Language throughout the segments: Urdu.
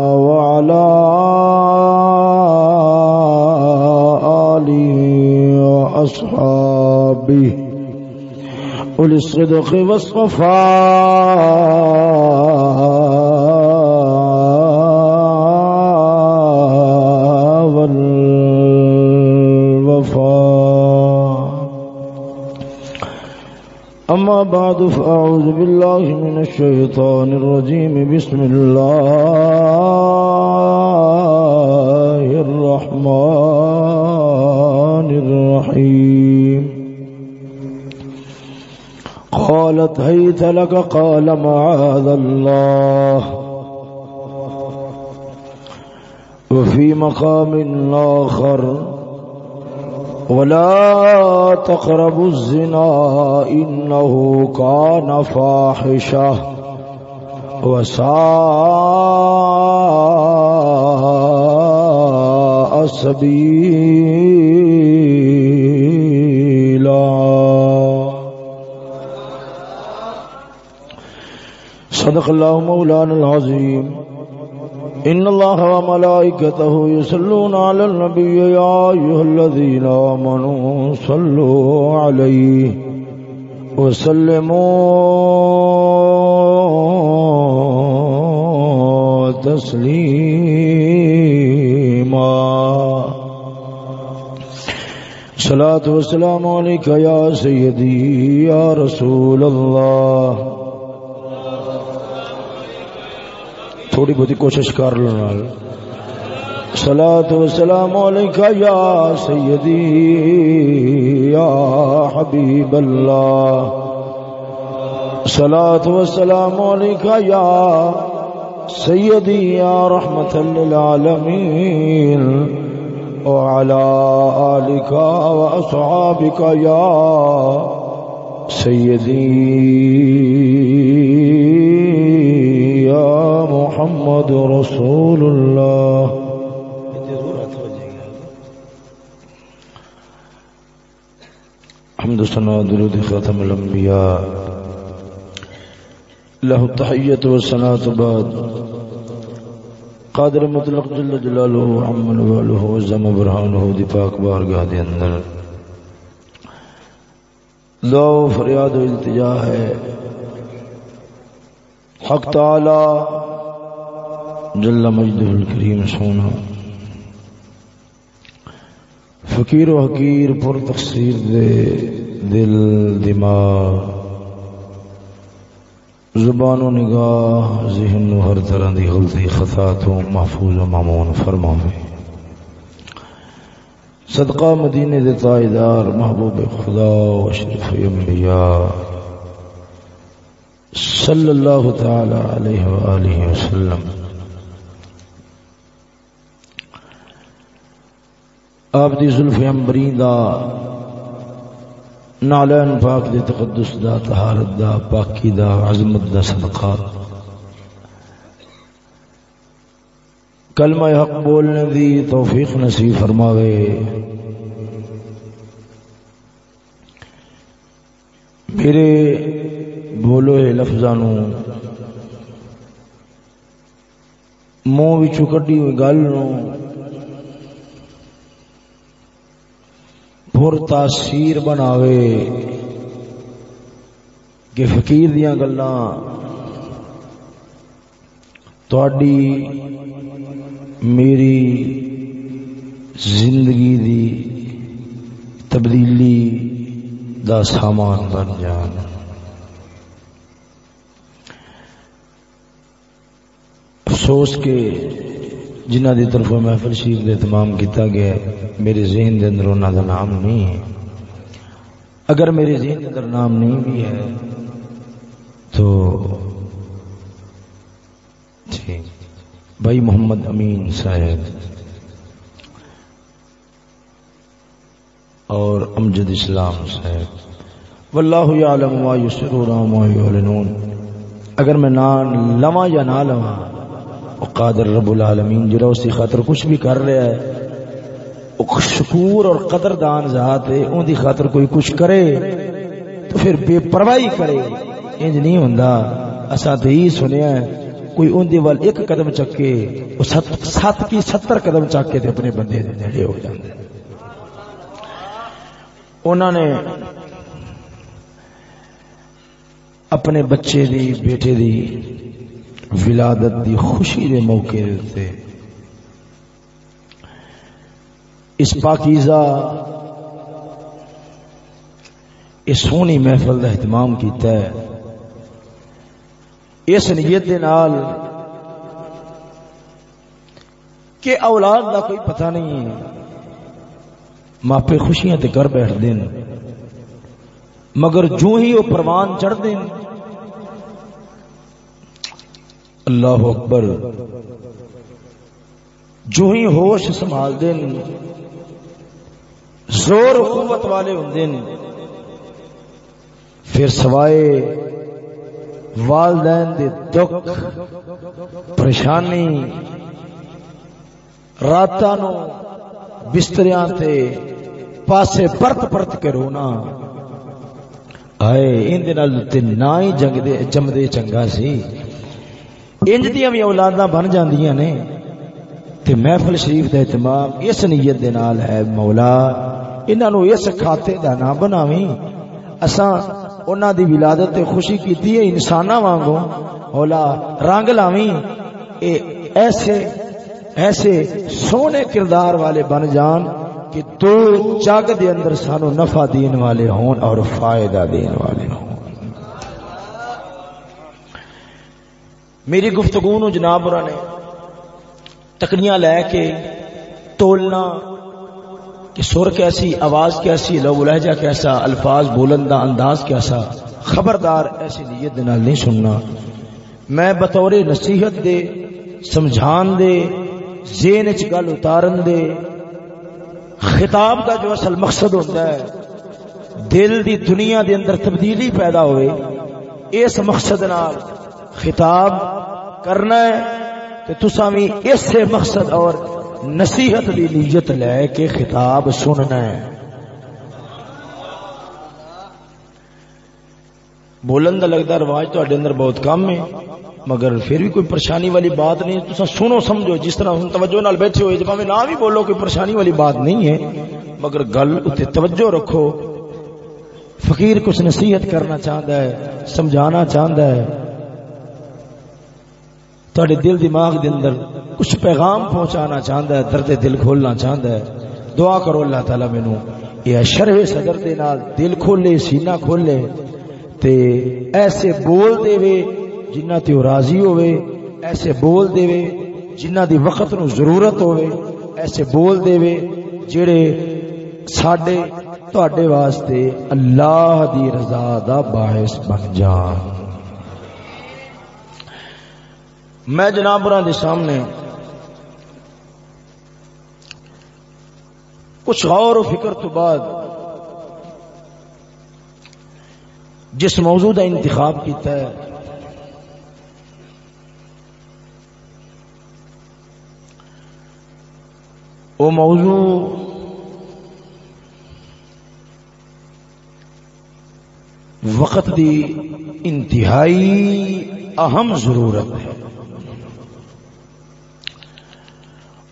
وعلى آله وأصحابه. أولي الصدق والصفاء. أما بعد، فأعوذ بالله من الشيطان الرجيم. بسم الله الرحمن الرحيم. قالت هيت لك؟ قال معاذ الله. وفي مقام آخر ولا تقربوا الزنا إنه كان فاحشة وساء سبيلا صدق الله مولانا العظيم إن الله وملائكته يصلون على النبي يا أيها الذين آمنوا صلوا عليه وسلموا تسليما صلاة والسلام عليك يا سيدي يا رسول الله تھوڑی بہت کوشش کر لو سلا تو سلام یا سیدی، یا حبیب اللہ۔ سلا تو سلام یا سیدی، یا رحمت للعالمین۔ وعلى آلك وأصحابك يا سيدي يا محمد رسول الله. حمد سنا درود ختم الانبیاء له التحية والصلاة بعد. قادر مطلق جل جلاله عمن واله وزم برهانه دی پاک بارگاہ دے اندر. دعا فریاد و التجا ہے. حق تعالی جل مجدہ الکریم سونا۔ فقیر و حقیر پر تقصیر دے دل، دماغ، زبان و نگاہ، ذہن و ہر طرح دی غلطی، خطا تو محفوظ و معمون فرماوے۔ صدقہ مدینے دے تائیدار محبوب خدا و اشرف انبیاء صلی اللہ تعالی علیہ وآلہ وسلم۔ آپ دی ظلف امبرین دا نالین پاک دی تقدس دا طہارت دا پاکی دا عظمت دا صدقہ۔ کلمہ حق بولنے دی توفیق نصیب فرماوے۔ میرے بولو یہ لفظاں منہ کٹی ہوئی گل پور تاثیر بناوے۔ کہ فقیر دیا گلا تھی میری زندگی دی تبدیلی دا سامان بن جان۔ افسوس کے جنہ دی طرف محفل شریف دے تمام کیتا گیا میرے ذہن دے اندر انہاں دا نام نہیں ہے۔ اگر میرے ذہن دے اندر نام نہیں بھی ہے، تو جی، بھائی محمد امین صاحب۔ اور امجد اسلام صاحب۔ واللہ یعلم ما یسرون ما یعلنون۔ اگر میں نہ لواں یا نہ لواں قادر رب العالمین جڑا اس کی خاطر کچھ بھی کر رہا ہے شکور اور قدر دان ذات ہے ان دی خاطر کوئی کچھ کرے، تو پھر بے پرواہی کرے۔ انج نہیں ہوندا۔ اسا تے ہی سنیا ہے، کوئی اندے وال ایک قدم چکے وہ سات کی ستر قدم چک کے تے اپنے بندے دے نیڑے ہو جاندے۔ انہوں نے اپنے بچے دی، بیٹے دی ولادت دی خوشی دے موقع دیتے اس پاکیزہ، اس سونی محفل کا اہتمام کیتا ہے۔ اس نیت دے نال کہ اولاد دا کوئی پتہ نہیں ہے۔ ماپے خوشیاں تے کر بیٹھ دین مگر جو ہی وہ پروان چڑھ دین اللہ اکبر، جو ہی ہوش سنبھال دین زور قوت والے ہوں پھر سوائے والدین دے دکھ، پریشانی راتوں بستریاں تے پاسے پرت پرت کے رونا۔ آئے ان تے نہ ہی جنگ دے جم دے چنگا سی۔ انج دیاں بھی اولاداں بن جاندیاں نے۔ تے محفل شریف دا اہتمام اس نیت دے نال ہے مولا، انہاں نو اس کھاتے دا نہ بناویں۔ اساں انہاں دی ولادت تے خوشی کیتی ہے، انساناں وانگو مولا رنگ لاویں۔ اے ایسے ایسے سونے کردار والے بن جان کہ دو جگ دے اندر سانو نفع دین والے ہون اور فائدہ دین والے ہون۔ میری گفتگو نو جناب نے تکنیاں لے کے تولنا کہ سر کیسی، آواز کیسی لو لہجہ کیسا، الفاظ بولن دا انداز کیسا، خبردار ایسی نیت نال نہیں سننا۔ میں بطور نصیحت دے، سمجھان دے زین چ گل اتارن دے، خطاب کا جو اصل مقصد ہوتا ہے، دل دی دنیا دے اندر تبدیلی پیدا ہوئے، اس مقصد نال خطاب کرنا ہے کہ تسا بھی اس سے مقصد اور نصیحت دی نیت لے کے خطاب سننا ہے۔ بولن دا لگتا رواج تو اندر بہت کم ہے، مگر پھر بھی کوئی پریشانی والی بات نہیں تو سنو سمجھو، جس طرح ہم توجہ نال بیٹھے ہوئے جب نہ بھی بولو کوئی پریشانی والی بات نہیں ہے، مگر گل اتنے توجہ رکھو۔ فقیر کچھ نصیحت کرنا چاہتا ہے، سمجھانا چاہتا ہے۔ تھوڑے دل دماغ دے اندر کچھ پیغام پہنچانا چاہتا ہے، درد دل کھولنا چاہتا ہے۔ دعا کرو اللہ تعالی مینو۔ یہ شرح صدر دے نال دل کھولے، سینہ کھولے تے ایسے بول دے وے جنہ تے راضی ہوئے ایسے بول دے وے جنہ دی وقت نو ضرورت ہوئے ایسے بول دے وے جڑے ساڈے، تواڈے واسطے اللہ دی رضا دا باعث بن جان۔ میں جناب دے سامنے کچھ غور و فکر تو بعد جس موضوع کا انتخاب کیتا ہے، وہ موضوع وقت دی انتہائی اہم ضرورت ہے۔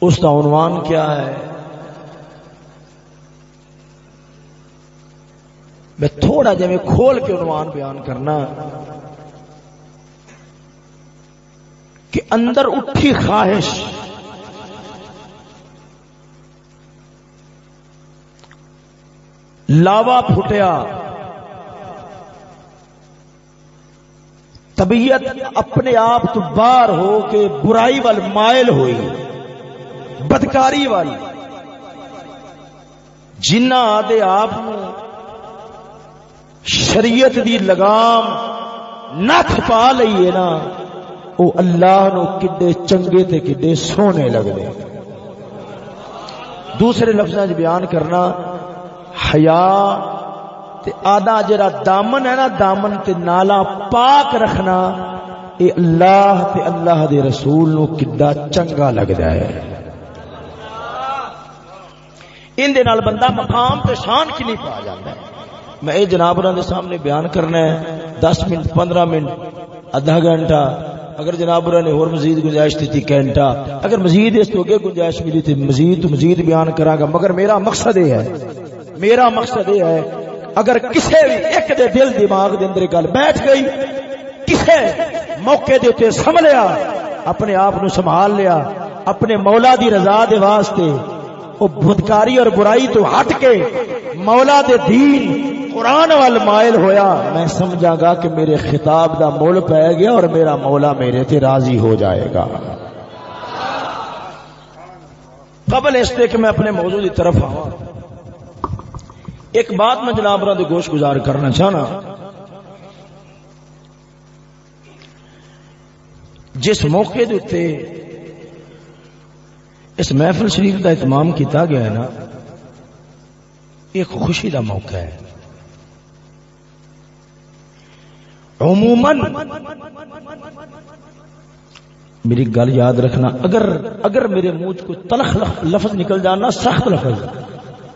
اس کا عنوان کیا ہے؟ میں تھوڑا جا میں کھول کے عنوان بیان کرنا کہ اندر اٹھی خواہش لاوا پھٹیا، طبیعت اپنے آپ تو باہر ہو کے برائی وال مائل ہوئی۔ بدکاری والی جنہ آدھے آپ شریعت دی لگام نت پا لئیے نا وہ اللہ نو کڈے چنگے تے کڈے سونے لگتے دوسرے لفظ بیان کرنا، حیا تے آدھا جرا دامن ہے نا، دامن تے نالا پاک رکھنا، اے اللہ تے اللہ دے رسول نو کڈا چنگا لگدا ہے۔ ان دے نال بندہ مقام تے شان کی نہیں پا جاندا ہے۔ میں جناب دے سامنے بیان کرنا ہے۔ دس منٹ، پندرہ منٹ، ادھا گھنٹہ۔ اگر جناب نے اور مزید گنجائش تھی کینٹا اگر مزید اس تو اگے گنجائش ملی تھی مزید تو مزید بیان کرا گا۔ مگر میرا مقصد یہ ہے، میرا مقصد یہ ہے، اگر کسی بھی ایک دے دل دماغ دے اندر گل بیٹھ گئی کسی موقع دے تے سنبھلیا اپنے آپ نو سنبھال لیا، اپنے مولا دی رضا دے واسطے وہ بدکاری اور برائی تو ہٹ کے مولا دے دین، قرآن وال مائل ہویا۔ میں سمجھا گا کہ میرے خطاب دا مول پہ گیا اور میرا مولا میرے تے راضی ہو جائے گا۔ قبل اس کہ میں اپنے موضوع کی طرف آؤں، ایک بات میں جناب رہا گوشت گزار کرنا چاہنا۔ جس موقع دے اس محفل شریف کا اہتمام کیتا گیا ہے نا، ایک خوشی دا موقع ہے۔ عموماً میری گل یاد رکھنا، اگر اگر میرے منہ کو تلخ لفظ نکل جانا سخت لفظ۔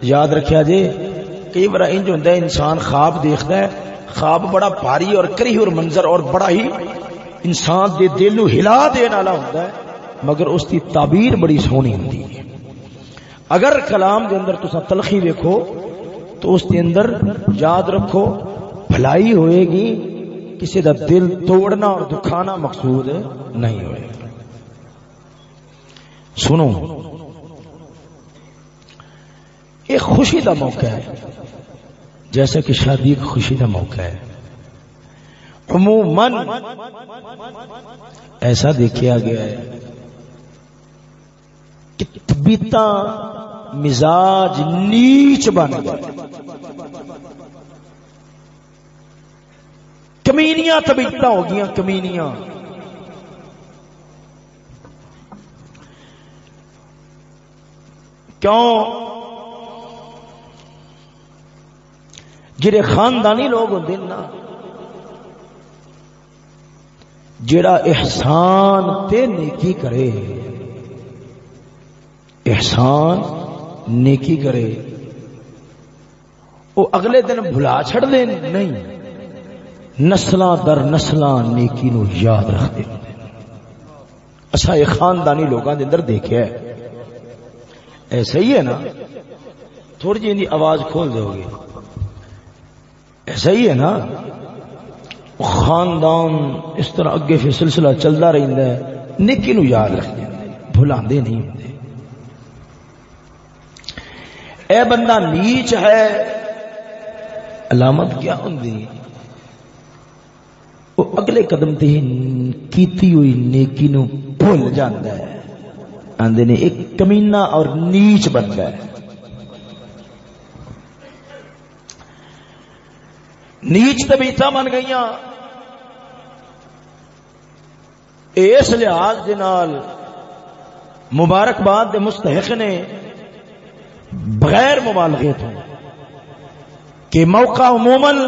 یاد رکھیا جی کئی بار انج ہوتا ہے، انسان خواب دیکھتا ہے، خواب بڑا بھاری اور کری اور منظر اور بڑا ہی انسان دے دل ہلا دین والا ہوتا ہے۔ مگر اس کی تعبیر بڑی سونی ہوتی ہے۔ اگر کلام دے اندر تسا تلخی ویکھو، تو اس کے اندر یاد رکھو، بھلائی ہوئے گی، کسی دا دل توڑنا اور دکھانا مقصود نہیں ہوئے سنو، ایک خوشی دا موقع ہے جیسا کہ شادی ایک خوشی دا موقع ہے۔ عموماً ایسا دیکھا گیا ہے کہ مزاج نیچ بن گئے کمینیاں طبیعت ہو گیا، کمینیاں۔ کیوں؟ جڑے خاندانی لوگ ہوں نا، جڑا احسان تے نیکی کرے احسان نیکی کرے۔ وہ اگلے دن بھلا چھڑ دیں نہیں۔ نسل در نسل نیکی نو یاد رکھتے اچھا یہ خاندانی لوگوں کے اندر دیکھا ہے۔ ایسا ہی ہے نا؟ تھوڑی جی آواز کھول دو گے۔ ایسا ہی ہے نا؟ خاندان اس طرح اگے پھر سلسلہ چلتا رہتا ہے۔ نکی نو یاد رکھتے بھلا نہیں ہوں اے بندہ نیچ ہے۔ علامت کیا ہوں وہ اگلے قدم تے کیتی ہوئی نیکی نو بھول جاندہ ہے۔ آندے نے ایک کمینہ اور نیچ بن گیا ہے۔ نیچ طبیعت بن گئی اس لحاظ مبارکباد مستحق نے بغیر مبالغے تو کہ موقع عموماً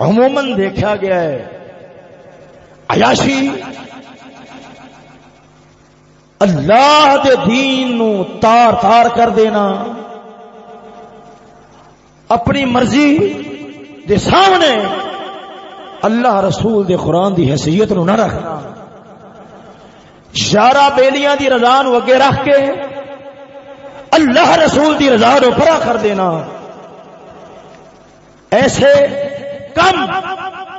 عموماً دیکھا گیا ہے۔ عیاشی اللہ دے دین نو تار تار کر دینا، اپنی مرضی دے سامنے اللہ رسول دے قرآن دی حیثیت نو نہ رکھنا۔ شارا بیلیاں دی رضا نو اگے رکھ کے اللہ رسول دی رضا نو پرا کر دینا۔ ایسے کم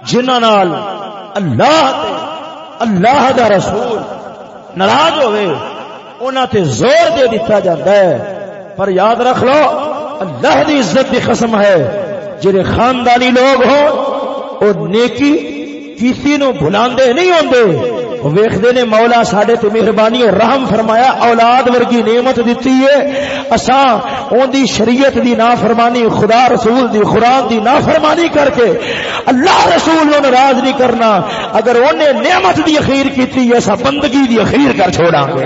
جنہ نال اللہ اللہ دا رسول ناراض ہوئے، انہاں تے زور دے دیتا جاتا ہے۔ پر یاد رکھ لو، اللہ دی عزت کی قسم ہے۔ جڑے خاندانی لوگ ہو اور نیکی کسی نو بھلاندے نہیں ہوندے۔ ویکھدے نے مولا ساڈے تے مہربانی اور رحم فرمایا، اولاد ورگی نعمت دتی ہے۔ اساں اون دی شریعت دی نافرمانی، خدا رسول دی قران دی نافرمانی کر کے اللہ رسول نو ناراض نہیں کرنا۔ اگر اونے نعمت دی اخیر کیتی ہے، اساں بندگی دی اخیر کر چھوڑاں گے۔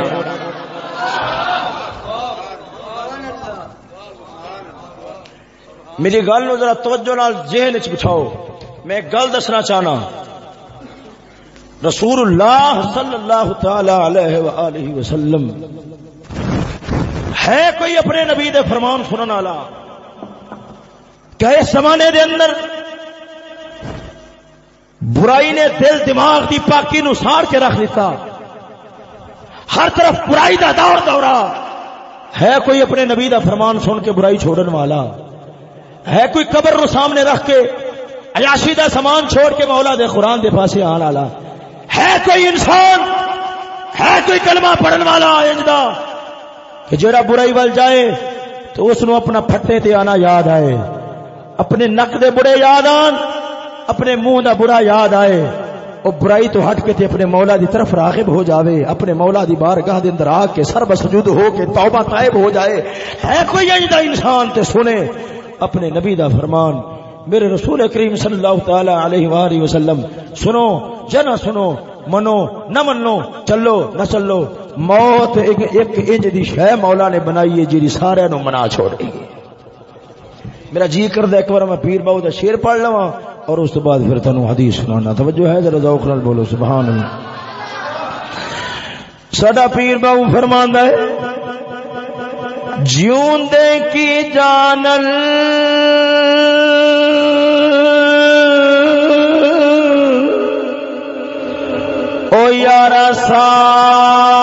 میری گل نو ذرا توجہ نال ذہن چ بٹھاؤ۔ میں گل دسنا چاہنا۔ رسول اللہ صلی اللہ تعالی علیہ وآلہ وسلم۔ ہے کوئی اپنے نبی دے فرمان سنن والا؟ کہ اس زمانے دے اندر برائی نے دل دماغ کی پاکی نو ساڑ کے رکھ دیتا۔ ہر طرف برائی کا دور دورا ہے کوئی اپنے نبی دا فرمان سن کے برائی چھوڑن والا؟ ہے کوئی قبر نو سامنے رکھ کے عیاشی دا سامان چھوڑ کے مولا دے قرآن دے پاسے آن والا؟ ہے کوئی انسان، ہے کوئی کلمہ پڑھن والا انجدا کہ جڑا برائی وال جائے تو اس نو اپنا پھٹے تے آنا یاد آئے۔ اپنے نک دے برے یاد آن، اپنے منہ دا برا یاد آئے۔ وہ برائی تو ہٹ کے تے اپنے مولا دی طرف راغب ہو جاوے، اپنے مولا دی بارگاہ دے اندر آ کے سر بسجود ہو کے توبہ طائب ہو جائے۔ ہے کوئی اجدا انسان تے سنے، اپنے نبی دا فرمان میرے رسول کریم صلی اللہ تعالی علیہ وآلہ وسلم، سنو، جنا سنو، منو، نہ منو، چلو، نہ چلو، موت ایک ایک انج دی شے مولا نے بنائی ہے جی سارے نو منا چھوڑ گئی میرا جی کردا ایک بار میں پیر باو دا شعر پڑھ لواں، اور اس تو بعد پھر تنو حدیث سنانا۔ توجہ ہے، ذرا ذوق نال بولو، سبحان اللہ۔ سڈا پیر باو فرماندا ہے جیوندے کی جانل۔ او یارا سا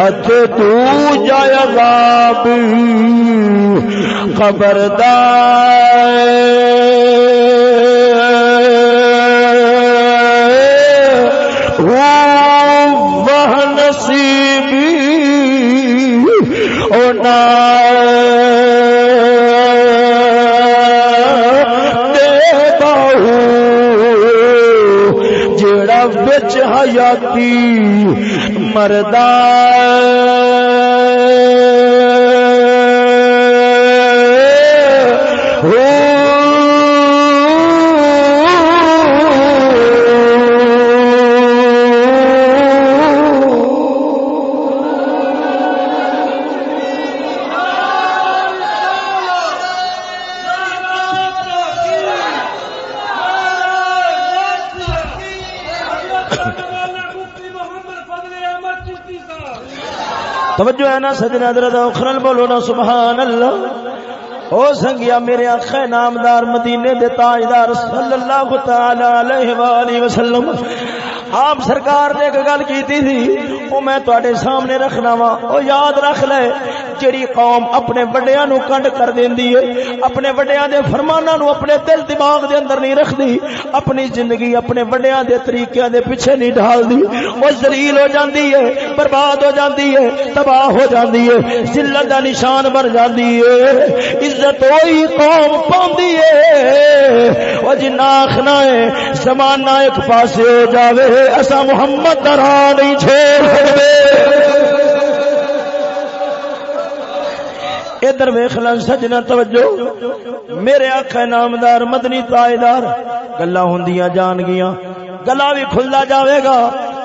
اچھے تو جایا باب وہ نصیبی اونا جڑا بچ حیاتی مردا توجہ ہے نا سجنا درد اخرل بولو نا سبحان اللہ او سنگیا میرے آخے نامدار مدینے دے تاجدار صلی اللہ تعالی علیہ وآلہ وسلم۔ آپ سرکار نے ایک گل کی تھی وہ میں تے سامنے رکھنا وا وہ یاد رکھ لے، جیڑی قوم اپنے وڈیا نو کنڈ کر دیندی ہے، اپنے وڈیا دے فرمانا نو اپنے دل دماغ دے اندر نہیں رکھ دی اپنی زندگی اپنے وڈیا دے طریقے دے پیچھے نہیں ڈال دی وہ ذلیل ہو جاندی ہے، برباد ہو جاندی ہے، تباہ ہو جاندی ہے، ذلت دا نشان بن جاندی ہے، عزت وہی قوم پاندی ہے وہ جنا آخنا ہے، زمانہ ایک پاسے ہو جاوے اسا محمد درا نہیں چھوڑ ادھر ویخ لن سجنا توجہ۔ میرے آخ نامدار مدنی تائیدار گلا ہوں جان گیا گلا بھی کھلتا جاوے گا۔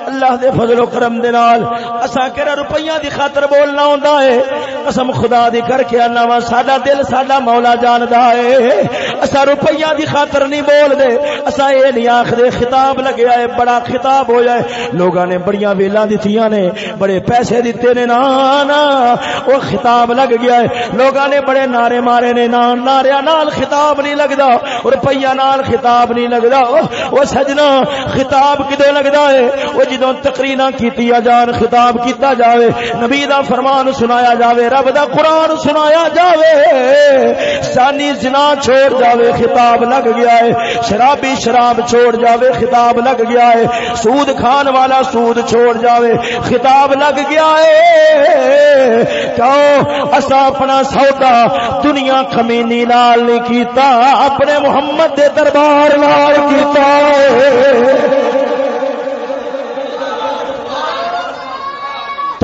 اللہ دے فضل و کرم دے نال اسا کہڑا روپیہ دی خاطر بولنا ہوندا ہے؟ قسم خدا دی کر کے انا وا، ساڈا دل، ساڈا مولا جاندا ہے۔ اسا روپیہ دی خاطر نہیں بول دے۔ اسا اے نہیں آکھ دے خطاب لگیا ہے، بڑا خطاب ہو جائے لوگاں نے بڑیاں ویلاں دتیاں نے، بڑے پیسے دتے نے، نا نا۔ او خطاب لگ گیا ہے۔ لوگاں نے بڑے نعرے مارے نے، نا، نعرے نال خطاب نہیں لگدا۔ روپیہ نال خطاب نہیں لگدا۔ او سجنا، خطاب کدے لگدا ہے؟ او جدو تقریر کی جان، خطاب کیتا جاوے، نبی دا فرمان سنایا جاوے، رب دا قرآن سنایا جاوے سانی زنا چھوڑ جاوے، خطاب لگ گیا ہے، شرابی شراب چھوڑ جاوے، خطاب لگ گیا ہے، سود کھان والا سود چھوڑ جاوے، خطاب لگ گیا ہے۔ کیوں؟ اصا اپنا سودا دنیا کمینی لال نہیں کیتا، اپنے محمد دے دربار لال کیتا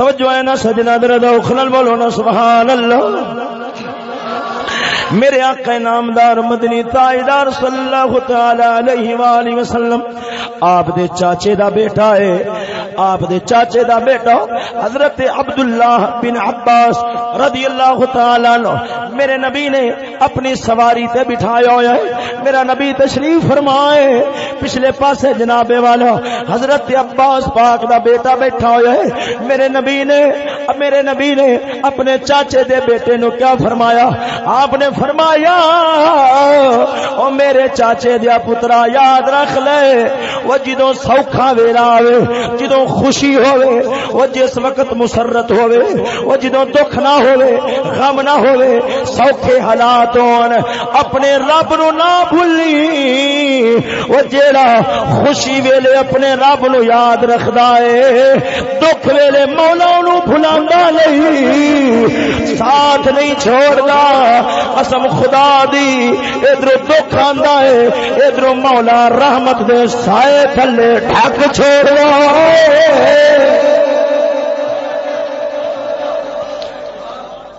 توجہ ہے نا سجنا درد اخلل بولو نا سبحان اللہ۔ میرے آقا نامدار مدنی تاجدار صلی اللہ تعالی علیہ والہ وسلم، آپ دے چاچے دا بیٹا ہے، آپ دے چاچے دا بیٹا، حضرت عبداللہ بن عباس رضی اللہ تعالی عنہ، میرے نبی نے اپنی سواری تے بٹھایا ہوا ہے، میرا نبی تشریف فرمائے، پچھلے پاسے جناب والا حضرت عباس پاک دا بیٹا بیٹھا ہوا ہے، میرے نبی نے، میرے نبی نے اپنے چاچے دے بیٹے نو کیا فرمایا؟ آپ نے فرمایا او میرے چاچے دیا پترا، یاد رکھ لے۔ وہ جدو سوکھا ویلا آوے جدو خوشی ہوئے، وہ جس وقت مسرت ہوئے، وہ جدو دکھ نہ ہوئے، غم نہ ہوئے، سوکھے حالات ہون۔ اپنے رب نو نہ بھولی۔ وہ جیڑا خوشی ویلے اپنے رب نو یاد رکھدا ہے، دکھ ویلے مولا نو بھلاندا نہیں۔ ساتھ نہیں چھوڑدا قسم خدا دی، ادھر دکھ آندا ہے، ادھر مولا رحمت دے سائے تھلے ڈھک چھوڑ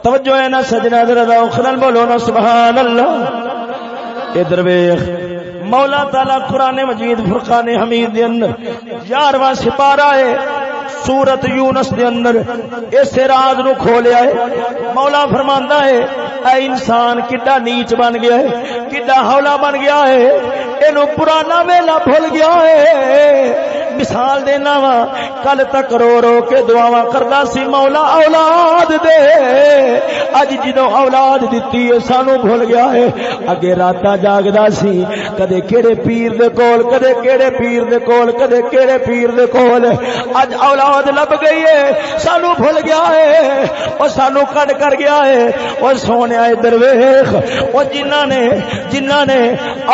توجہ ہے نا سجنا ذرا اخرن بولو نا سبحان اللہ۔ ادھر ویخ مولا تعالی قرآن مجید فرقان حمید دے اندر یارواں سپارہ ہے، سورت یونس دے اندر اس راز نو کھولیا ہے۔ مولا فرماندا ہے، اے انسان کڈا نیچ بن گیا ہے، کڈا ہولا بن گیا ہے، اینو پرانا ویلا بھول گیا ہے۔ مثال دینا وا، کل تک رو رو کے دعا کردا سی مولا اولاد دے۔ اج جدو اولاد دتی ہے، سانو بھول گیا ہے۔ اگے راتا جاگدا سی، کدے کیڑے پیر دے کول، کدے کیڑے پیر دے کول، کدے کیڑے پیر دے کول۔ اج اولاد لب گئی ہے، سانو بھول گیا ہے۔ او سانو کڈ کر گیا ہے۔ او سونے ادھر ویکھ، او جنہاں نے جنہاں نے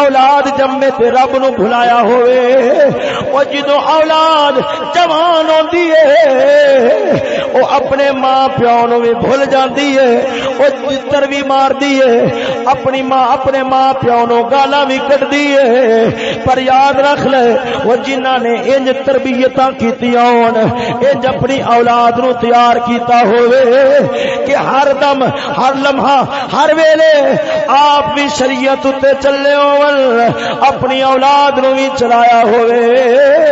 اولاد جمے تے رب نو بھلایا ہوئے، او جدوں اولاد جوان ہوندی ہے او اپنے ماں پیو نو بھی بھول جاندی ہے او چتر بھی ماردی ہے اپنی ماں اپنے ماں پیو نو گالاں بھی کڈدی ہے پر یاد رکھ لے وہ جنہاں نے انج تربیتاں کیتیاں ہون، انج اپنی اولاد نو تیار کیتا ہوئے، کہ ہر دم، ہر لمحہ، ہر ویلے آپ بھی شریعت کتے چلے ہون، اپنی اولاد نو بھی چلایا ہوئے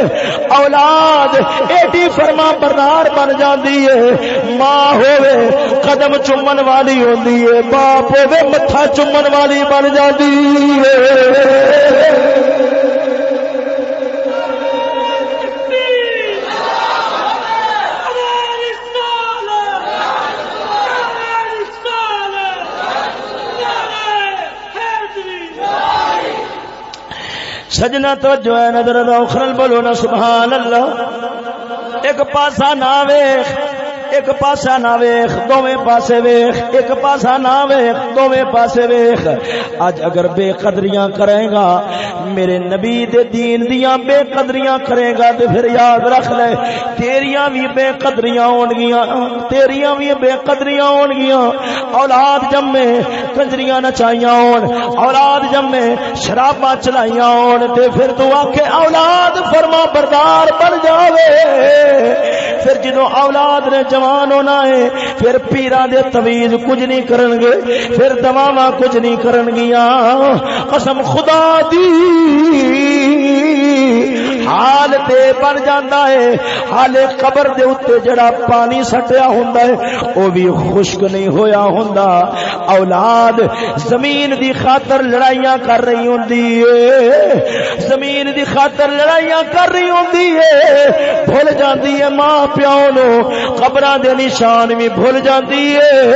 اولاد ایڈی فرما بردار بن جاندی ہے، ماں ہوئے قدم چومن والی ہوندی ہے، باپ ہوئے متھا چومن والی بن جاندی ہے۔ سجنا توجہ ہے نظر دو بولو نا سبحان اللہ۔ ایک پاسا نہ ویخ۔ ایک پاسا نہ ویخ، دوویں پاسے ویخ، ایک پاسا نہ ویخ، دوویں پاسے ویخ۔ اج اگر بے قدریاں کرے گا، میرے نبی دے دین دیاں بے قدریاں کرے گا تے پھر یاد رکھ لے، تیریاں بھی بے قدریاں ہون گیاں، تیریاں بھی بے قدریاں ہون گیاں۔ اولاد جمے، کنجریاں نچائیاں ہون، اولاد جمے، شراباں چلائیاں ہون تے پھر تو آکھے، اولاد فرما بردار بن جاوے۔ پھر جدو اولاد نے جوان ہونا ہے، پھر پیرا دے تویز کچھ نہیں کرن گے، پھر دواواں کچھ نہیں کرن گیا قسم خدا دی۔ حال تے بن جاتا ہے، حال قبر دے اتنے جڑا پانی سٹیا ہوں وہ بھی خشک نہیں ہویا ہوں اولاد زمین دی خاطر لڑائیاں کر رہی ہوں زمین دی خاطر لڑائیاں کر رہی ہوں بھول جاتی ہے ماں پیو نو، قبر دے نشان بھی بھول جاتی ہے،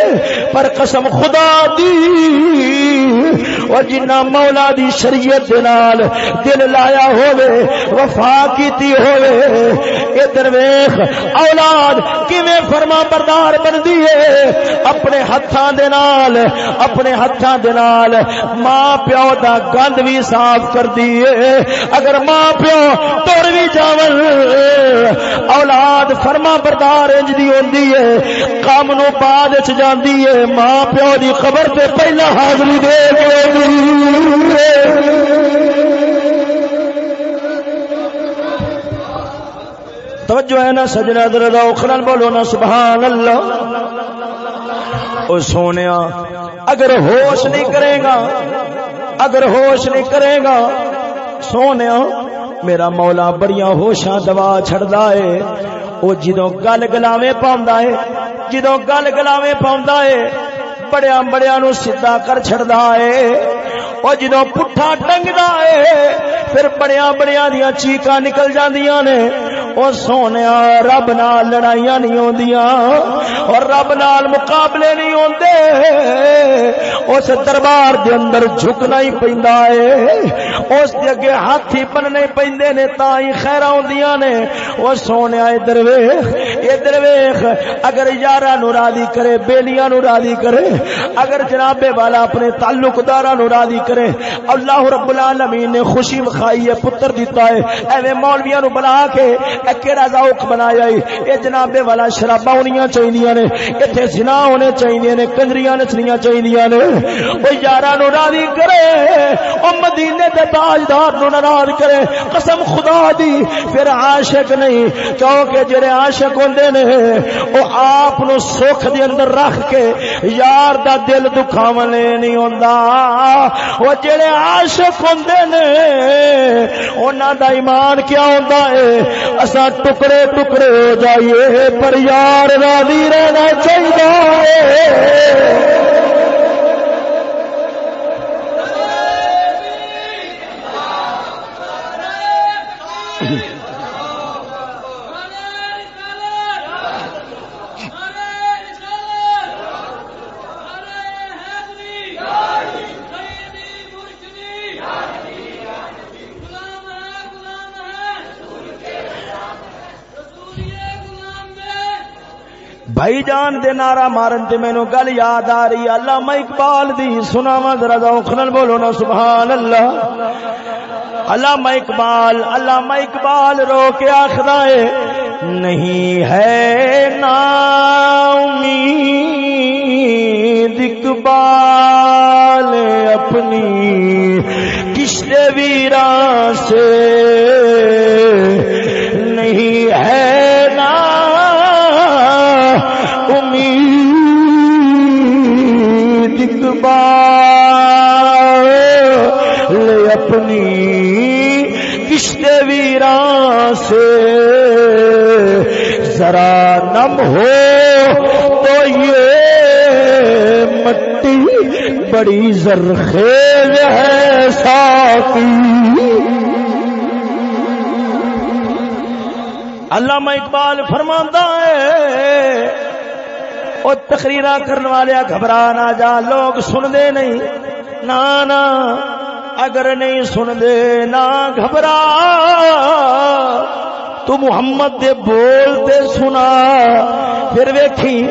پر قسم خدا دی۔ اور جنہ مولا دی شریعت دے نال دل لایا ہوے وفا کی کیتی ہوئے ادھر ویخ اولاد کیویں فرما بردار بندی ہے؟ اپنے ہاتھاں دے نال، اپنے ہاتھاں دے نال ماں پیو دا گند بھی صاف کر دیے اگر ماں پیو تر بھی جاون، اولاد فرما بردار انج دی ہوندی ہے، کام نو بعد وچ جاندی ہے۔ ماں پیو دی خبر تے پہلا حاضری دے توجہ ہے نا سجنا درد اخرن بولو نا، سبحان اللہ۔ او سونے اگر ہوش نہیں کرے گا، اگر ہوش نہیں کرے گا سونے میرا مولا بڑیاں ہوشاں دوا چھڑدا ہے۔ او جدوں گل گلاویں پاوندا ہے جدوں گل گلاویں پاوندا ہے بڑیا بڑیا نو سیدھا کر چھڑدا ہے او جدوں پٹھا ٹنگدا ہے پھر بڑیا بڑیا دیاں چیکاں نکل جاندیاں نے۔ او سونے رب نال لڑائیاں نہیں ہوندیاں اور رب نال مقابلے نہیں ہوندے۔ اس دربار دے اندر جھکنا ہی پیندا ہے۔ اس دے اگے ہاتھ ہی بننے پیندے نے تا ہی خیر ہوندیاں نے۔ او سونے ادھر ویکھ ادھر ویکھ۔ اگر یاراں نو راضی کرے، بیلیاں نو راضی کرے، اگر جناب والا اپنے تعلق داراں نو راضی کرے، اللہ رب العالمین نے خوشی وکھائی ہے، پتر دیتا ہے۔ ایویں مولویاں نو بنا کے کیڑا ذوق بنایا اے جناب والا شراباں ہونیاں چاہیے نے۔ ایتھے زنا ہونے چاہیے نے کنجریاں نچنیاں چاہیے نے۔ او یاراں نو راضی کرے، او مدینے دے تاجدار نو ناراض کرے۔ قسم خدا دی، پھر عاشق نہیں، کیونکہ جڑے عاشق ہوندے نے، او آپ نو سکھ دے اندر رکھ کے یار دا دل دکھاون نہیں ہوندا۔ او جڑے عاشق ہوندے نے، انہاں دا ایمان کیا ہوندا ہے اسا ٹکڑے ٹکڑے ہو جائیے پر یار راضی رہنا چاہیے۔ بھائی جان دے نارا مارن تے مینو گل یاد آ رہی اللہ میں اقبال دی سنا وا ذرا ذوقن بولو نا سبحان اللہ اللہ اقبال اللہ اقبال رو کے آخدا ہے، نہیں ہے نا امید اقبال اپنی کشت ویران سے۔ نہیں ہے ذرا نم ہو تو یہ مٹی بڑی زرخیز ہے ساتھی علامہ اقبال فرماندہ ہے وہ تقریر کرنے والے گھبرا نہ جا، لوگ سنتے نہیں۔ نہ اگر نہیں سن دے نہ گھبرا۔ تو محمد دے بول دے سنا۔ پھر ویکھی،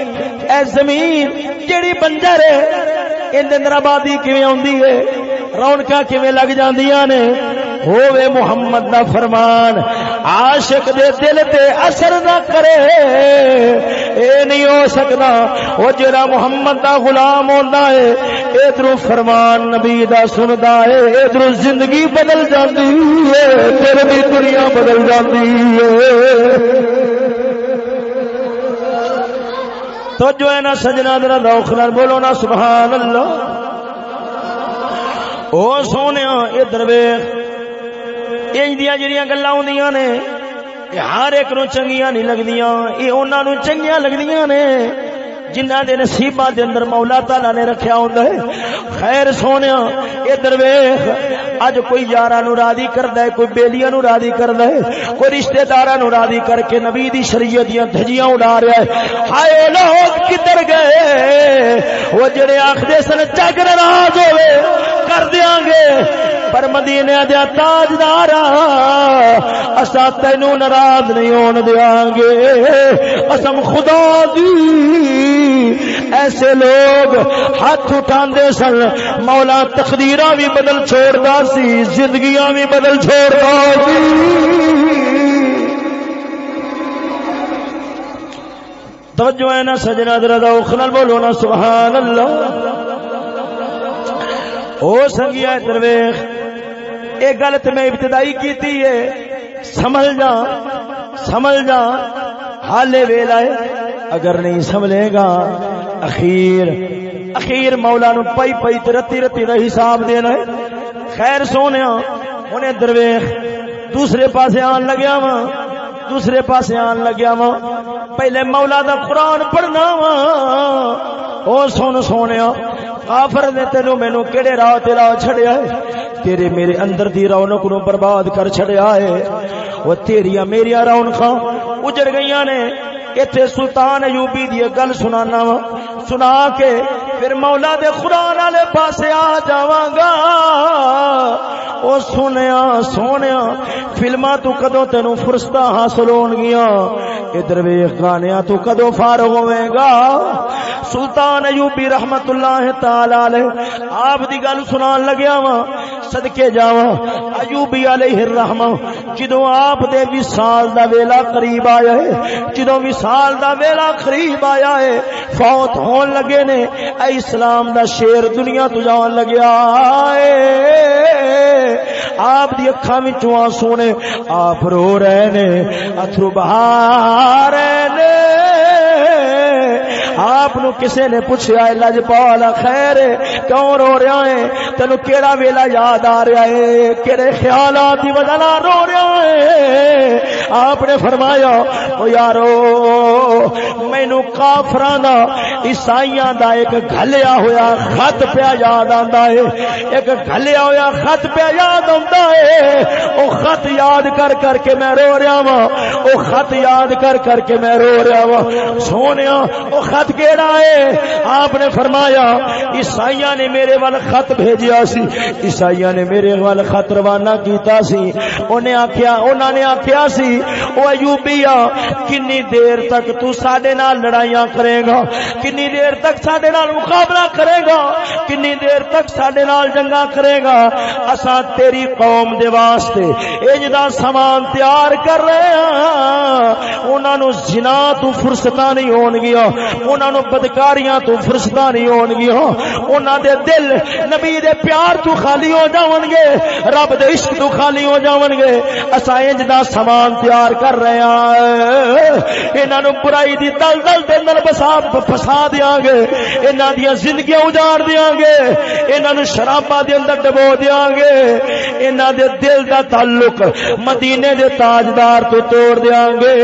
اے زمین جیڑی بنجر ہے؟ اندر آبادی کیویں آندی ہے؟ رونقاں کیویں لگ جاندیاں نے؟ ہووے محمد دا فرمان، عاشق دے دل تے اثر نہ کرے۔ اے نہیں ہو سکتا او جڑا محمد دا غلام ہوندا ہے ادھر فرمان نبی دا سندا ہے ادھر زندگی بدل جاندی ہے پھر بھی دنیا بدل جاندی ہے۔ تو جو ہے نا سجنا درا دوخ بولو نا، سبحان اللہ۔ او سونے ادھر ویخ جڑیاں گلا آدیاں نے ہر ایک نو چنگیاں نہیں لگدیاں، یہ انہاں نو چنگیاں لگدیاں نے۔ جنہ دے نصیبہ دے اندر مولا تعالی نے رکھیا ہوندا ہے۔ خیر سونیا ادھر ویکھ اج کوئی یاراں نو راضی کردا ہے، کوئی بیلیاں نو راضی کردا ہے، کوئی رشتہ داراں نو راضی کر کے نبی دی شریعت دیاں دھجیاں اڑا رہا ہے۔ ہائے لوگ کدھر گئے؟ وہ جڑے آکھدے سن، چگ ناراض ہوے کر دیا گے۔ پر مدینے دیا تاجدار اصا تینو ناراض نہیں ہون دیا گے۔ اسم خدا دی ایسے لوگ ہاتھ اٹھا سن، مولا تقدیر بھی بدل چھوڑتا سی، زندگیاں بھی بدل چھوڑتا سی۔ توجہ ہے نا سجنا دردا اخنل بولو نا سبحان اللہ او سنگیا درویش ایک گل میں ابتدائی کیتی ہے۔ سمجھ جا سمجھ جا، حالے ویلا ہے۔ اگر نہیں سمجھے گا، اخیر اخیر مولا نو پائی پائی رتی رتی کا حساب دینا ہے خیر سونے انہیں درویش، دوسرے پاسے آن لگیا وا دوسرے پاسے آن لگیا وا پہلے مولا دا قرآن پڑھنا وا او سن سونے کافر نے تینو مینو کہڑے راہ تے راہ چھڑیا ہے؟ تیرے میرے اندر دی رونق نو برباد کر چھڑیا ہے۔ وہ تیریا میریا رونقاں اجڑ گئیاں نے۔ ایتھے سلطان ایوبی دی گل سنانا وا۔ سنا کے پھر مولا دے قرآن والے پاسے آ جاواں گا۔ او سنیا، سونیا فلما تو کدو تینو فرستا حاصل ہون گیا ادھر ویخ گانیا تو کدو فارغ ہوئے گا۔ سلطان ایوبی رحمت اللہ تعالی آپ دی گل سنان لگیا وا صدقے جاوا ایوبی علیہ الرحمہ جدو آپ دے وصال دا ویلا قریب آیا ہے جدو وصال دا ویلا قریب آیا ہے، فوت ہون لگے نے۔ اسلام دا شیر دنیا تو جان لگیا آپ دی اکھا وچوں آنسو نے، آپ رو رہے نے، اتھرو بہا رہے نے۔ آپ نو کسے نے پوچھا ہے لجپال خیر کیوں رو رہا ہے؟ تینو کیڑا ویلا یاد آ رہا ہے؟ کیڑے خیالات دی وجہ نال رو رہا ہے؟ آپ نے فرمایا، او یارو، مینو کافراں دا، عیسائیاں دا ایک گھلیا ہویا خط پیا یاد آندا ہے۔ ایک گھلیا ہویا خط پیا یاد آندا ہے۔ او خط یاد کر کر کے میں رو رہا ہاں او خط یاد کر کر کے میں رو رہا ہاں سونیا، او خط کیڑا ہے؟ آپ نے فرمایا عیسائی نے میرے وال خط بھیجیا سی۔ عیسائی نے میرے وال خط روانہ کیتا سی۔ انہیں آخیا انہوں نے آخیا سی، او ایوبیا کنی دیر تک تو ساڈے نال لڑائیاں کرے گا کنی دیر تک ساڈے نال مقابلہ کرے گا کنی دیر تک ساڈے نال جنگا کرے گا اساں تیری قوم دے واسطے انج دا سامان تیار کر رہے ہاں۔ انہاں نو زنا تو فرصتاں نہیں ہون گیا انہاں نو بدکاریاں تو فرشتہ نہیں ہون گی ہو ہاں۔ انہاں دے دل نبی دے پیار تو خالی ہو جاون گے رب دے عشق تو خالی ہو جاون گے اسا انج دا سامان تیار کر رہے ہاں۔ انہاں نو برائی دی دل دل دے اندر بسا پھسا دیاں گے۔ انہاں دی زندگیاں اجاڑ دیاں گے۔ انہاں نو شراباں دے اندر ڈبو دیاں گے۔ انہاں دے دل دا تعلق مدینے دے تاجدار تو توڑ دیاں گے۔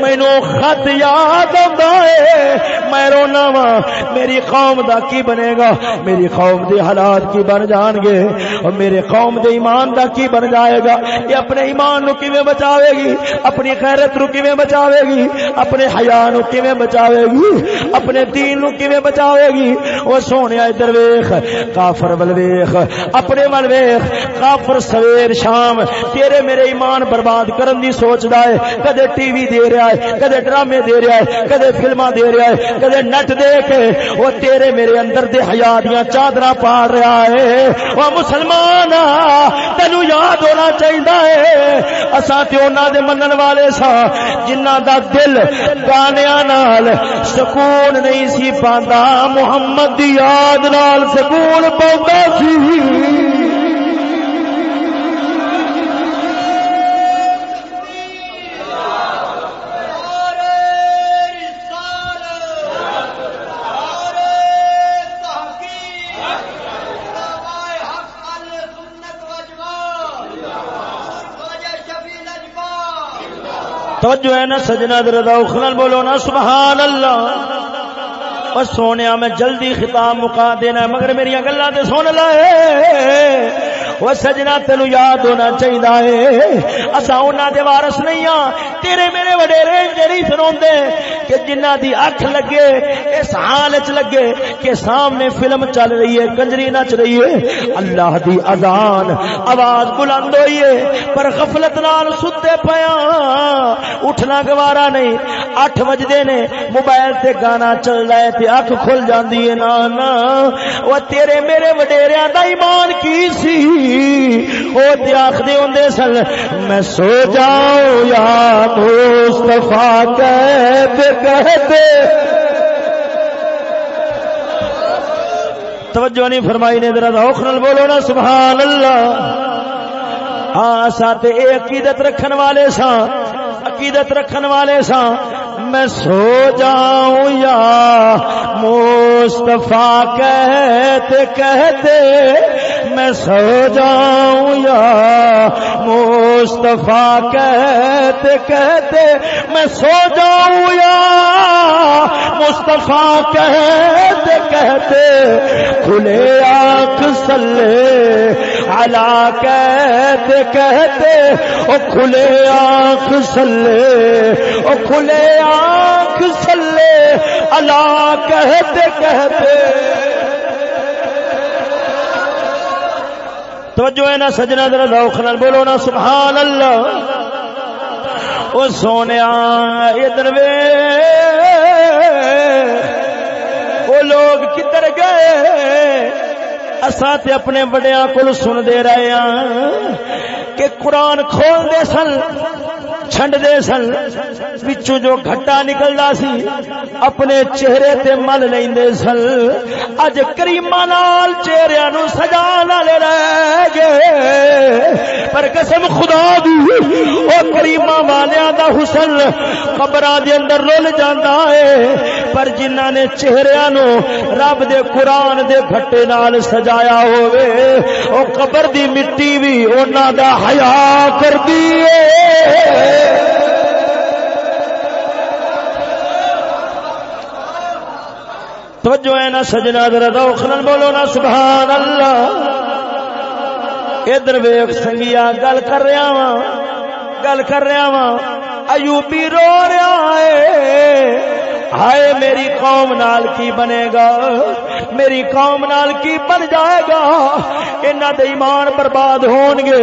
مینوں خط یاد آندا ہے میں رونا وا. میری قوم دا کی بنے گا؟ میری قوم دے حالات کی بن جان گے. اور میرے قوم دے ایمان دا کی بن جائے گا؟ یہ اپنے ایمان نو کیویں بچاوے گی؟ اپنی خیرت نو کیویں بچاوے گی؟ اپنے حیا نو کیویں بچاوے گی؟ اپنے دین نو کیویں بچاوے گی؟ او سونیا ادھر ویکھ، کافر ول ویکھ، اپنے ول ویکھ، کافر سویر شام، تیرے میرے ایمان برباد کرن دی سوچدا ہے، کدے ٹی وی دے رہا ہے، کدے ڈرامے دے رہا ہے، کدے فلماں دے رہا ہے کدے نٹ دے کے وہ تیرے میرے اندر دے حیا دیاں چادر پاڑ رہا ہے۔ وہ مسلمان تینو یاد ہونا چاہیے اساں تے انہاں دے منن والے سا جنہاں دا دل گانیاں نال سکون نہیں سی پاندا، محمد دی یاد نال سکون پاوندا سی۔ توجہ ہے نا سجنا دردا اخلن بولو نا سبحان اللہ بس سونے میں جلدی خطاب مکا دینا مگر میری گلا تو سن لے وہ سجنا تینو یاد ہونا چاہیے اصا انہوں دے وارس نہیں ہاں۔ تیرے میرے وڈیرے جڑی سنا کہ جنہ دی اکھ لگے، اس حال چ لگے کہ سامنے فلم چل رہی ہے، کنجری نچ رہی ہے۔ اللہ دی اذان، آواز بلند ہوئی ہے، پر غفلت نال ستے پیا ہاں۔ اٹھنا گوارا نہیں۔ اٹھ بجتے نے موبائل تے گانا چل رہا ہے تے اکھ کھل جاندی ہے نا نا وہ تیرے میرے وڈیریا دا ایمان کی سی؟ وہ تے آخدے ہوندے سن، میں سو جاؤں یا مصطفیٰ کہتے کہتے۔ توجہ نہیں فرمائی نے، ذرا ذوق نال بولو نا سبحان اللہ ہاں ساتھ اے عقیدت رکھن والے سا عقیدت رکھن والے سا میں سو جاؤں یا مصطفیٰ کہتے کہتے میں سو جاؤں یا مصطفیٰ کہتے کہتے میں سو جاؤں یا مصطفیٰ کہتے کہتے کھلے آنکھ سلے علا کہتے کہتے او کھلے آنکھ سلے او کھلے آنکھ آنکھ سلے، اللہ کہتے کہتے۔ توجہ ہے نا سجنا، ذرا ذوق نال بولو نا، سبحان اللہ۔ او سونیا ادھر وے وہ لوگ کدھر گئے؟ اسا تے اپنے بڑیاں کول سن دے رہے ہاں کہ قرآن کھول دے سن۔ چھنڈ دے سن۔ وچوں جو گھٹا نکلدا سی، اپنے چہرے تے مل لیندے سن۔ اج کریماں نال چہریاں نو سجان والے رہ گئے۔ پر قسم خدا دی، او کریماں والیاں دا حسن قبراں دے اندر رول جاندا ہے۔ پر جنہاں نے چہریاں نو رب دے قرآن دے گھٹے نال سجایا ہوئے او قبر دی مٹی بھی انہاں دا حیا کردی ہے۔ توجہ ہے نا سجنا ذرا ذوق بولو نا سبحان اللہ ادھر ویخ سنگیا، گل کر رہا وا گل کر رہا وا ایوبی رو رہا ہے۔ ہائے میری قوم نال کی بنے گا؟ میری قوم نال کی بن جائے گا؟ انہاں دے ایمان برباد ہون گے۔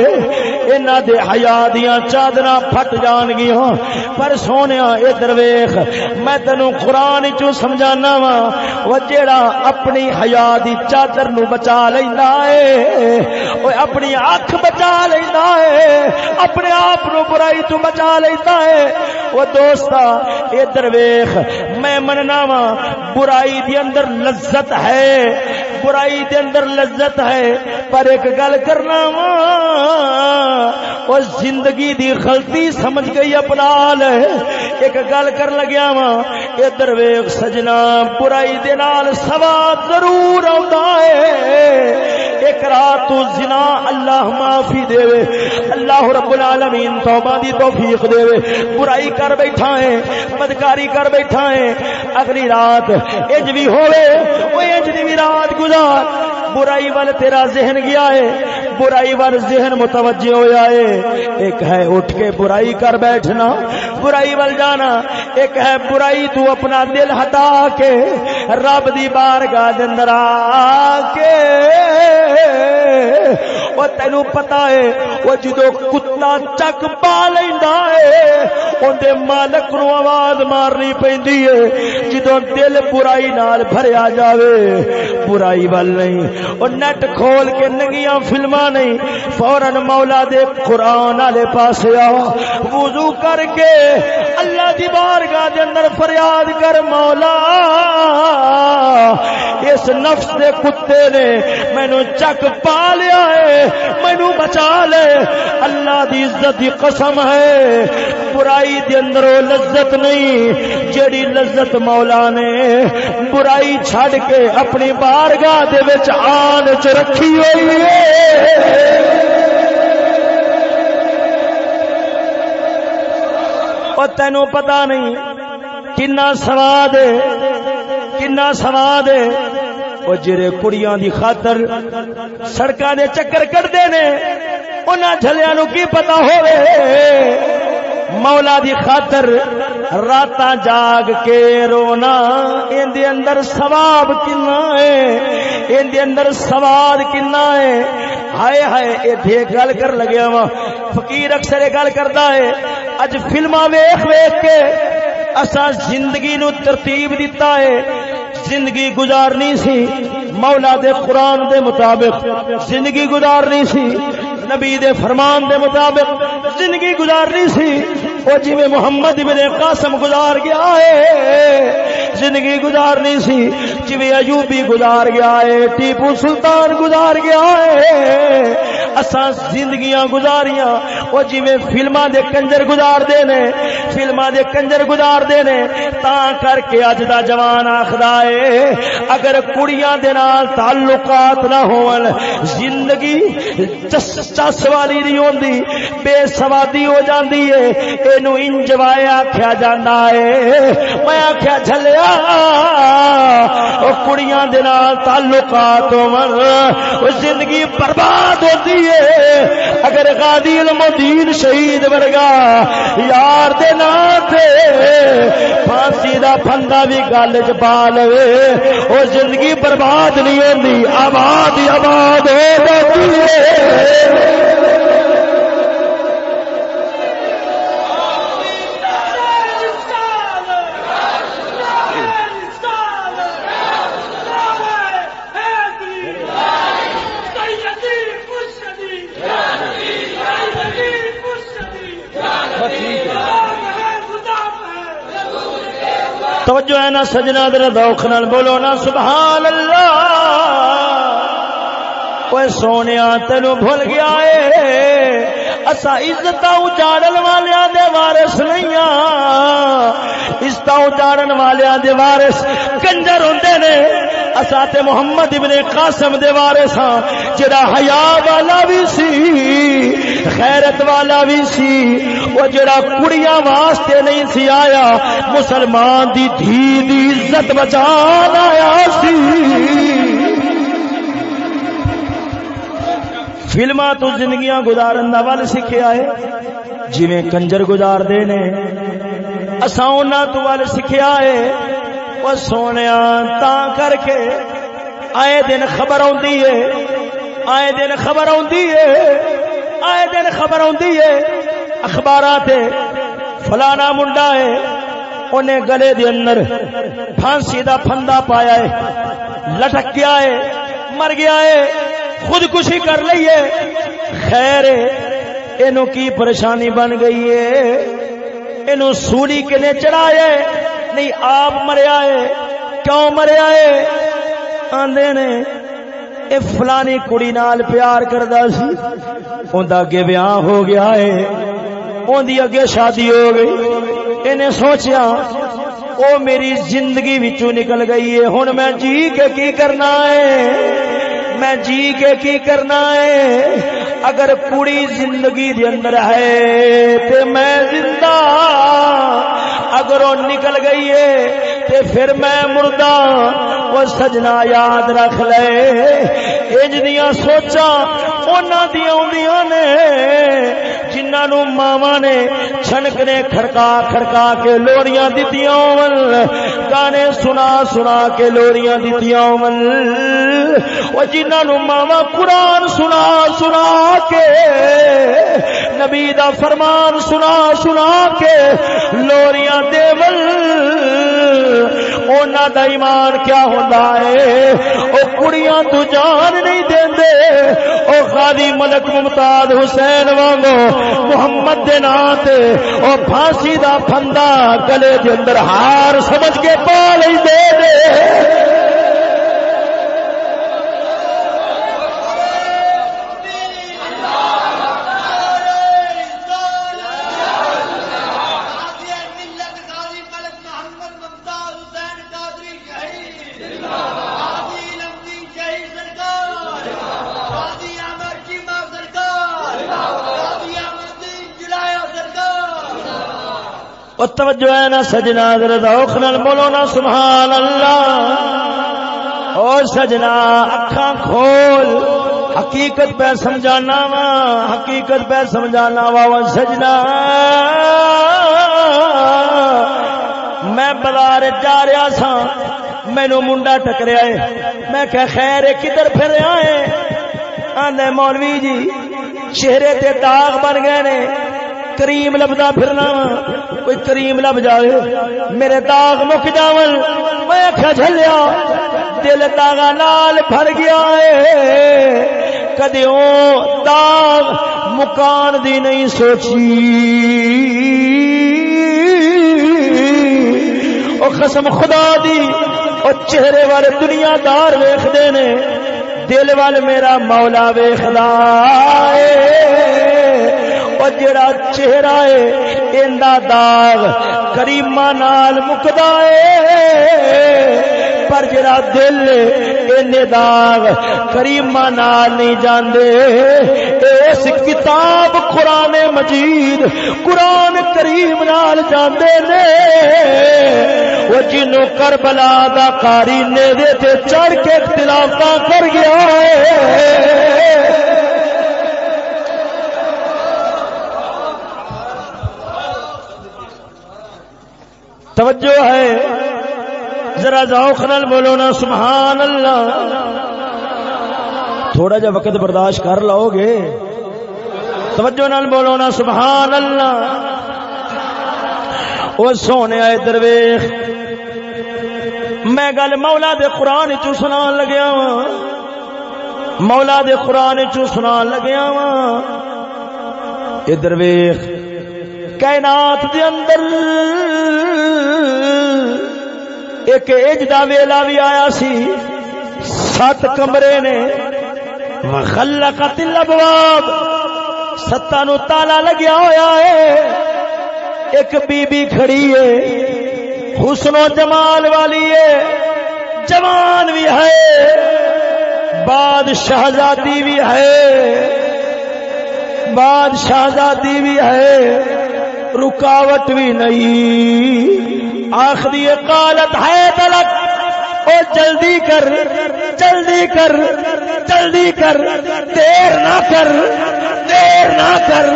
انہاں دے حیا دیاں چادراں پھٹ جان گیاں۔ پر سونیا ادھر ویکھ میں تینو قران وچوں سمجھانا وا او جیڑا اپنی حیا دی چادر نو بچا لیندا اے او اپنی اکھ بچا لیندا اے اپنے آپ نو برائی تو بچا لیندا اے او دوستا ادھر ویکھ میں مننا وا برائی دی اندر لذت ہے، برائی دے اندر لذت ہے، پر ایک گل کرنا وا اور زندگی دی غلطی سمجھ گئی اپنا لے ایک گل کر لگیا وا ادھر ویخ سجنا، برائی دے نال سواد ضرور آتا ہے۔ ایک رات تو زنا اللہ معافی دے اللہ رب العالمین توبہ دی توفیق دے برائی کر بیٹھا ہے، بدکاری کر بیٹھا ہے۔ اگلی رات اج بھی ہوے او اج بھی رات گزار۔ برائی وال تیرا ذہن گیا ہے، برائی وال ذہن متوجہ ہوا ہے۔ ایک ہے اٹھ کے برائی کر بیٹھنا، برائی وال جانا۔ ایک ہے برائی تو اپنا دل ہٹا کے، رب دی بارگاہ دے اندر آ کے۔ وہ تینو پتا ہے وہ جدو کتا چک پا لینا ہے اندر مالک نو آواز مارنی پی جدو دل برائی نال بھریا جاوے، برائی وال نہیں۔ اور نیٹ کھول کے نگیاں فلما نہیں فورن مولا دے قرآن والے پاس آ وضو کر کے اللہ دی بارگاہ دے اندر فریاد کر مولا۔ اس نفس دے کتے نے مینو چک پا لیا ہے مینو بچا لے۔ اللہ دی عزت دی قسم ہے۔ برائی دے اندر وہ لذت نہیں، جیڑی لذت مولا نے برائی چھڑ کے اپنی بارگاہ دے وچ آن چ رکھی ہوئی ہے۔ اور تینو پتا نہیں کنا سواد کنا سواد وہ جڑے کڑیاں دی خاطر سڑکاں دے چکر کٹدے نے، انہاں جھلیاں نو کی پتہ ہوے مولا دی خاطر رات جاگ کے رونا، ان دے اندر ثواب کنا ہے؟ ان دے اندر سواد کنا ہے؟ ہائے ہائے، اے دے گل کر لگیا وا فقیر اکثر گل کردا ہے۔ اج فلماں ویکھ ویکھ کے اسا زندگی نو ترتیب دیتا ہے۔ زندگی گزارنی سی مولا دے قرآن دے مطابق۔ زندگی گزارنی سی۔ نبی دے فرمان دے مطابق زندگی گزارنی سی۔ وہ جی محمد ابن قاسم گزار گیا ہے، زندگی گزارنی سی۔ جی ایوبی گزار گیا ہے، ٹیپو سلطان گزار گیا ہے۔ اساں زندگیاں گزاریاں۔ وہ جی فلما دے کنجر گزار دے نے فلما دے کنجر گزار دے نے تا کر کے اج دا جوان آخدا ہے، اگر کڑیاں دے نال تعلقات نہ ہون، زندگی چس والی نہیں ہوندی، بے سوادی ہو جاندی ہے۔ اینو انجوائے آکھیا جاندا ہے۔ میں آکھیا، جھلیا، او کڑیاں دے نال تعلقات ہون او زندگی برباد ہوندی ہے۔ اگر غادی المدین شہید ورگا یار دے نام تے پھانسی دا پھندا بھی گل چ پا لوے او زندگی برباد نہیں ہوندی، آباد آباد ہو جاتی ہے۔ توجہ ہے نا سجنا در دوخ نال بولو نا سبحان اللہ کوئی سونے تینو بھول گیا ہے اسا عزت اجاڑن والے دے وارث نہیں عزت اجاڑن والے دے وارث کنجر ہوندے نے اسا تے محمد ابن قاسم دے وارث ہاں جڑا حیا والا بھی سی خیرت والا بھی سی وہ جڑا کڑیاں واسطے نہیں سی آیا مسلمان دی دھی دی عزت بچان آیا سی فلما تو زندگیاں گزارن دا ول سکھیا ہے۔ جویں کنجر گزار دے نے، اساں انہاں تو ول سکھیا ہے۔ او سونیا، تا کر کے آئے دن خبر آندی ہے۔ آئے دن خبر آندی ہے۔ آئے دن خبر آندی ہے۔ اخبارات فلانا منڈا ہے۔ انہیں گلے دے اندر پھانسی دا پھندا پایا ہے۔ لٹک گیا ہے، مر گیا ہے۔ خودکشی کر لئیے خیر اینو کی پریشانی بن گئی ہے؟ اینو سوری کنے چڑھائے نہیں، آپ مریا ہے۔ کیوں مریا ہے؟ آندے نے، اے فلانی کڑی نال پیار کردا سی۔ اوندا اگے بیاہ ہو گیا ہے۔ اوندی اگے شادی ہو گئی۔ انہیں سوچیا، او میری زندگی وچوں نکل گئی ہے۔ ہن میں جی کے کی کرنا ہے؟ میں جی کے کی کرنا ہے؟ اگر پوری زندگی دے اندر ہے تے میں زندہ، اگر وہ نکل گئی ہے تے پھر میں مردہ وہ سجنا یاد رکھ لے۔ انج دیا سوچا دیا نے جنہوں ماوا نے چھنک نے کھڑکا کھڑکا کے لوڑیاں دتیاں گانے سنا سنا کے لوڑیاں دتیاں وہ جنہوں ماوا قرآن سنا سنا کے، نبی دا فرمان سنا سنا کے لوریاں دیول اونا دا ایمان کیا ہوتا ہے؟ او کڑیاں تو جان نہیں دین دے او خالی ملک ممتاز حسین وانگو محمد دے ناتے او پھانسی دا پھندا گلے دے اندر ہار سمجھ کے پا لئی دے دے۔ توجہ ہے نا سجنا ذرا نال بولو نا سبحان اللہ او سجنا اکھاں کھول۔ حقیقت پہ سمجھانا وا، حقیقت پہ سمجھانا وا سجنا۔ میں بازار جا رہا سا مینو منڈا ٹکریا ہے۔ میں کہ خیر کدھر پھر آئے آدھے مولوی جی چہرے تے داغ بن گئے نے۔ کریم لبدا پھرنا کوئی کریم لب جائے میرے داغ مک جاون، میں آخیا جلیا دل داغا نال بھر گیا ہے داغ مکان دی نہیں سوچی۔ او قسم خدا دی، او چہرے والے دنیا دار ویختے نے، دل وال میرا مولا ویخلا اور جڑا چہرہ ہے اندا داغ کریما نال مکدا ہے۔ پر جڑا دل ان داغ کریما نال نہیں جاندے۔ اس کتاب قرآن مجید قرآن کریم نال جاندے نے۔ وہ جنوں کربلا دا قاری نے دے تے چڑھ کے اختلافاں کر گیا ہے۔ توجہ ہے۔ ذرا ذوق نال بولو نا سبحان اللہ۔ تھوڑا جا وقت برداشت کر لو گے۔ توجہ نال بولو نا سبحان اللہ۔ وہ سونے آئے درویش، میں گل مولا دے قرآن چو سنا لگیا وا مولا دے قرآن چو سنا لگیا وا ادھر ویخ کائنات دے اندر ایک اجدا ویلا بھی آیا سی، سات کمرے نے۔ مخلقت الابواب، ستا نو تالا لگیا ہویا ہے۔ ایک بی بی کھڑی ہے، حسن و جمال والی ہے۔ جوان بھی ہے بعد شہزادی بھی ہے۔ بعد شہزادی بھی ہے۔ رکاوٹ بھی نہیں۔ آخری قالت ہے تلک او جلدی کر جلدی کر جلدی کر، دیر نہ کر، دیر نہ کر۔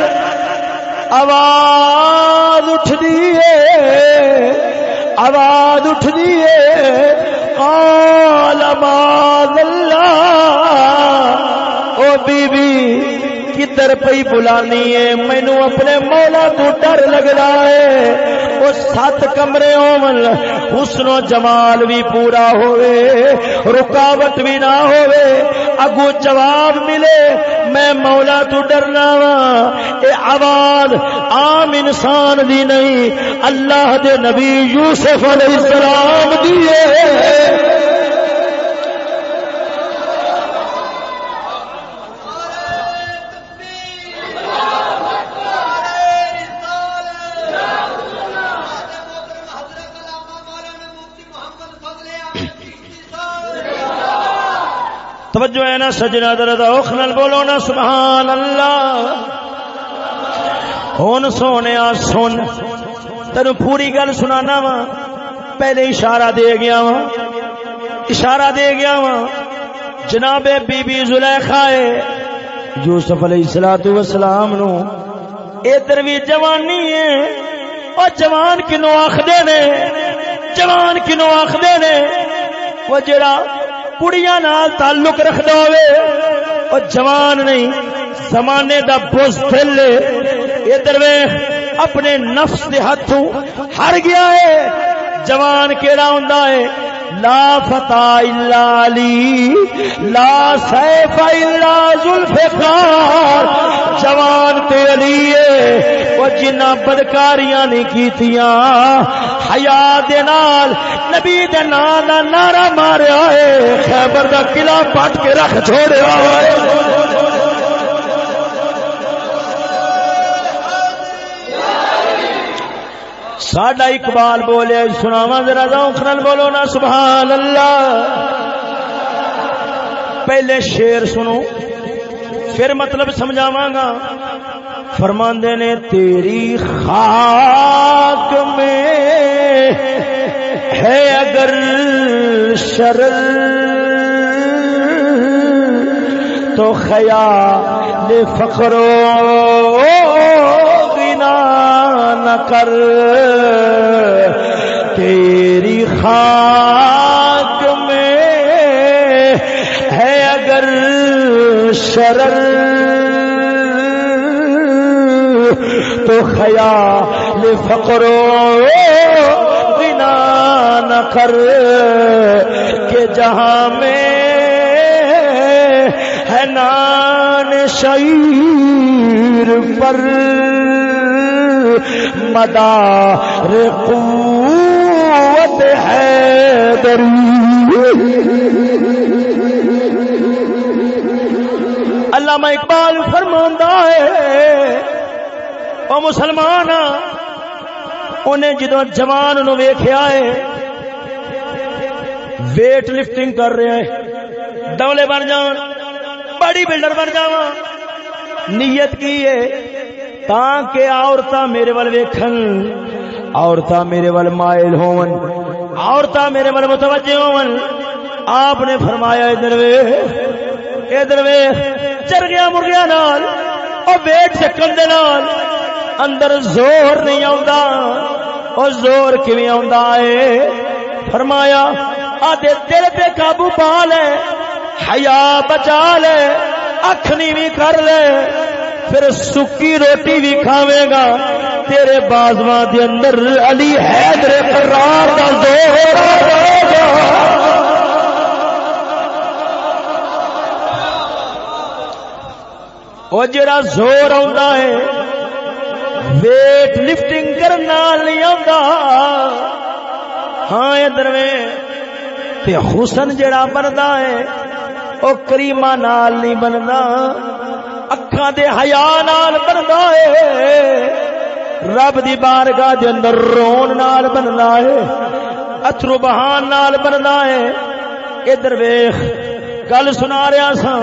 آواز اٹھ دیے آواز اٹھ دیے قال ماذ اللہ او بی بی کدھر پئی بلانی ہے۔ مینو اپنے مولا تو ڈر لگ ہے۔ وہ سات کمرے ہومن حسن و جمال بھی پورا ہوئے۔ رکاوٹ بھی نہ ہوئے۔ اگو جواب ملے۔ میں مولا تو ڈرنا وا ہاں۔ اے آواز عام انسان دی نہیں، اللہ دے نبی یوسف علیہ السلام دیے توجہ ہے نا سجنا درد نل بولو نا، سبحان اللہ۔ ہوں سونے سن۔ تین پوری گل سنانا وا۔ پہلے اشارہ دے گیا وا۔ اشارہ دے گیا وا۔ جناب بی بی زلیخا یوسف علیہ السلام وسلام نو۔ ادھر بھی جوانی ہے۔ اور جوان کنو آخدے نے۔ جوان کنو آخدے نے۔ وہ جڑا کڑیاں نال تعلق رکھدا ہوے او جوان نہیں زمانے دا بوز دل ادھر ویکھ اپنے نفس دے ہاتھوں ہر گیا ہے جوان کیڑا ہوندا ہے لا فتح الا علی، لا سیف الا ذوالفقار جوان تے علی ہے او جنہ بدکاریاں نہیں کیتیاں۔ حیا دے نال، نبی دے نام دا نعرہ ماریا ہے، خیبر دا قلعہ پٹ کے رکھ چھوڑیا ہے۔ ساڈا اقبال بولے سناوا ذرا ذوق بولو نا سبحان اللہ پہلے شیر سنو، پھر مطلب سمجھاوا گا۔ فرماندے نے، تیری خاک میں ہے اگر شرل تو خیال فخرو نہ کر تیری خاک میں ہے اگر شرر تو خیال فقرو بنا نہ کر کہ جہاں میں ہے نان شعیر پر مدار قوت ہے علامہ اقبال فرماندہ ہے، او مسلمان، انہیں جدو جوان نو ویخیا ہے ویٹ لفٹنگ کر رہے ہیں۔ دولے بن جان، بڑی بلڈر بن جا نیت کی ہے تاکہ عورتاں میرے ول ویکھن، عورتاں میرے ول مائل ہون، عورتاں میرے ول متوجہ ہون۔ آپ نے فرمایا، ادھر وے ادھر وے چر گیا مرغیا نال، او بیٹ چکن دے نال۔ اندر زور نہیں آوندا۔ او زور کیویں آوندا اے؟ فرمایا، آدھے دل پہ قابو پا لے، حیا بچا لے، اکھ نہیں کر لے۔ پھر سکی روٹی بھی کھاوے گا۔ تیرے بازواں دے اندر علی حیدر قرار دا زور وہ جڑا زور آتا ہے ویٹ لفٹنگ کرنا نہیں آتا ہاں ادھر تے حسن جڑا بنتا ہے وہ کریما نال نہیں بنتا اکھاں دے حیا نال بندا ہے رب دی بارگاہ دے اندر رون نال بندا ہے اترو بہان نال بندا ہے ادھر ویکھ، گل سنا رہا سا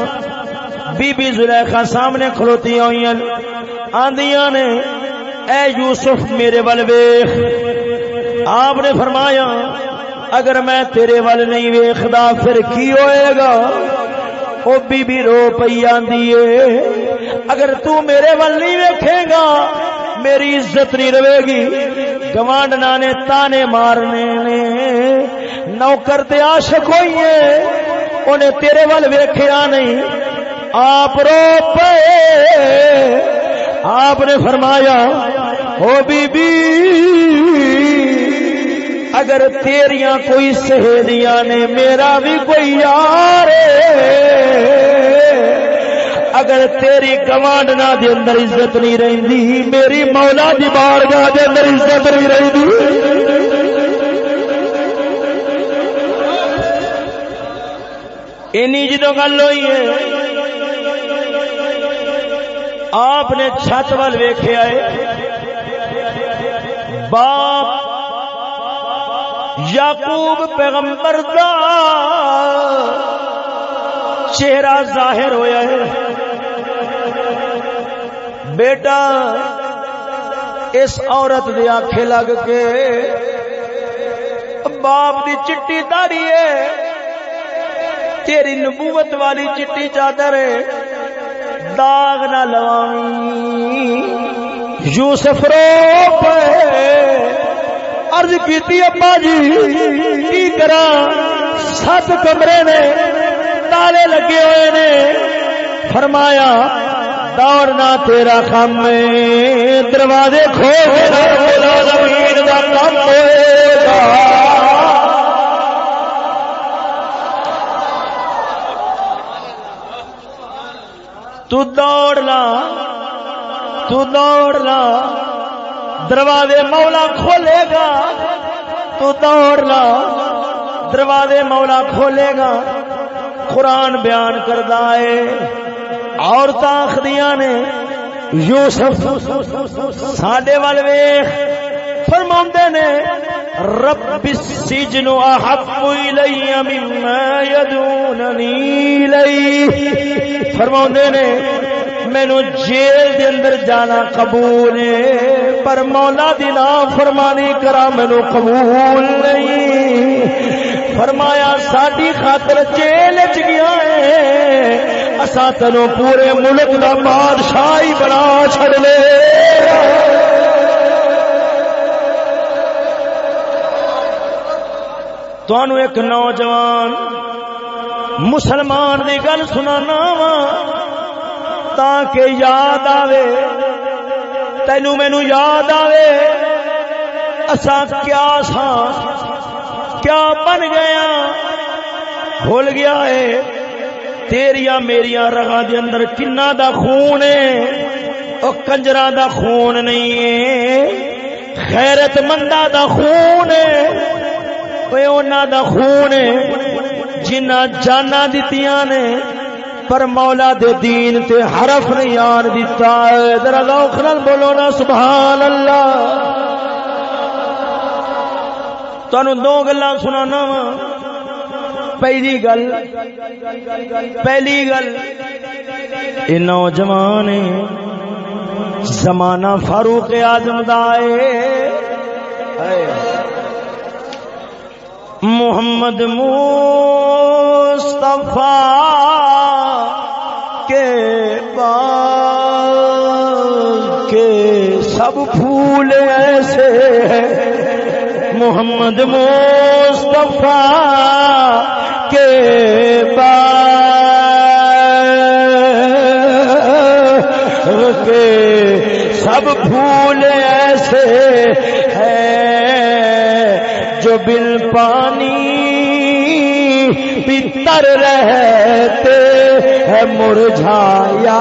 بی بی زلیخا سامنے کھلوتی ہوئی آندیاں نے، اے یوسف میرے ول ویخ آپ نے فرمایا، اگر میں تیرے ول نہیں ویخدا پھر کی ہوئے گا؟ او بی بی رو پی آندی اگر تو میرے ول نہیں ویکھے گا، میری عزت نہیں رہے گی۔ گوانڈنا نے تانے مارنے نے۔ نوکر تے عاشق ہوئی ہے انہیں تیرے ول ویکھیا نہیں۔ آپ رو پے۔ آپ نے فرمایا، ہو بی بی اگر تیریاں کوئی سہیلیاں نے، میرا بھی کوئی یار اگر تیری گوانڈنا دے اندر عزت نہیں رہی میری مولا دی بارگاہ دے اندر عزت نہیں رہی اینی جدو گل ہوئی ہے، آپ نے چھت وال ویخیا ہے باپ یعقوب پیغمبر دا چہرہ ظاہر ہویا ہے۔ بیٹا، اس عورت دے آنکھیں لگ کے باپ دی چٹی داری ہے۔ تیری نبوت والی چٹی چادر ہے۔ داغ نہ لوامی یوسف رو پہ عرض کیتی ابا جی کی کرا سات کمرے نے تالے لگے ہوئے نے۔ فرمایا دوڑنا تیرا کام دروازے کھول زمین تو دوڑ لا، تو دوڑ لا، دروازے مولا کھولے گا۔ تو دوڑ لا، دروازے مولا کھولے گا۔ قرآن بیان کردہ ہے۔ اور تاخدیاں نے، یوسف، ساڈے وال ویخ فرما نے، رب السجن احب الی مما يدوننی لی فرما نے، مینو جیل دے اندر جانا قبول ہے، پر مولا دی نا فرمانی کرا مینو قبول نہیں۔ فرمایا ساری خاطر جیل چ گیا ہے۔ اسا پورے ملک دا بادشاہ ہی بنا چھڑ لے۔ تنو ایک نوجوان مسلمان دی گل سنانا وا تاکہ یاد آوے۔ تینو مینو یاد آوے۔ اسا کیا سا کیا بن گیا؟ بھول گیا ہے۔ تیریا میریا رگا دے اندر کنا دا خون ہے۔ او کنجرا دا خون نہیں ہے۔ خیرت مندہ دا خون ہے۔ اونا دا خون ہے۔ جنہ جانا دتیاں نے، پر مولا دے دین تے حرف نہیں آن دیتا ہے ذرا ذوق نال بولو نا، سبحان اللہ۔ تانوں دو گلاں سنانا وا۔ پہلی گل پہلی گل، اے نوجوان، زمانہ فاروق اعظم دا اے۔ محمد مصطفیٰ کے پاس کے سب پھول ایسے ہیں۔ محمد مصطفیٰ کے پاس کے سب پھول ایسے جو بل پانی پتر رہتے ہے مرجھایا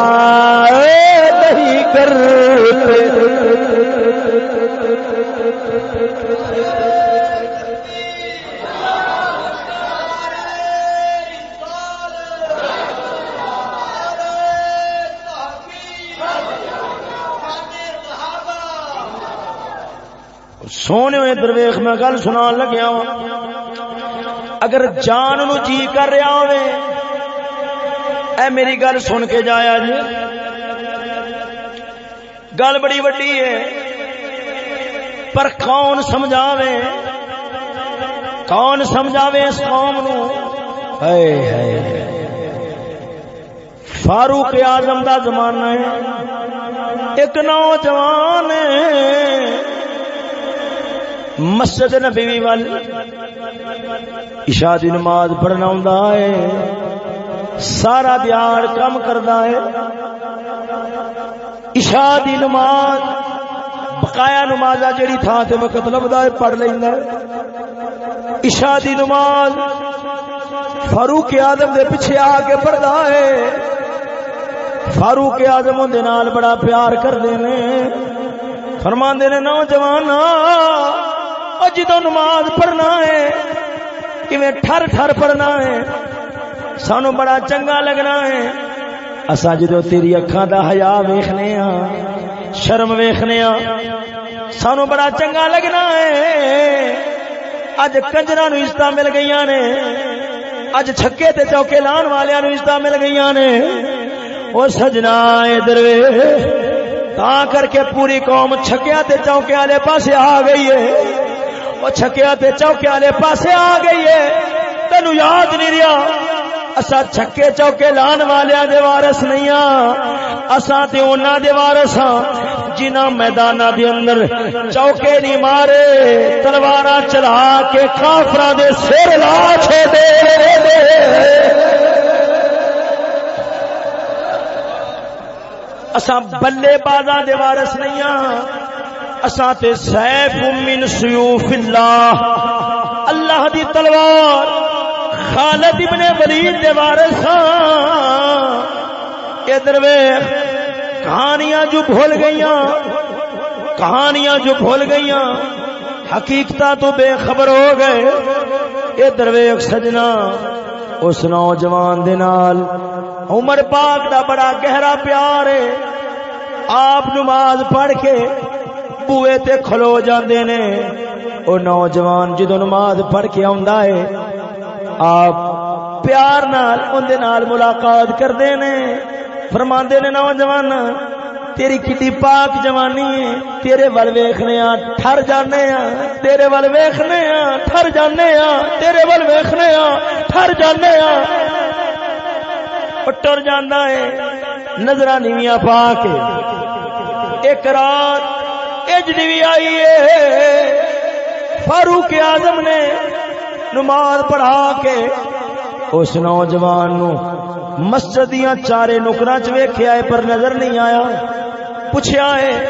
نہیں کرتے۔ سونے ہوئے درویخ میں گل سنا لگیا اگر جان نو جی کر رہا ہو اے میری گل سن کے جایا جی۔ گل بڑی وڈی ہے، پر کون سمجھاوے؟ کون سمجھاوے اس قوم نو؟ فاروق آزم دا زمانہ ہے۔ ایک نوجوان مسجد نبی وال عشاء دی نماز پڑھنا ہوندا ہے۔ سارا دیار کم کردا ہے۔ عشاء دی نماز، بقایا نماز جڑی تھا تے وقت لبدا ہے، پڑھ لیندا ہے۔ عشاء دی نماز، فاروق اعظم دے پیچھے آ کے پڑھدا ہے۔ فاروق اعظم دے نال بڑا پیار کردے نے۔ فرماندے نے نوجوان جدو نماز پڑھنا ہے کیویں ٹھر ٹھر پڑھنا ہے۔ سانو بڑا چنگا لگنا ہے۔ اسا جدو تیری اکھاں دا حیا ویکھنے ہاں شرم ویکھنے ہاں سانو بڑا چنگا لگنا ہے۔ اج کنجراں نو عزت مل گئیاں نے۔ اج چھکے تے چوکے لان والیاں نو عزت مل گئیاں نے۔ او سجنا ادھر تا کر کے پوری قوم چھکیا تے چوکے والے پاسے آ گئی ہے۔ وہ چھکیا تے چوکے والے پاسے آ گئی ہے۔ تینو یاد نہیں رہا اسا چھکے چوکے لان والے دے وارث نہیں ہاں اسا تے انہاں دے وارث ہاں جنہاں میداناں دے اندر چوکے نہیں مارے، تلواراں چلا کے کافراں دے سر لا چھے دے۔ اسا بلے بازاں دے وارث نہیں ہاں اساں تے سیف من سیوف اللہ۔ اللہ دی تلوار۔ خالد ابن ولید دے وارث ہاں۔ ادھر ویکھ، کہانیاں جو بھول گئیاں، کہانیاں جو بھول گئیاں حقیقت تو بے خبر ہو گئے۔ ادھر ویکھ سجنا، اس نوجوان دے نال۔ عمر پاک دا بڑا گہرا پیار ہے۔ آپ نماز پڑھ کے بوئے تے کھلو جاندے نے۔ او نوجوان جدو نماز پڑھ کے آندا ہے آپ پیار نال اون دے نال ملاقات کردے نے فرماندے نے، نوجوان، تیری کتی پاک جوانی ہے۔ تیرے ول ویکھنے آ ٹھر جانے آ تیرے ول ویکھنے آ ٹھر جانے آ تیرے ول ویکھنے آ ٹھر جانے آ ٹر جانا ہے۔ نظر نیویاں پا کے ایک رات اج بھی آئی ہے۔ فاروق اعظم نے نماز پڑھا کے اس نوجوان نو مسجد دیا چارے نکرا چ ویخیا ہے پر نظر نہیں آیا۔ پوچھا ہے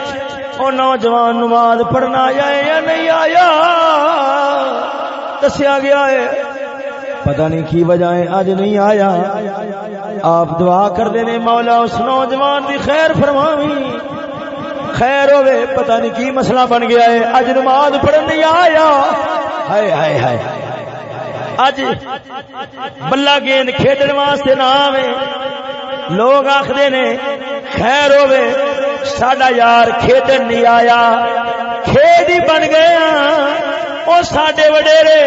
وہ نوجوان نماز پڑھنا آیا ہے یا نہیں آیا؟ دسیا گیا ہے، پتہ نہیں کی وجہ ہے اج نہیں آیا۔ آپ دعا کر دینے مولا، اس نوجوان دی خیر فرماوی۔ خیر ہوے پتہ نہیں کی مسئلہ بن گیا ہے۔ اج نماز پڑھن نہیں آیا۔ ہائے ہائے ہائے۔ اج بلا گیند کھیڈن واسطے نہ آوے۔ لوگ آخر نے، خیر ہوے ساڈا یار کھیڈن نہیں آیا۔ کھیڈ ہی بن گیا ہاں۔ وہ سڈے وڈیرے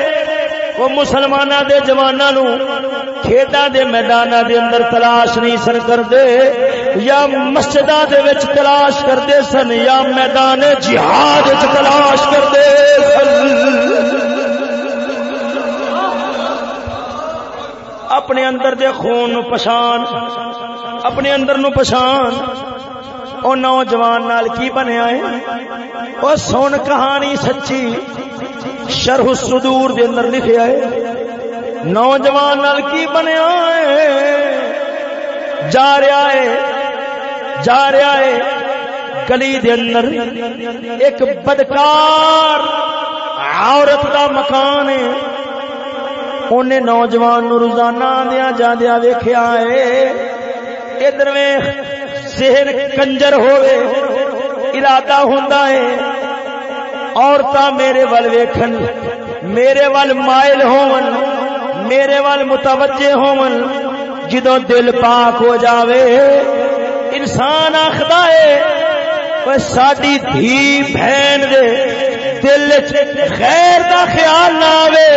وہ مسلمان دے جوانا نو کھیڈا دے میدان دے اندر تلاش نہیں سن کرتے یا مسجد دے وچ تلاش کرتے سن، یا میدان جہاد تلاش کرتے اپنے اندر دے خون نو پچھان اپنے اندر نو پچھان او نوجوان نال کی بنیا ہے؟ او سن کہانی سچی شرح الصدور دے اندر لکھیا ہے۔ نوجوان نال کی بنیا ہے؟ جا رہا ہے، جا رہا ہے۔ گلی دے اندر ایک بدکار عورت کا مکان ہے۔ انہیں نوجوان نو روزانہ آدیا جاندیا ویخیا ہے۔ ادھر ذہن کنجر ہوئے ارادہ ہوندا ہے۔ عورتاں میرے ول ویکھن، میرے ول مائل ہون، میرے ول متوجہ ہون۔ جدوں دل پاک ہو جاوے، انسان آخدا ہے ساڈی دھی بہن دے دل خیر دا خیال نہ آوے،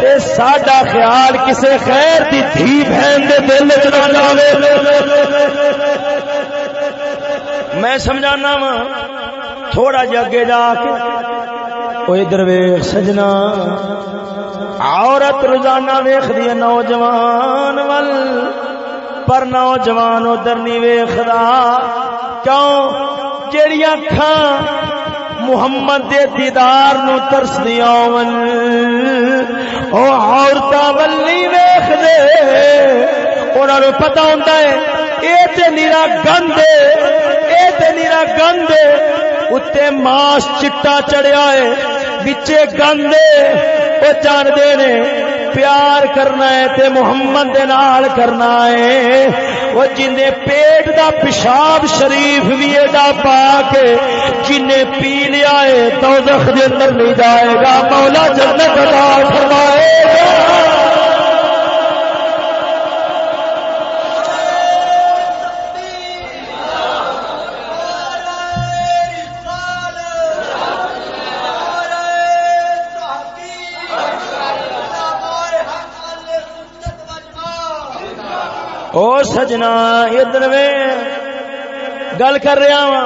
تے ساڈا خیال کسے خیر دی دھی بہن دے دل وچ نہ جاوے۔ میں سمجھانا وا تھوڑا جا اگے جا کے وہ ادھر ویخ سجنا۔ عورت روزانہ ویخ دی نوجوان ول، پر نوجوان ادھر نہیں ویخدا کیوں؟ جڑیاں کھان محمد دے دیدار نو ترس دیا ون او عورتاں ول نہیں ویخ دے انہاں نو پتہ ہوندا ہے، اے تے نیرا گند اے تے نیرا گند اتنے ماس چٹا چڑیا ہے بچے گندے وہ جانتے نے۔ پیار کرنا ہے تے محمد دے نال کرنا ہے۔ وہ جن پیٹ دا پیشاب شریف بھی ایڈا پا کے جن پی لیا ہے تو دخ دے اندر نہیں جائے گا۔ مولا جنت عطا فرمائے گا۔ او سجنا ادھر گل کر رہا وا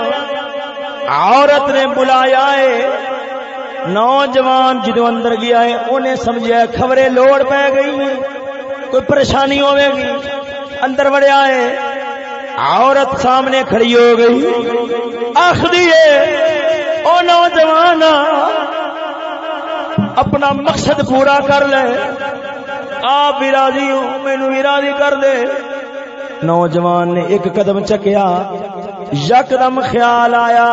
عورت نے بلایا ہے۔ نوجوان جدو اندر گیا ہے، انہیں سمجھا خبریں لوڑ پی گئی کوئی پریشانی ہوے گی۔ اندر وڑیا ہے۔ عورت سامنے کھڑی ہو گئی۔ آخری ہے، او نوجوان، اپنا مقصد پورا کر لے۔ آپ بھی راضی ہوں مینو بھی راضی کر دے۔ نوجوان نے ایک قدم چکیا یک دم خیال آیا،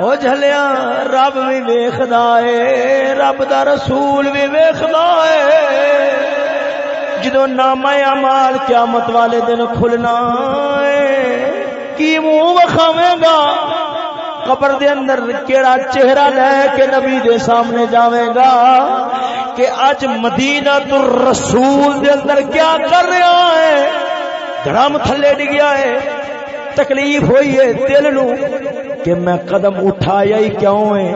او جھلیا، رب بھی ویخدا ہے رب دا رسول بھی ویخدا ہے جدو نام امال قیامت والے دن کھلنا کی منہ وکھاوے گا؟ قبر دے اندر کیڑا چہرہ لے کے نبی دے سامنے جاوے گا کہ اج مدینہ تو رسول دے اندر کیا کر رہا ہے دھڑام تھلے ڈگیا ہے۔ تکلیف ہوئی ہے دل نو کہ میں قدم اٹھایا ہی کیوں ہے؟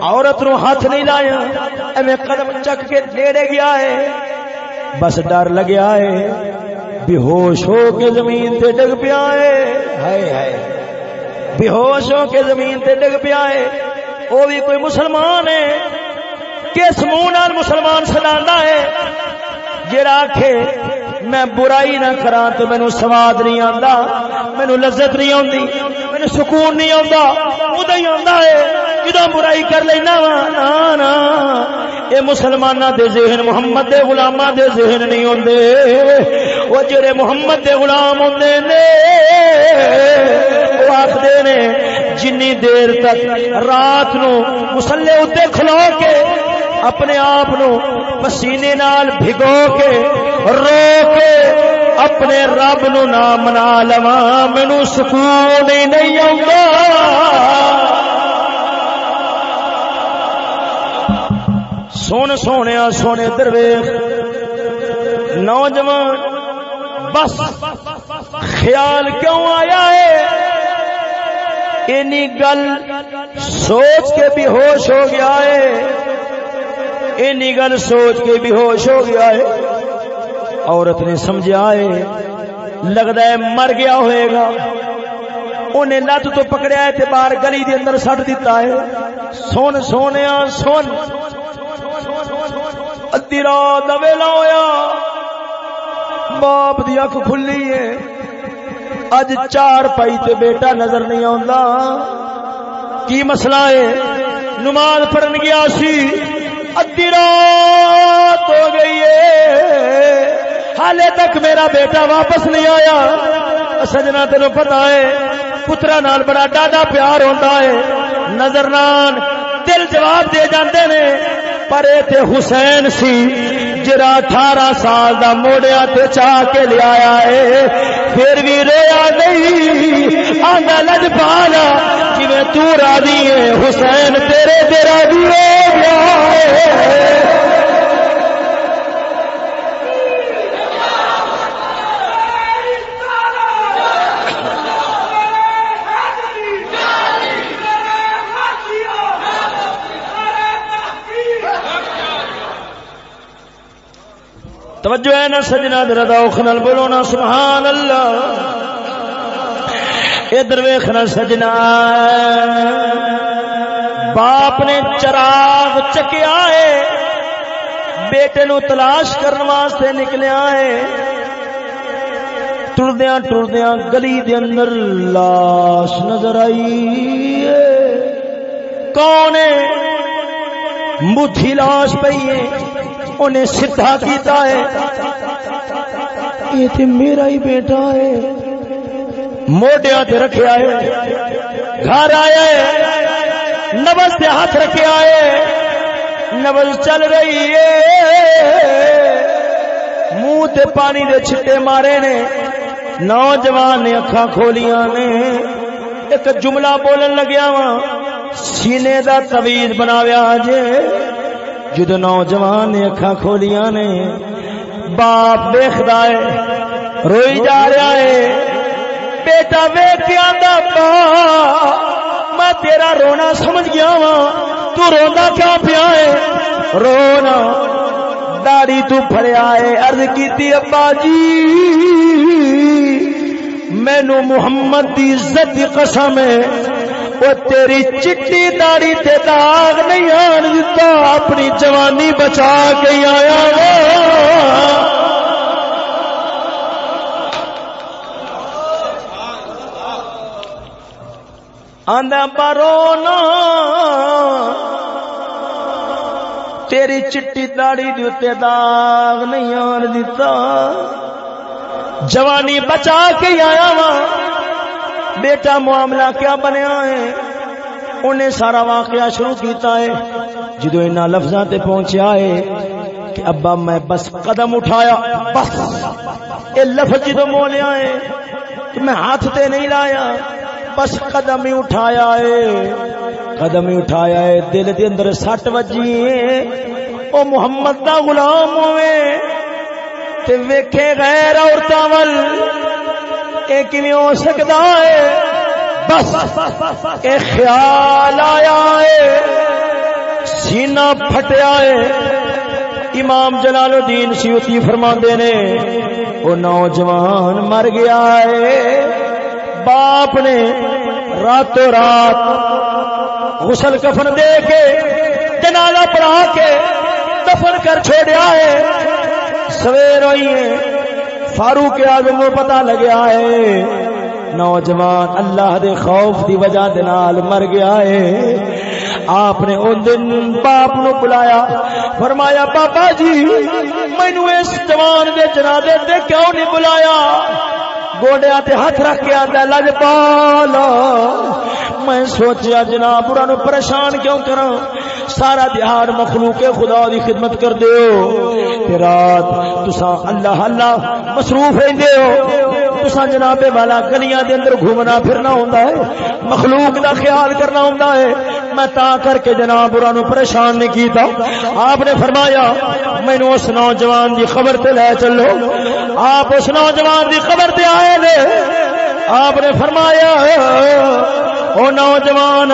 عورت نو ہاتھ نہیں لایا میں قدم چک کے نیڑے گیا ہے۔ بس ڈر لگیا ہے، بے ہوش ہو کے زمین تے ڈگ پیا ہے۔ بے ہوش ہو کے زمین تے ڈگ پیا ہے۔ وہ بھی کوئی مسلمان ہے؟ کس منہ مسلمان سنا ہے؟ جڑا آکھے میں برائی نہ کرا تو مینو سواد نہیں آتا مینو لذت نہیں آتی مینو سکون نہیں آتا ادو ہی آتا ہے جدو برائی کر لینا وا، نا نا۔ یہ مسلمان دے ذہن، محمد دے غلامہ دے ذہن نہیں ہوندے۔ وہ جڑے محمد دے غلام ہوندے نے وہ آخدے نے، جنی دیر تک رات نو مسلے اتنے کھلو کے اپنے آپ پسینے نال بھگو کے رو کے اپنے رب نو نہ منا لوا مینو سکون ہی نہیں آ سن سونے سونے درویش، نوجوان، بس خیال کیوں آیا ہے؟ اینی گل سوچ کے بھی ہوش ہو گیا ہے۔ اینی گل سوچ کے بھی ہوش ہو گیا ہے۔ عورت نے سمجھا ہے لگتا ہے مر گیا ہوئے گا۔ انہیں لت تو پکڑیا ہے تے باہر گلی دے اندر سٹ دیتا ہے۔ سن سونے سن۔ ادی رات ویلا ہویا۔ باپ دی اکھ کھلی ہے۔ اج چار پائی تے بیٹا نظر نہیں آتا کی مسئلہ ہے؟ نماز پڑھن گیا سی۔ ادی رات ہو گئی ہے۔ حالے تک میرا بیٹا واپس نہیں آیا۔ سجنا تین پتا ہے، پترا نال بڑا ڈاڈا پیار ہوتا ہے۔ نظر نان دل جواب دے جاندے نے۔ پر تے حسین سی جرا اٹھارہ سال دا موڑیا تے چاہ کے لیا ہے پھر بھی ریا نہیں آگا لج پالا جی تو راضی ہے حسین تیرے تیرا بھی ہو گیا توجہ ہے نا سجنا دردا نال بولو نا سبحان اللہ ادھر ویخنا سجنا۔ باپ نے چراغ چکیا ہے، بیٹے نو تلاش کرنے واسطے نکلیا ہے۔ ٹردیا ٹردیا گلی دے اندر لاش نظر آئی کون مٹھی لاش پی ہے۔ انہیں سدھا کیتا ہے۔ یہ تے میرا ہی بیٹا ہے۔ موڈیا تے رکھیا ہے۔ گھر آیا ہے۔ نبز سے ہاتھ رکھے آئے نبز چل رہی ہے۔ منہ تے پانی دے چھٹے مارے نے۔ نوجوان نے اکھا کھولیاں نے۔ ایک جملہ بولن لگیا وا سینے دا طویل بناویا جے۔ جدو نوجوان نے اکھا کھولیاں نے، باپ دیکھتا ہے، روئی جا رہا ہے، بیٹا ویک کے آدھا با میں تیرا رونا سمجھ گیا وا تو رونا کیا پیا ہے؟ رونا داڑی تو پھڑیا ہے ارد کی ابا جی مینو محمد دی عزت دی قسم ہے وہ تیری چٹی داڑی تے داغ نہیں آن دیتا اپنی جوانی بچا کے آیا آدھا پرونا تیری چٹی داڑی دے داغ نہیں آن دیتا جوانی بچا کے آیا وا۔ بیٹا معاملہ کیا بنیا ہے؟ انہیں سارا واقعہ شروع کیتا ہے۔ جدو ان لفظاں تے پہنچیا ہے کہ ابا میں بس قدم اٹھایا، بس۔ اے لفظ جدو بولیا ہے کہ میں ہاتھ تے نہیں لایا، بس قدم ہی اٹھایا ہے۔ قدم ہی اٹھایا ہے، دل دے اندر سٹ وجی ہے۔ او محمد دا غلام ہوئے۔ تے ویکھے غیر عورتاں ول ہو سکتا ہے؟ بس ایک خیال آیا ہے، سینہ پھٹیا ہے۔ امام جلال الدین سیوتی فرما نے، وہ نوجوان مر گیا ہے۔ باپ نے راتوں رات غسل کفن دے کے، جنازہ پڑھا کے دفن کر چھوڑیا ہے۔ سویر ہوئی ہے فاروق اعظم کو پتہ لگیا ہے۔ نوجوان اللہ دے خوف دی وجہ دے نال مر گیا ہے۔ آپ نے ان دن باپ نو بلایا۔ فرمایا، بابا جی مینو اس جوان دے جنازے تے کیوں نہیں بلایا؟ گوڈیا تے ہاتھ رکھ کے آتا لج پال۔ میں سوچیا جناب برا نو پریشان کیوں کرا سارا دیہار مخلوق خدا دی خدمت کر دیو رات تسا اللہ اللہ مصروف ہے دیو تسا جناب والا گلیاں دے اندر گھومنا پھرنا ہوندا ہے، مخلوق دا خیال کرنا ہوندا ہے۔ میں تا کر کے جناب برا نو پریشان نہیں کیتا۔ آپ نے فرمایا مینو اس نوجوان دی خبر تے لے چلو۔ آپ اس نوجوان دی خبر تے آئے نے۔ آپ نے فرمایا، او نوجوان،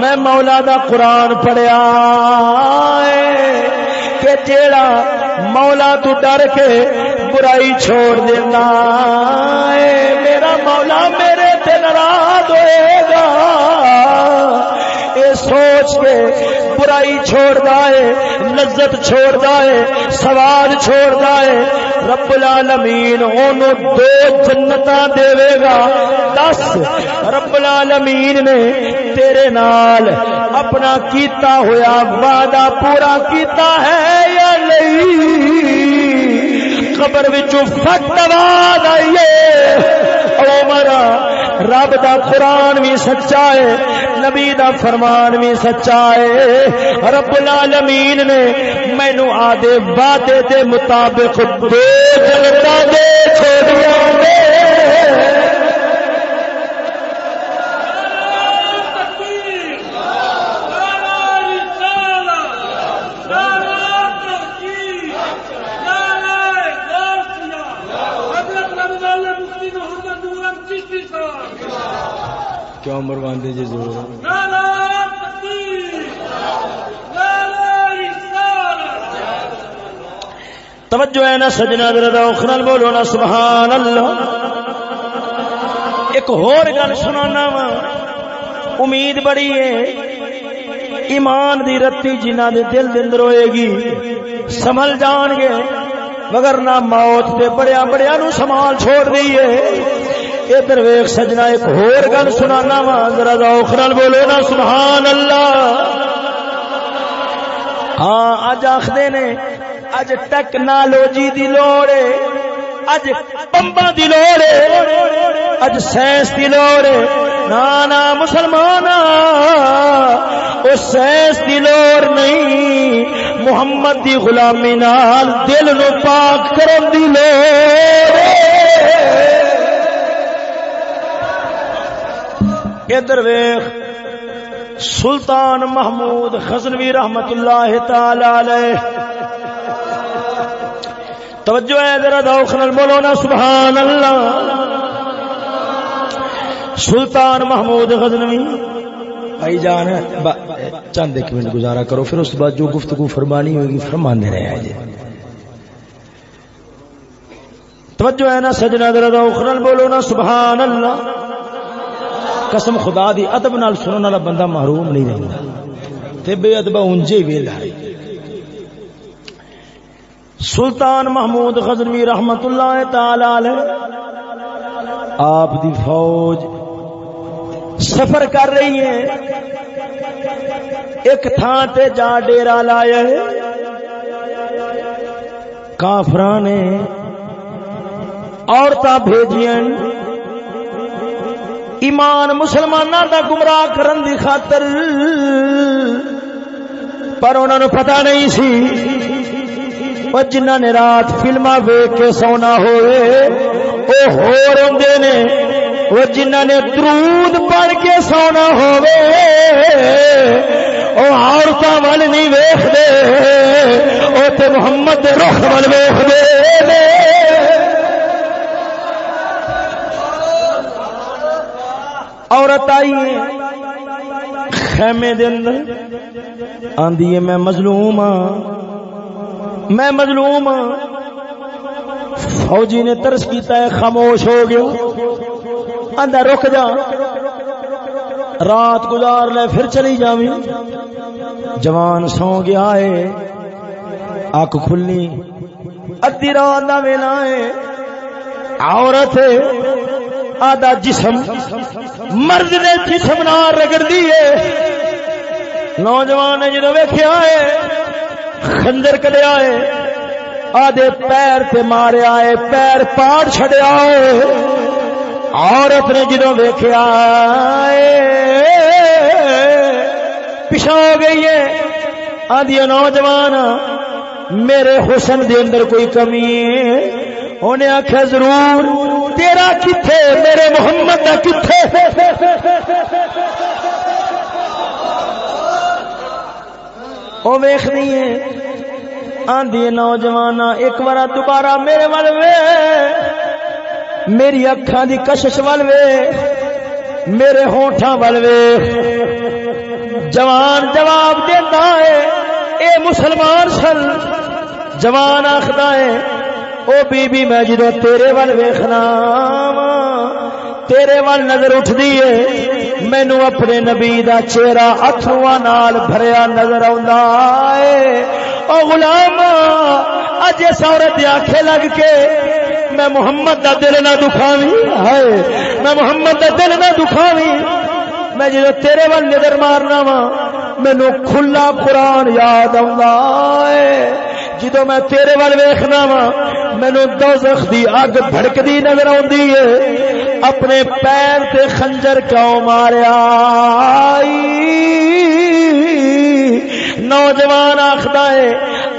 میں مولا دا قرآن پڑھیا کہ جیڑا مولا تو ڈر کے برائی چھوڑ دینا میرا مولا میرے تے ناراض ہوئے گا۔ سوچ کے برائی چھوڑ دائے، لذت چھوڑ دائے، سواد چھوڑ دائے۔ رب العالمین اونو دو جنتا دے گا۔ دس، رب العالمین نے تیرے نال اپنا کیتا ہویا وعدہ پورا کیتا ہے یا نہیں؟ قبر وچوں فٹ آواز آئیے او مرا رب دا قرآن بھی سچا ہے، نبی دا فرمان بھی سچا ہے۔ رب العالمین نے مینو آدھے وعدے دے مطابق دو جنتا دے چھوڑیا کیوں مرواندے جی زور۔ توجہ ہے نا سجنا درد اخرل بولو نا سبحان اللہ۔ ایک اور گل سنانا وا۔ امید بڑی ہے۔ ایمان دی رتی جنہ دے دل دل روئے گی سنبھل جان گے۔ مگر نہ موت تے بڑیا بڑیا نو سنبھال چھوڑ دیے ادھر ویخ سجنا، ایک ہور گل سنانا وا، ذرا ذوق نال بولو نا، سبحان اللہ۔ ہاں اج آخدے نے، اج ٹیکنالوجی دی لوڑ ہے اج پمبا دی لوڑ ہے اج سائنس دی لوڑ ہے نا نا مسلمان او سائنس دی لوڑ نہیں، محمد دی غلامی نال دل نو پاک کرن دی لوڑ ادھر ویخ سلطان محمود خزنوی رحمت اللہ تعالی علیہ۔ توجہ ہے ذرا دوخن بولو نا سبحان اللہ۔ سلطان محمود غزنوی۔ بھائی جان چند ایک منٹ گزارا کرو پھر اس بعد جو گفتگو فرمانی ہوگی فرمانے رہے جی۔ توجہ ہے نا سجنا ذرا دوخن بولو نا سبحان اللہ۔ قسم خدا دی ادب نال سنن والا بندہ محروم نہیں رہتا تے بے ادب اونجے ویلا سلطان محمود غزنوی رحمت اللہ تعالی علیہ آپ دی فوج سفر کر رہی ہے۔ ایک تھان تے جا ڈیرا لایا ہے۔ کافران نے عورتاں بھیجیاں۔ ایمان مسلمان دا گمراہ کرن دی خاطر۔ پر انہوں نے پتا نہیں سی جنہ نے رات فلم ویک کے سونا ہوئے وہ ہو رہے نے وہ جنہ نے درود پڑھ کے سونا ہوئے۔ وہ عورتوں وال نہیں ویختے وہ تو محمد رخ ول ویختے عورت آئی ہے خیمے دے آندی ہے، میں مظلوم ہاں۔ میں مظلوم ہاں۔ فوجی نے ترس کیتا ہے، خاموش ہو گیا آندا رک جا۔ رات گزار لے، پھر چلی جاویں۔ جوان سو گیا ہے۔ اک کھلنی ادی رات دا ویلا ہے۔ عورت آدھا جسم مرد نے جسم نہ رگڑ دیے نوجوان نے جدو ویخیا ہے خنجر کڈیا ہے، آدھے پیر تے مارے آئے پیر پاڑ چڈیا ہے۔ عورت نے جدو ویخیا پچھا ہو گئی ہے۔ آدھی نوجوان، میرے حسن دے اندر کوئی کمی ہے۔ انہیں آخیا ضرور، تیرا کتنے میرے محمد کا کتنے وہ ویخنی ہے۔ آندھی نوجوان ایک بار دوبارہ میرے ول وے۔ میری اکھان دی کشش ول وے۔ میرے ہونٹاں ول وے۔ جوان جواب دیتا ہے، اے مسلمان سن۔ جوان آخر ہے او بی بی میں جدو تیرے ول ویخنا تیرے ول نظر اٹھ دیئے مینو اپنے نبی دا چہرہ اتروا نال بھریا نظر آئے او غلام، اج اس عورت آنکھیں لگ کے میں محمد دا دل نہ دکھاوی ہائے، میں محمد دا دل نہ دکھاوی میں جدو تیرے ول نظر مارنا وا مینو کھلا قرآن یاد آئے جدو میں تیرے وال ویخنا وا، مینو دوزخ دی اگ بھڑکدی نظر آندی ہے۔ اپنے پیر تے خنجر کیوں ماریا؟ نوجوان آخر ہے،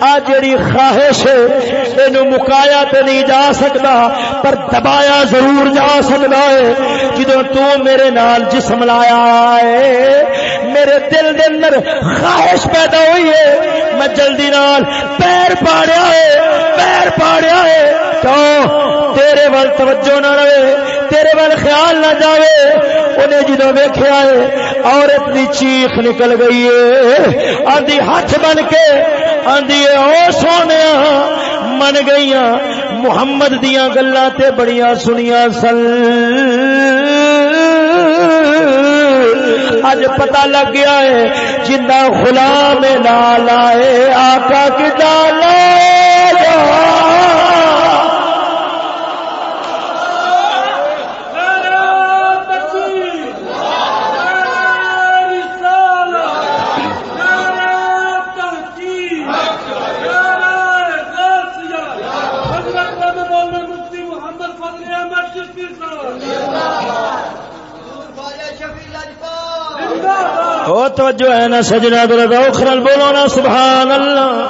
آ جڑی خواہش یہ مکایا تے نہیں جا سکتا پر دبایا ضرور جا سکتا ہے۔ جدو تو میرے نال جسم لایا ہے، میرے دل دے اندر خواہش پیدا ہوئی ہے۔ میں جلدی نال پیر پاڑیا ہے، پیر پاڑیا ہے۔ کیوں تیرے وال توجہ نہ رہے، تیرے وال خیال نہ جاوے۔ انہیں جدو ویخیا ہے، عورت کی چیخ نکل گئی ہے۔ آدھی دی ہاتھ بن کے آدھی او سونے من گئی محمد دیا گلا بڑیاں سنیا سن۔ اج پتا لگ گیا ہے جنہ غلام لال آئے، آقا کی ڈالا توجہ ہے نا سجنا دل بولو نا، سبحان اللہ۔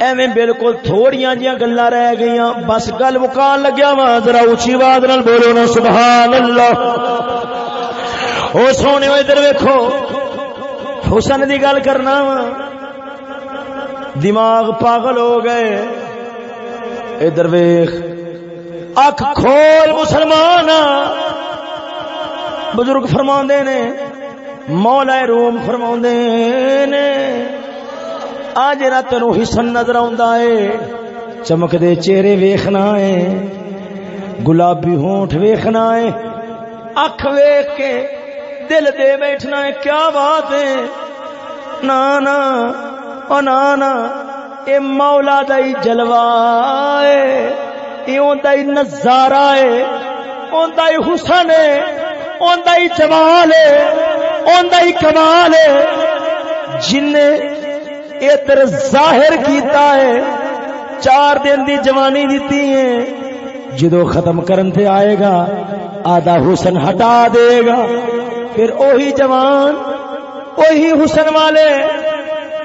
ایویں بالکل تھوڑیاں جیاں گلا رہ گئی بس گل مکان لگیا وا ذرا اچھی آواز نال بولو نا، سبحان اللہ۔ او سونے ادھر ویکھو۔ حسن دی گل کرنا وا دماغ پاگل ہو گئے۔ ادھر ویخ اکھ کھول مسلمان بزرگ فرما نے مولا روم فرما نے، آج را تین حسن نظر آئے چمک دے چہرے ویخنا ہے، گلابی ہونٹ ویخنا ہے، اکھ ویخ کے دل دے بیٹھنا ہے، کیا بات ہے؟ نانا او نانا اے مولا دائی جلوہ ہے، اے دائی نظارہ ہے، اون دائی حسن ہے، اون دائی جمال ہے۔ ہی کمال ہے۔ جن ادھر ظاہر کیتا ہے، چار دن دی جوانی دیتی ہے جدو ختم کرن تے آئے گا، آدھا حسن ہٹا دے گا۔ پھر اوہی جوان، اوہی حسن والے،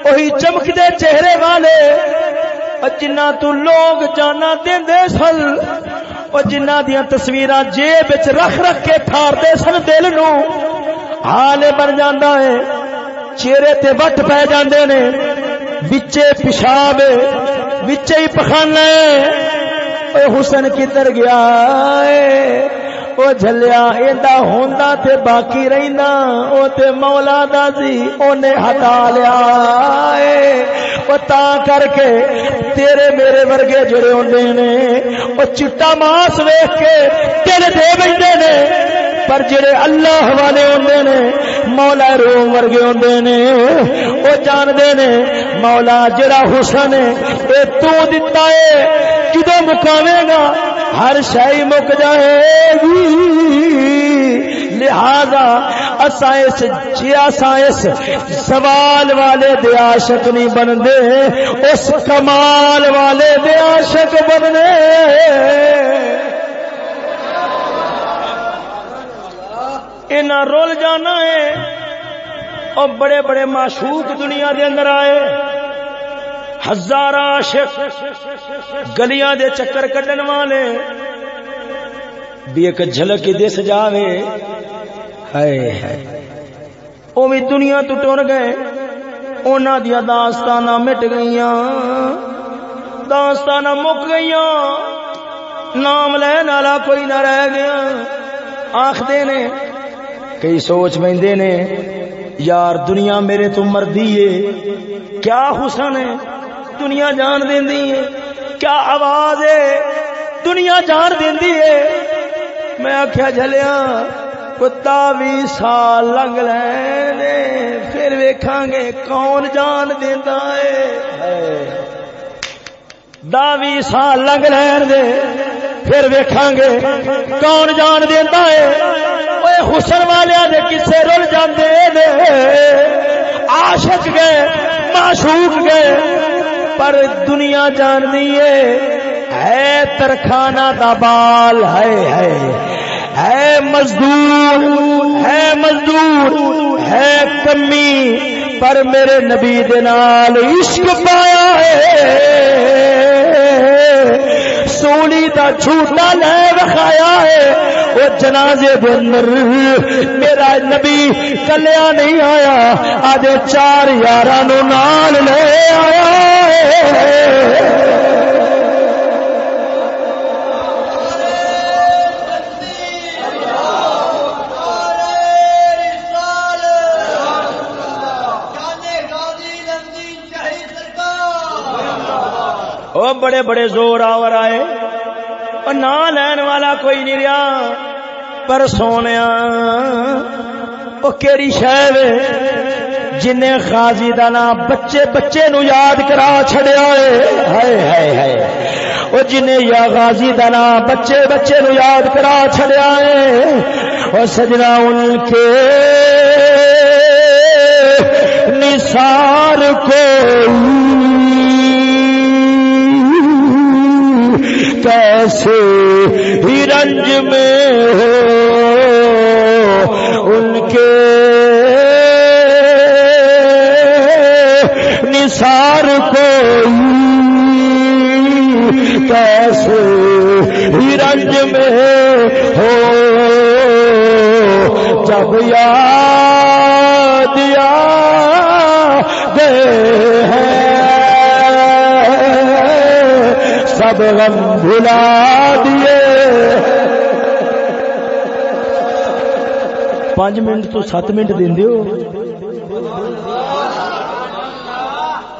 اوہی چمکدے چہرے والے۔ جنہ تو لوگ جانا دے دے سل اور جنہ دیا تصویر جیب رکھ رکھ کے ٹھار دے سن دل نو۔ ہاں حال بن جانا ہے۔ چہرے تے وٹ پی جاندے نے۔ بچے پیشاب بچے ہی پخانا ہے۔ حسن کدھر گیا وہ جلیا ایڈا ہوندا تے باقی رہنا او تے مولا دا سی اونے ہٹا لیا او تا کر کے تیرے میرے ورگے جڑے ہوندے نے۔ او چٹا ماس ویکھ کے دل دے بیٹھے نے۔ پر جڑے اللہ والے ہوندے نے، مولا روم ورگے ہوندے نے او جاندے نے، مولا جڑا حسن ہے، اے تو دتا ہے کدو مکاوے گا؟ ہر شاہی مک جائے گی۔ لہذا اسائنس جیا سائنس سوال والے دے عاشق نہیں بنتے اس کمال والے دے عاشق بننے۔ اینا رول جانا ہے۔ اور بڑے بڑے معشوق دنیا دے اندر آئے۔ ہزار عاشق گلیاں دے چکر کڈن والے۔ بھی ایک جھلک دس جاوے۔ وہ بھی دنیا تو ٹر گئے۔ انہوں دیا داستان مٹ گئی داستان مک گئی نام لین والا کوئی نہ رہ گیا۔ آخر نے کئی سوچ بہتے نے، یار دنیا میرے تو مردی ہے، کیا حسن ہے، دنیا جان دینی ہے، کیا آواز ہے، دنیا جان دینی ہے۔ میں آخیا جلیا کتا بھی سال لنگ لے پھر ویکھاں گے کون جان دینا ہے۔ داوی سال لنگ لین دے، پھر ویکھاں گے کون جان دینا ہے۔ حسن والے دے کسے رل جاندے نے۔ عاشق گئے، معشوق گئے، پر دنیا جان دیے ہے ترخانہ دا بال ہے ہے ہے مزدور ہے مزدور، ہے کمی، پر میرے نبی دال عشق پایا ہے۔ سولی کا جھوٹا لے رکھایا ہے۔ وہ جنازے دے اندر میرا نبی کلیا نہیں آیا۔ آج چار یار نال لے آیا ہے۔ وہ بڑے بڑے زور آور آئے اور نہ لین والا کوئی نہیں رہا پر سونے وہ کہڑی شہر جن خاجی کا نام بچے بچے نو یاد کرا چڑیا ہے وہ جن یا غازی کا نام بچے بچے نو یاد کرا چڑیا ہے وہ سجنا ان کے کیسے ہی رنج میں سب غم بھلا دیے۔ پانچ منٹ تو سات منٹ دے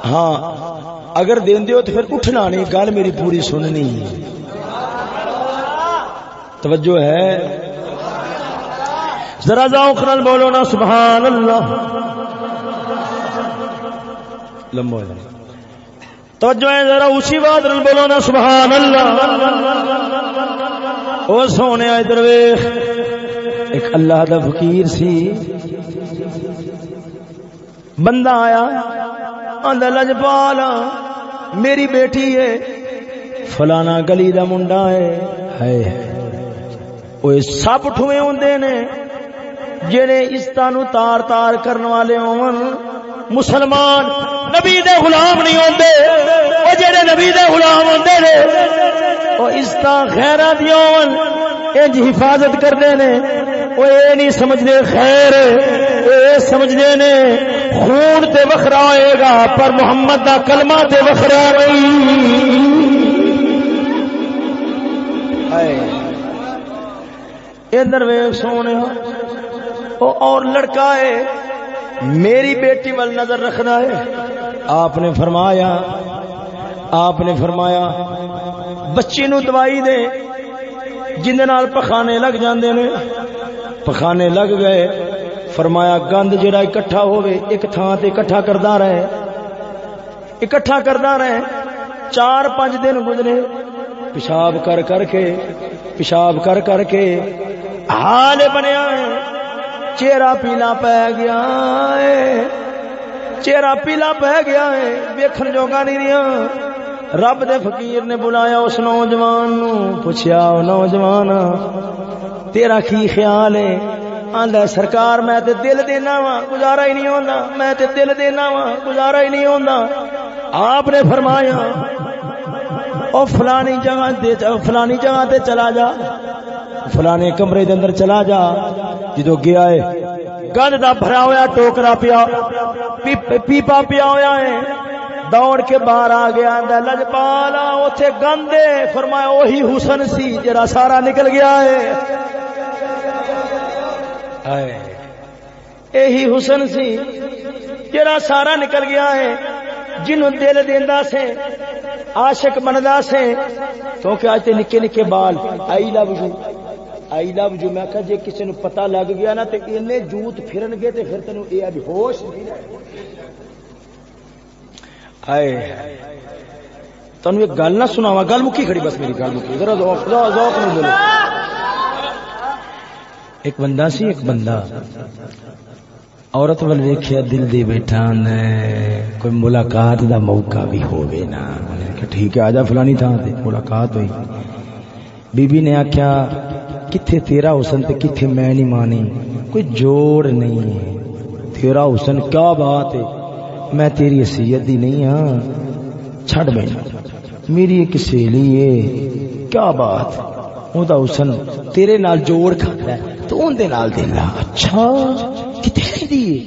ہاں اگر دے تو پھر اٹھنا نہیں، گل میری پوری سننی۔ توجہ ہے۔ ذرا جاؤ خرل بولو نا، سبحان اللہ۔ لمبو توجہ ہے ذرا اسی بات بولو نا سبحان اللہ او سونے ادھر ویخ ایک اللہ دا فقیر سی۔ بندہ آیا، آندا، لجپال، میری بیٹی ہے، فلانا گلی دا منڈا ہے۔ ہے وہ سب ٹھوے ہوندے نے جڑے اس نو تار تار کرنے والے ہون، مسلمان۔ نبی دے غلام نہیں ہوندے۔ او جڑے نبی دے غلام ہوندے نے، او استا خیرہ دیون انج حفاظت کردے نے۔ او اے نہیں سمجھدے خیر، اے سمجھدے نے خون تے وکھرا ہوئے گا، پر محمد دا کلمہ تے وکھرا نہیں۔ ادھر ویگ سونے اور لڑکا ہے میری بیٹی وال نظر رکھنا ہے۔ آپ نے فرمایا، آپ نے فرمایا، بچی نو دوائی دے، جن پخانے لگ جاندے نے۔ پخانے لگ گئے۔ فرمایا، گند جڑا اکٹھا ہوئے ایک تھان تے اکٹھا کردا رہے۔ اکٹھا کردا رہے۔ چار پانچ دن گزرے۔ پیشاب کر کر کے، پیشاب کر کر کے حال بنیا ہے۔ چہرہ پیلا پی گیا چہرہ پیلا پی گیا ہے ویکھن جوگا نہیں رہا رب دے فقیر نے بلایا اس نوجوان نو۔ پوچھیا نوجوان، تیرا کی خیال ہے آندا سرکار، میں تے دل دینا وا، گزارا ہی نہیں ہوندا۔ میں تے دل دینا وا، گزارا ہی نہیں ہوندا۔ آپ نے فرمایا، او فلانی جگہ فلانی جگہ تے چلا جا۔ فلانے کمرے دے اندر چلا جا۔ جدو گیا ہے، گند دا بھرا ہوا ٹوکرا پیا پیپا پیا ہوا ہے۔ دوڑ کے باہر آ گیا لج پالا گندے فرمایا وہی حسن سی جرا سارا نکل گیا ہے۔ یہی حسن سی جرا سارا نکل گیا ہے۔ جنوں دل دینا سے، عاشق بندا سے، کیونکہ آج تے نکے نکے بال آئی love you I love you میں کہا جے کسی نو پتہ لگ گیا نا تے اینے جوت پھرن گے تے پھر تینوں اے ابھی ہوش نہیں آئے۔ تنو ایک گل نہ سناوا گل مکی کھڑی بس میری، گل مکی۔ ذرا ذوق ذوق نہیں بولو۔ ایک بندہ سی، ایک بندہ۔ عورت ول ویکھیا دل دی بیٹھا نے، کوئی ملاقات دا موقع بھی ہوے نا۔ کہ ٹھیک ہے آجا فلانی تھا تے ملاقات ہوئی۔ بی بی نے آکھیا کتھے تیرا حسن تے کتھے میں نہیں مانی؟ کوئی جوڑ نہیں ہے۔ تیرا حسن کیا بات ہے؟ میں تیری حیثیت دی نہیں ہاں۔ چھڑ میں۔ میری ایک سہیلی ہے۔ کیا بات؟ او دا حسن تیرے نال جوڑ کھاتا ہے تو اون دے نال دل اچھا کتنے رہی دی؟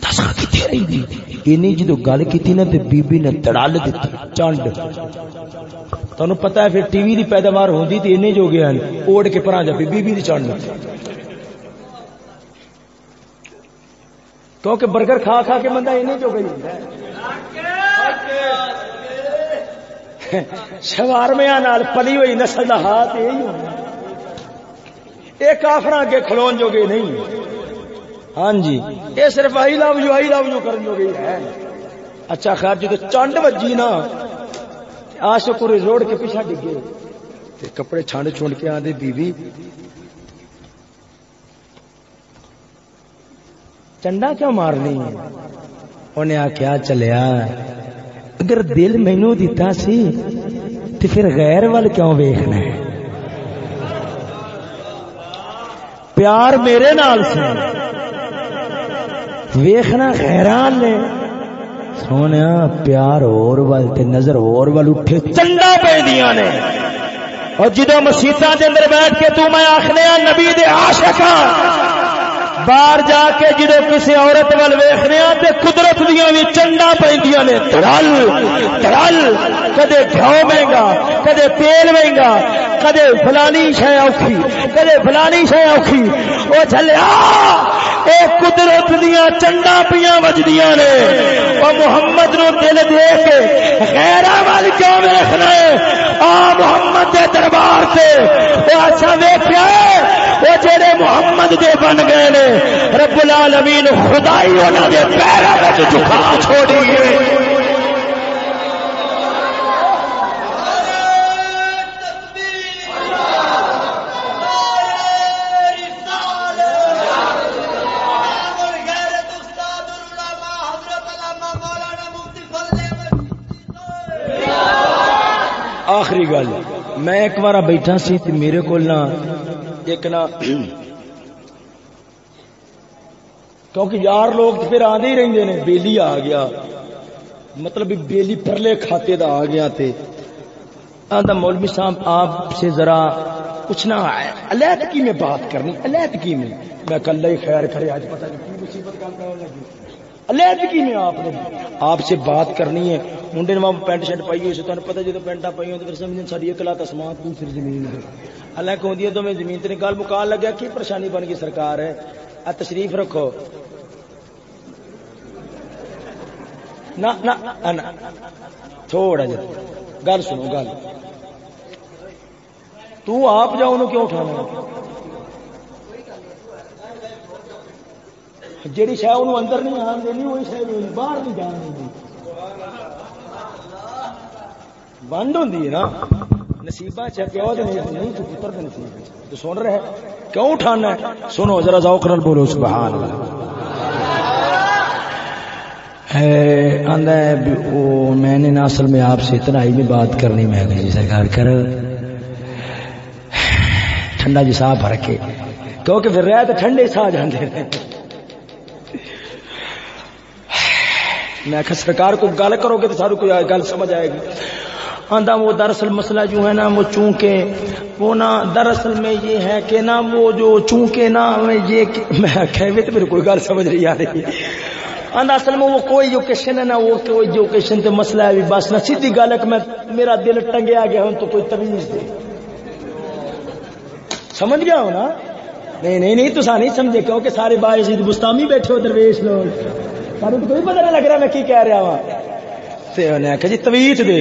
دسا کتنے رہی اینی جدو گل کی نا تو بی بی نے تڑال دیتی چانڈ تمہیں پتا ہے پھر ٹی وی کی پیداوار ہوتی تو این جو گیا اوڑ کے پرا جا بی بی چانڈ کیونکہ برگر کھا کھا کے بندہ این جو گئی شوارمیا پلی ہوئی نسل کا ہاتھ یہی یہ کافر اگے کھلون جو گے نہیں۔ ہاں جی یہ صرف آئی love you, I love you کرن جو گئی ہے۔ اچھا خیر جی تو چنڈ بجی نا آش پورے روڈ کے پیچھا ڈگے۔ کپڑے چھنڈ چھنڈ کے آدھے بی بی چنڈا کیوں مارنی؟ انہیں آخیا چلیا۔ اگر دل مینو دیتا سی تو پھر غیر وال کیوں ویخنا ہے؟ پیار میرے نال سے ویخنا خیران نے سونے پیار اور ول تے نظر اور ول اٹھے چنڈا پہ دیا نے۔ اور جدو مسیطا کے اندر بیٹھ کے تو میں آخنے ہاں، نبی دے عاشقاں۔ باہر جا کے جدو کسی عورت وال ویخنے تے قدرت دیا بھی چنڈا پہ نے۔ ترل ترل، کدے گھو مہنگا، کدے تیل مہنگا، کدے فلانی شہ اوکھی، کدے فلانی شہ اوکھی۔ وہ چلیا اے قدرت دیا چنڈا پیا وجدیا نے۔ وہ محمد نو دل دے کے غیر وال کیوں ویخنا آ محمد دے دربار سے اچھا ویخیا وہ جڑے محمد دے بن گئے نے۔ رب العالمین خدائی انہوں نے پیروں میں جھکا چھوڑی آخری گل، میں ایک بار بیٹھا سی میرے کو ایک نا کیونکہ یار لوگ پھر آدھے ہی رہتے ہیں بیلی آ گیا۔ مطلب بیلی پرلے کھاتے دا آ گیا تے۔ آدھا مولوی صاحب، آپ سے ذرا کچھ نہ علیحدگی میں بات کرنی؟ علیحدگی میں؟ میں کل ہی خیر کرے، آج پتہ نہیں کی مصیبت علیحدگی میں آپ نے؟ آپ سے بات کرنی ہے۔ منڈے نے پینٹ شرٹ پائی ہوئی تمہیں پتا جب پینٹا پائی ہوئی تو سمجھ ساری ایک لاکھ اسمان تو زمین ہے۔ اللہ کو دی تو میں زمین تے گل مکان لگیا، کی پریشانی بن گئی؟ سرکار ہے۔ تشریف رکھو۔ تھوڑا جا۔ گل سنو، گل۔ تو آپ جاؤ انہوں کیوں اٹھانا؟ جیڑی شاید انہوں اندر نہیں آن دینی وہی شاید باہر نہیں جان دینی بند ہوں نا۔ نصیبہ چ پیو نہیں تو پتر دے نصیب تو سن رہے کیوں اٹھانا ہے؟ سنو، ذرا ذوق نال بولو، سبحان اللہ۔ میں نے اصل میں آپ سے اتنا ہی بھی بات کرنی، میں جی سرکار کر۔ ٹھنڈا جی سا بھر کے۔ کیونکہ پھر رہے تو ٹھنڈے سا جانے میں کہ سرکار کو گل کرو گے تو سارے کوئی گل سمجھ آئے گی۔ آندا وہ دراصل مسئلہ جو ہے نا وہ چونکہ وہ نا دراصل میں یہ ہے کہ نا وہ جو چونکہ نا یہ میں کہے تو میرے کوئی گل سمجھ رہی آ رہی۔ ہے آندا اصل میں وہ کوئی جو ایجوکیشن ہے نا وہ کوئی جو ایجوکیشن تے مسئلہ ہے بس نہ سیدھی گل ہے میں میرا دل ٹنگیا گیا ہوں تو کوئی تمیز دے سمجھ گیا ہو نا؟ نہیں نہیں نہیں تو نہیں سمجھے کیونکہ سارے باعث بستامی بیٹھے ہو درویش لوگ۔ سارے تو کوئی پتہ نہیں لگ رہا میں کی کہہ رہا ہوں تے انہیں آخیا جی تویت دے۔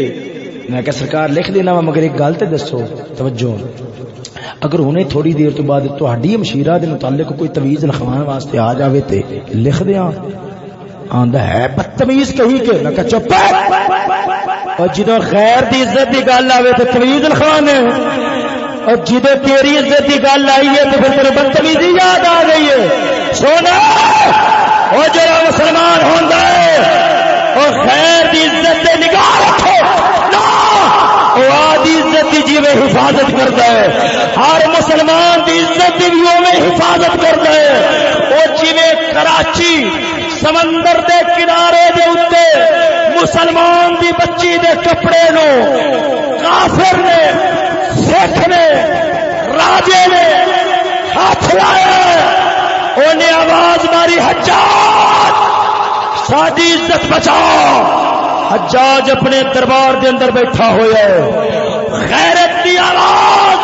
میں کہ سرکار، لکھ دینا وا، مگر ایک گل تے دسو. توجہ۔ اگر انہیں تھوڑی دیر تو بعد تہاڈی مشیرہ دے متعلق کوئی تویز لکھوان واسطے آ جاوے تے لکھ دیاں۔ آندا ہے، بدتمیز کہی کہ؟ میں کہ چپ اور جدو خیر دی عزت دی گل آوے تے تویز لکھوانے اور جدو تیری عزت دی گل آئی ہے تو پھر تیرے بدتمیزی یاد آ گئی ہے۔ سونا! وہ جڑا مسلمان ہوندا ہے، اور خیر دی عزت دے نگاہ رکھو۔ آدی عزت کی جی میں حفاظت کرتا ہے۔ ہر مسلمان دی عزت بھی میں حفاظت کرتا ہے۔ وہ جی کراچی، سمندر دے کنارے دے اتے مسلمان دی بچی دے کپڑے نو، کافر نے، سکھ نے، راجے نے ہاتھ لایا انہیں آواز ماری، حجاج! ساری عزت بچاؤ۔ حجاج اپنے دربار دے اندر بیٹھا ہوا ہے۔ غیرت دی آواز،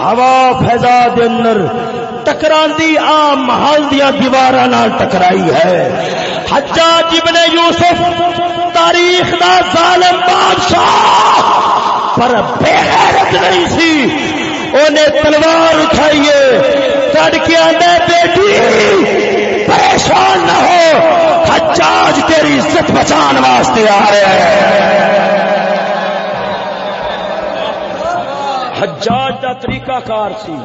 ہوا فضا دے اندر ٹکراندی آم محل دیا دیوار ٹکرائی ہے۔ حجاج ابن یوسف، تاریخ دا ظالم بادشاہ، پر بے غیرت نہیں سی۔ انہیں تلوار اٹھائیے چڑھ کے آدھے بیٹی، پریشان نہ ہو۔ حجاج تیری عزت بچان واسطے آ رہے ہیں۔ حجاج کا طریقہ کار سی۔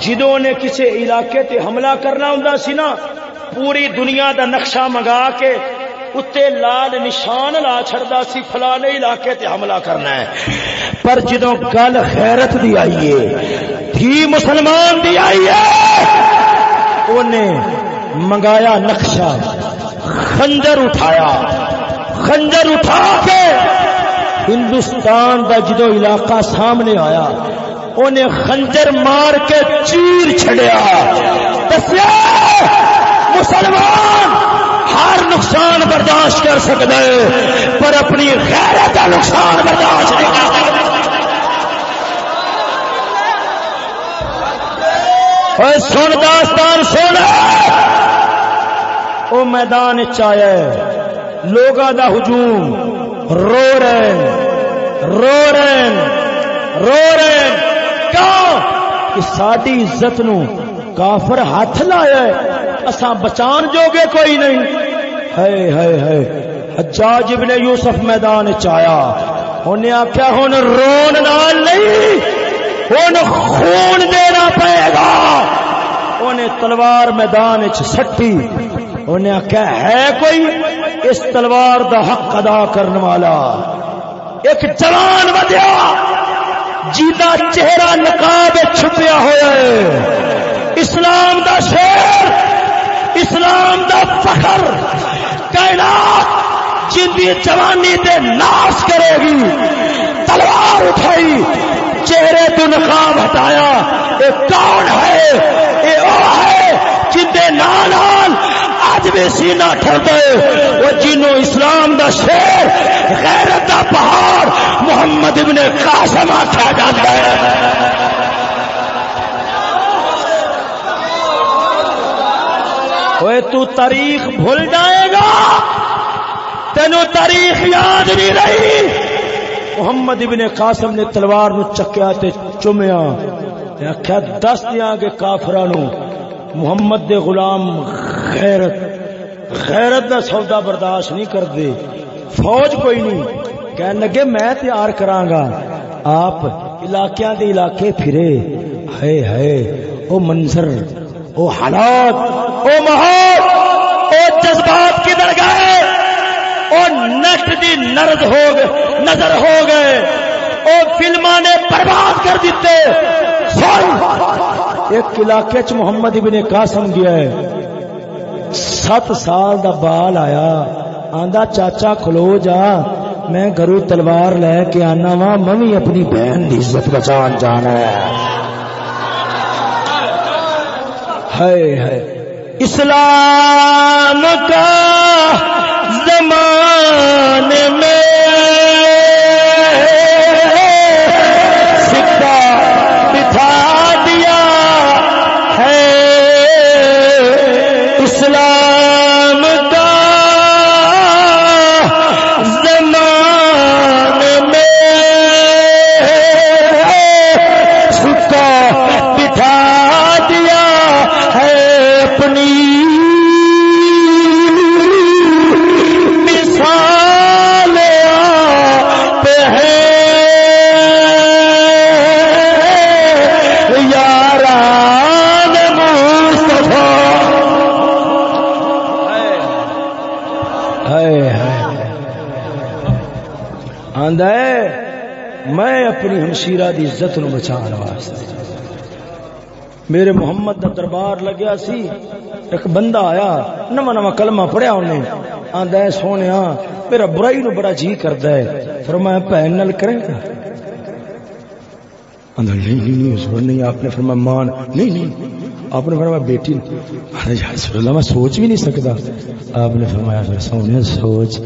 جدوں نے کسی علاقے تے حملہ کرنا ہوں سی نا، پوری دنیا دا نقشہ منگا کے اتنے لال نشان لا چڑتا سی، فلانے علاقے تے حملہ کرنا ہے۔ پر جدو گل خیرت دی آئیے تھی مسلمان دی آئیے انہیں منگایا نقشہ۔ خنجر اٹھایا۔ خنجر اٹھا کے ہندوستان دا جدو علاقہ سامنے آیا انہیں خنجر مار کے چیر چھڑیا۔ دسیا، مسلمان ہر نقصان برداشت کر سکتا ہے، پر اپنی غیرت کا نقصان برداشت نہیں کر سکتا۔ سن داستان سن۔ وہ میدان چایا لوگ دا ہجوم۔ رو رہے رو رہے رو رہے کہ ساری عزت نو کافر ہاتھ لایا اسا بچان جوگے کوئی نہیں۔ ہے ہے ہے حجاج ابن یوسف میدان چایا۔ انہیں آخیا ہوں رون نال نہیں ہوں خون دینا پائے گا۔ انہیں تلوار میدان سٹی۔ انہیں آخیا ہے کوئی اس تلوار دا حق ادا کرنے والا؟ ایک جوان ودیا، جیتا چہرہ نقاب چھپیا ہوا ہے۔ اسلام دا شیر، اسلام دا فخر، کائنات جن کی جوانی تے ناس کرے گی۔ تلوار اٹھائی، چہرے تو نقاب ہٹایا۔ یہ کون ہے؟ یہ وہ ہے جن نال اج بھی سینہ ٹھنڈے وہ جنوں اسلام دا شیر غیرت دا پہاڑ محمد ابن قاسم آخیا جاتا ہے۔ تو تاریخ بھول جائے گا۔ تینوں تاریخ یاد نہیں رہی۔ محمد ابن قاسم نے تلوار نو چکیا تے چومیا۔ آخیا دس دیا کہ کافران محمد دے غلام غیرت غیرت دا سودا برداشت نہیں کرتے، فوج کوئی نہیں۔ کہنے لگے، میں تیار گا آپ علاقے دے علاقے پھرے۔ ہے ہے او منظر، او حالات، او ماحول، او جذبات کدھر گئے او نٹ دی نرد ہو گئے، نظر ہو گئے۔ او فلما نے برباد کر دیتے۔ ایک علاقے چ محمد ابن قاسم گیا ہے۔ سات سال دا بال آیا۔ آندا، چاچا کھلو جا۔ میں گھرو تلوار لے کے آنا وا۔ میں اپنی بہن کی عزت بچان جانا ہے۔ اسلام کا زمان میں اپنی ہمشیرہ دی عزت نو بچان واسطے۔ میرے محمد دا دربار لگیا سی، ایک بندہ آیا، نواں نواں کلمہ پڑھیا انہیں آندا ہے، سونیا، میرا برائی نو بڑا جی کردا ہے۔ فرمایا، بہن نال کرے گا؟ آندا، نہیں نہیں نہیں، حضور، نہیں، آپ نے فرمایا مان نہیں نہیں، آپ نے فرمایا، بیٹی ارے یا رسول اللہ، میں سوچ بھی نہیں سکتا آپ نے فرمایا پھر سونیا، سوچ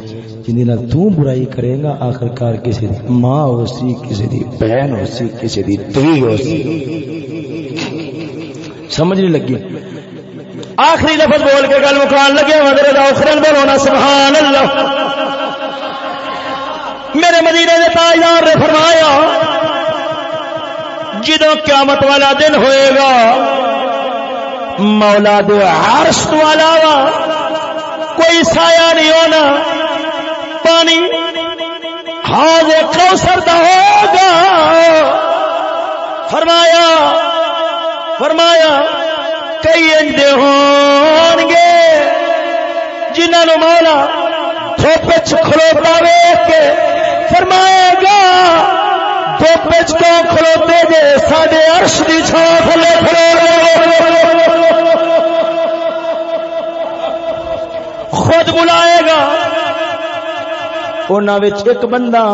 جن تو برائی کرے گا آخر کار کسی دی ماں ہو سی کسی دی بہن ہو سی کسی دی دھی ہو سی۔ سمجھ نہیں لگی۔ آخری لفظ بول کے گل مکان لگے مدر آخر بولونا سبحان اللہ۔ میرے مدینے کے تاجدار نے فرمایا جدو قیامت والا دن ہوئے گا، مولا دے عرش والا کوئی سایہ نہیں ہونا۔ پانی۔ ہاں کوسر دا ہوگا۔ فرمایا فرمایا، کئی انڈے ہون گے۔ جنہوں نے مولا دھوپ کھلوتا ویک کے فرمائے گا دھوپ کو کھلوتے جے؟ سڈے ارش کی چھان تھلے کھلو خود بلائے گا۔ وچ ایک بندہ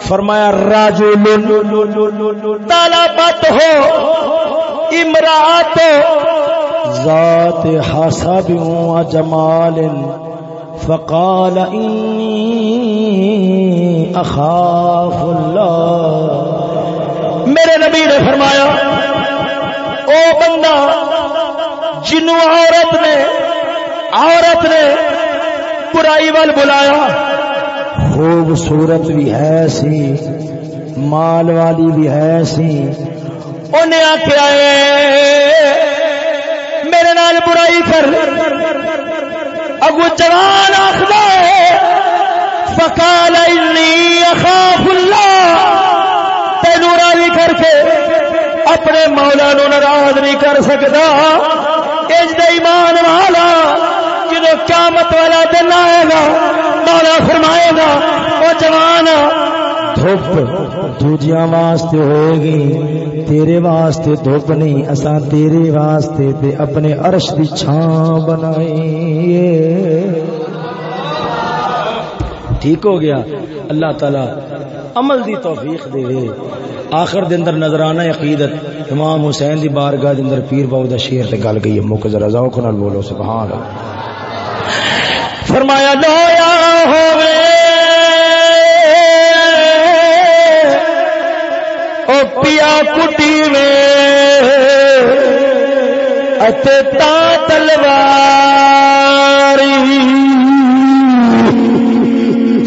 فرمایا، راجو تالا بت ہو، امرات ذات حسب و جمال فقال انی اخاف اللہ۔ میرے نبی نے فرمایا، او بندہ جنو عورت نے عورت نے برائی وال بلایا۔ خوبصورت بھی ہے سی مال والی بھی ہے سی۔ انہیں آخیا میرے نال برائی کر۔ اگو جوان آخر فکال اخاف اللہ۔ تینو راضی کر کے اپنے مولا نو ناراض نہیں کر سکتا اج ایمان والا جدو قیامت والا دن آئے گا، مولا فرمائے گا وہ جوان، دھوپ دوجیاں واسطے ہوئے گی، تیرے واسطے دھوپ نہیں، اساں تیرے واسطے تے اپنے عرش دی چھان بنائی ٹھیک ہو گیا۔ اللہ تعالی عمل دی توفیق دے۔ آخر دن در نظرانہ عقیدت، امام حسین دی بارگاہ دن در پیر باو دا شیر تے گل گئی ہے۔ موقع ذرا ذوق نال بولو، سبحان اللہ۔ فرمایا لویا ہو او پیا کٹی میں اتے تا تلواری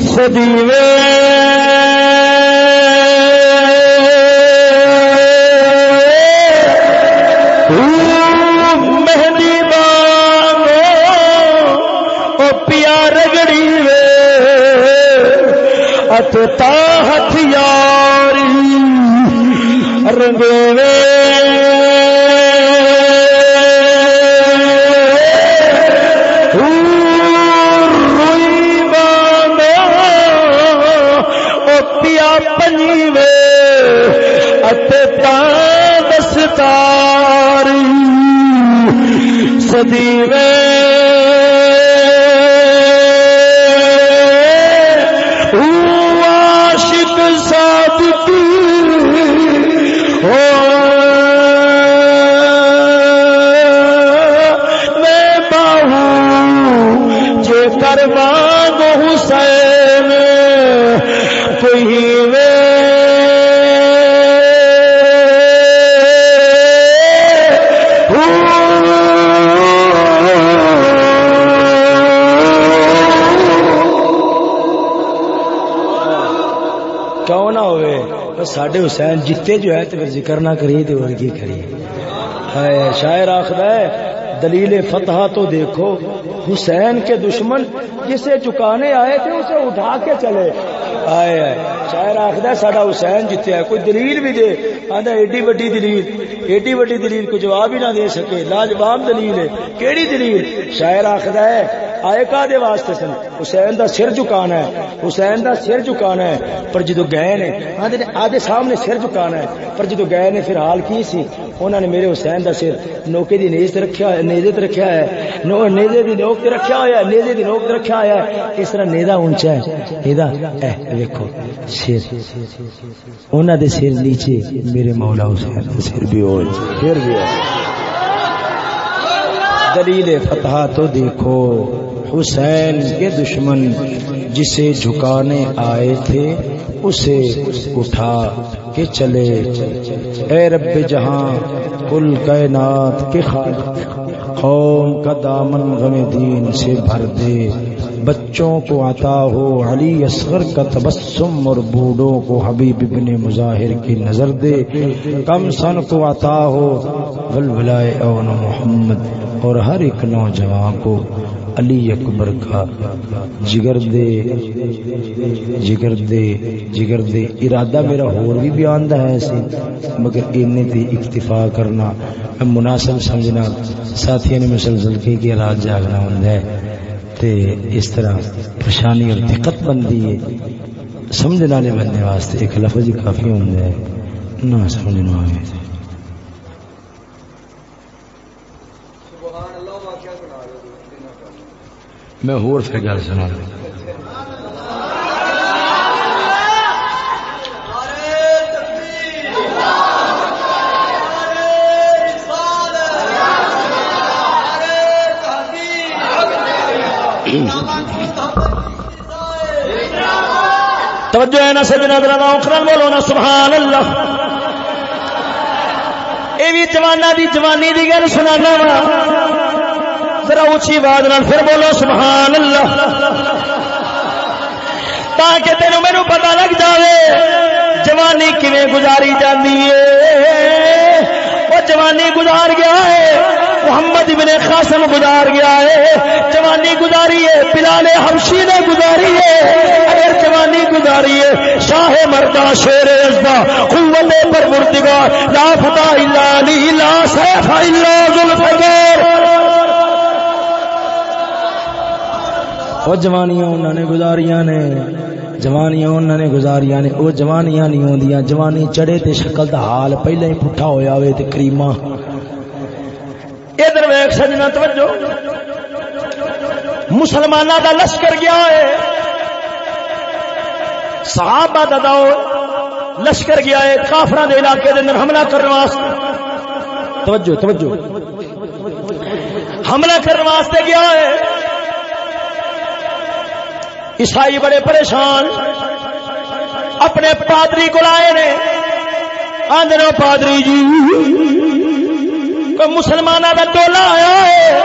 سدی اتتا ہتھیاری رنگے دستاری سدی سڈے حسین جیتے جو ہے تو ذکر نہ کریے تو اور کی کریے شاعر آخر ہے، دلیل فتح تو دیکھو، حسین کے دشمن جسے چکانے آئے تھے اسے اٹھا کے چلے۔ آئے آئے شاعر آخر ساڈا حسین جیتے ہے، کوئی دلیل بھی دے۔ آدھا ایڈی وڈی دلیل، ایڈی وڈی دلیل کو جواب ہی نہ دے سکے۔ لاجواب دلیل ہے، کیڑی دلیل؟ شاعر آخر ہے آئے کا دے واسطے سن؟ حسین دا سر جھکانا ہے، حسین دا سر جھکانا ہے، پر جدو گئے نے، آدھے آدھے سامنے سر جھکانا ہے، پر جدو گئے نے پھر حال کی سی؟ انہوں نے میرے حسین دا سر نوکے دی نیز رکھیا ہے، نیزے تے رکھیا ہے، نو نیزے دی نوک تے رکھیا ہوا ہے، نیزے دی نوک تے رکھیا ہوا ہے۔ اس طرح نیزا اونچا ہے؟ ایدا اے دیکھو سر۔ انہاں دے سر نیچے میرے مولا حسین دا سر بھی ہو پھر بھی ہے دلیل فتح تو دیکھو۔ حسین کے دشمن جسے جھکانے آئے تھے، اسے اٹھا کے چلے۔ اے رب جہاں، کل کائنات کے قوم کا دامن غم دین سے بھر دے۔ بچوں کو عطا ہو، علی اصغر کا تبسم اور بوڑھوں کو حبیب ابن مظاہر کی نظر دے۔ کم سن کو عطا ہو، ولولائے اون محمد اور ہر ایک نوجوان کو علی اکبر کا جگر دے۔ جگر دے جگر دے۔ ارادہ میرا ہور بھی بیان دا ہے سی مگر اینے تے اکتفا کرنا، مناسب سمجھنا ساتھیوں نے مسلسل کے کہ رات جاگنا ہوندا ہے۔ تے اس طرح پریشانی اور دقت بندی ہے۔ سمجھنے والے بندے واسطے ایک لفظ ہی کافی ہوندا ہے۔ نہ سمجھنا آئے میں ہور پھر گل سنا توجہ ہے نا سجنا درا اخرن بولو نا، سبحان اللہ۔ یہ بھی جوانا دی جوانی دی گل سنانا وا ذرا اونچی آواز نال پھر بولو، سبحان اللہ۔ تاکہ تینوں میرے پتا لگ جائے جوانی کیویں گزاری جاتی ہے۔ وہ جوانی گزار گیا ہے۔ محمد ابن قاسم گزار گیا ہے۔ جوانی گزاری ہے، بلال حبشی نے گزاری ہے۔ اگر جوانی گزاری ہے، شاہ مردا شیر ازدا قوت پر مرتگار لا فتح الا علی، لا سیف الا ذوالفقار وہ جوانیاں انہوں نے گزاریاں نے، جوانیاں انہوں نے گزاریاں نے وہ جوانیاں نہیں ہوندیاں، جوانی چڑھے تے شکل دا حال پہلے ہی پٹھا ہویا ہوئے تے کریمہ۔ ادھر ویک سجنا، توجہ۔ مسلمانہ دا لشکر گیا ہے؟ صحابہ دا لشکر گیا ہے؟ کافران دے علاقے دے اندر حملہ کرنے واسطے۔ توجہ توجہ۔ حملہ کرنے واسطے گیا ہے؟ عیسائی بڑے پریشان۔ اپنے پادری کو آئے نے۔ آدھے پادری جی۔ کوئی مسلمانوں کا ٹولا آیا ہے۔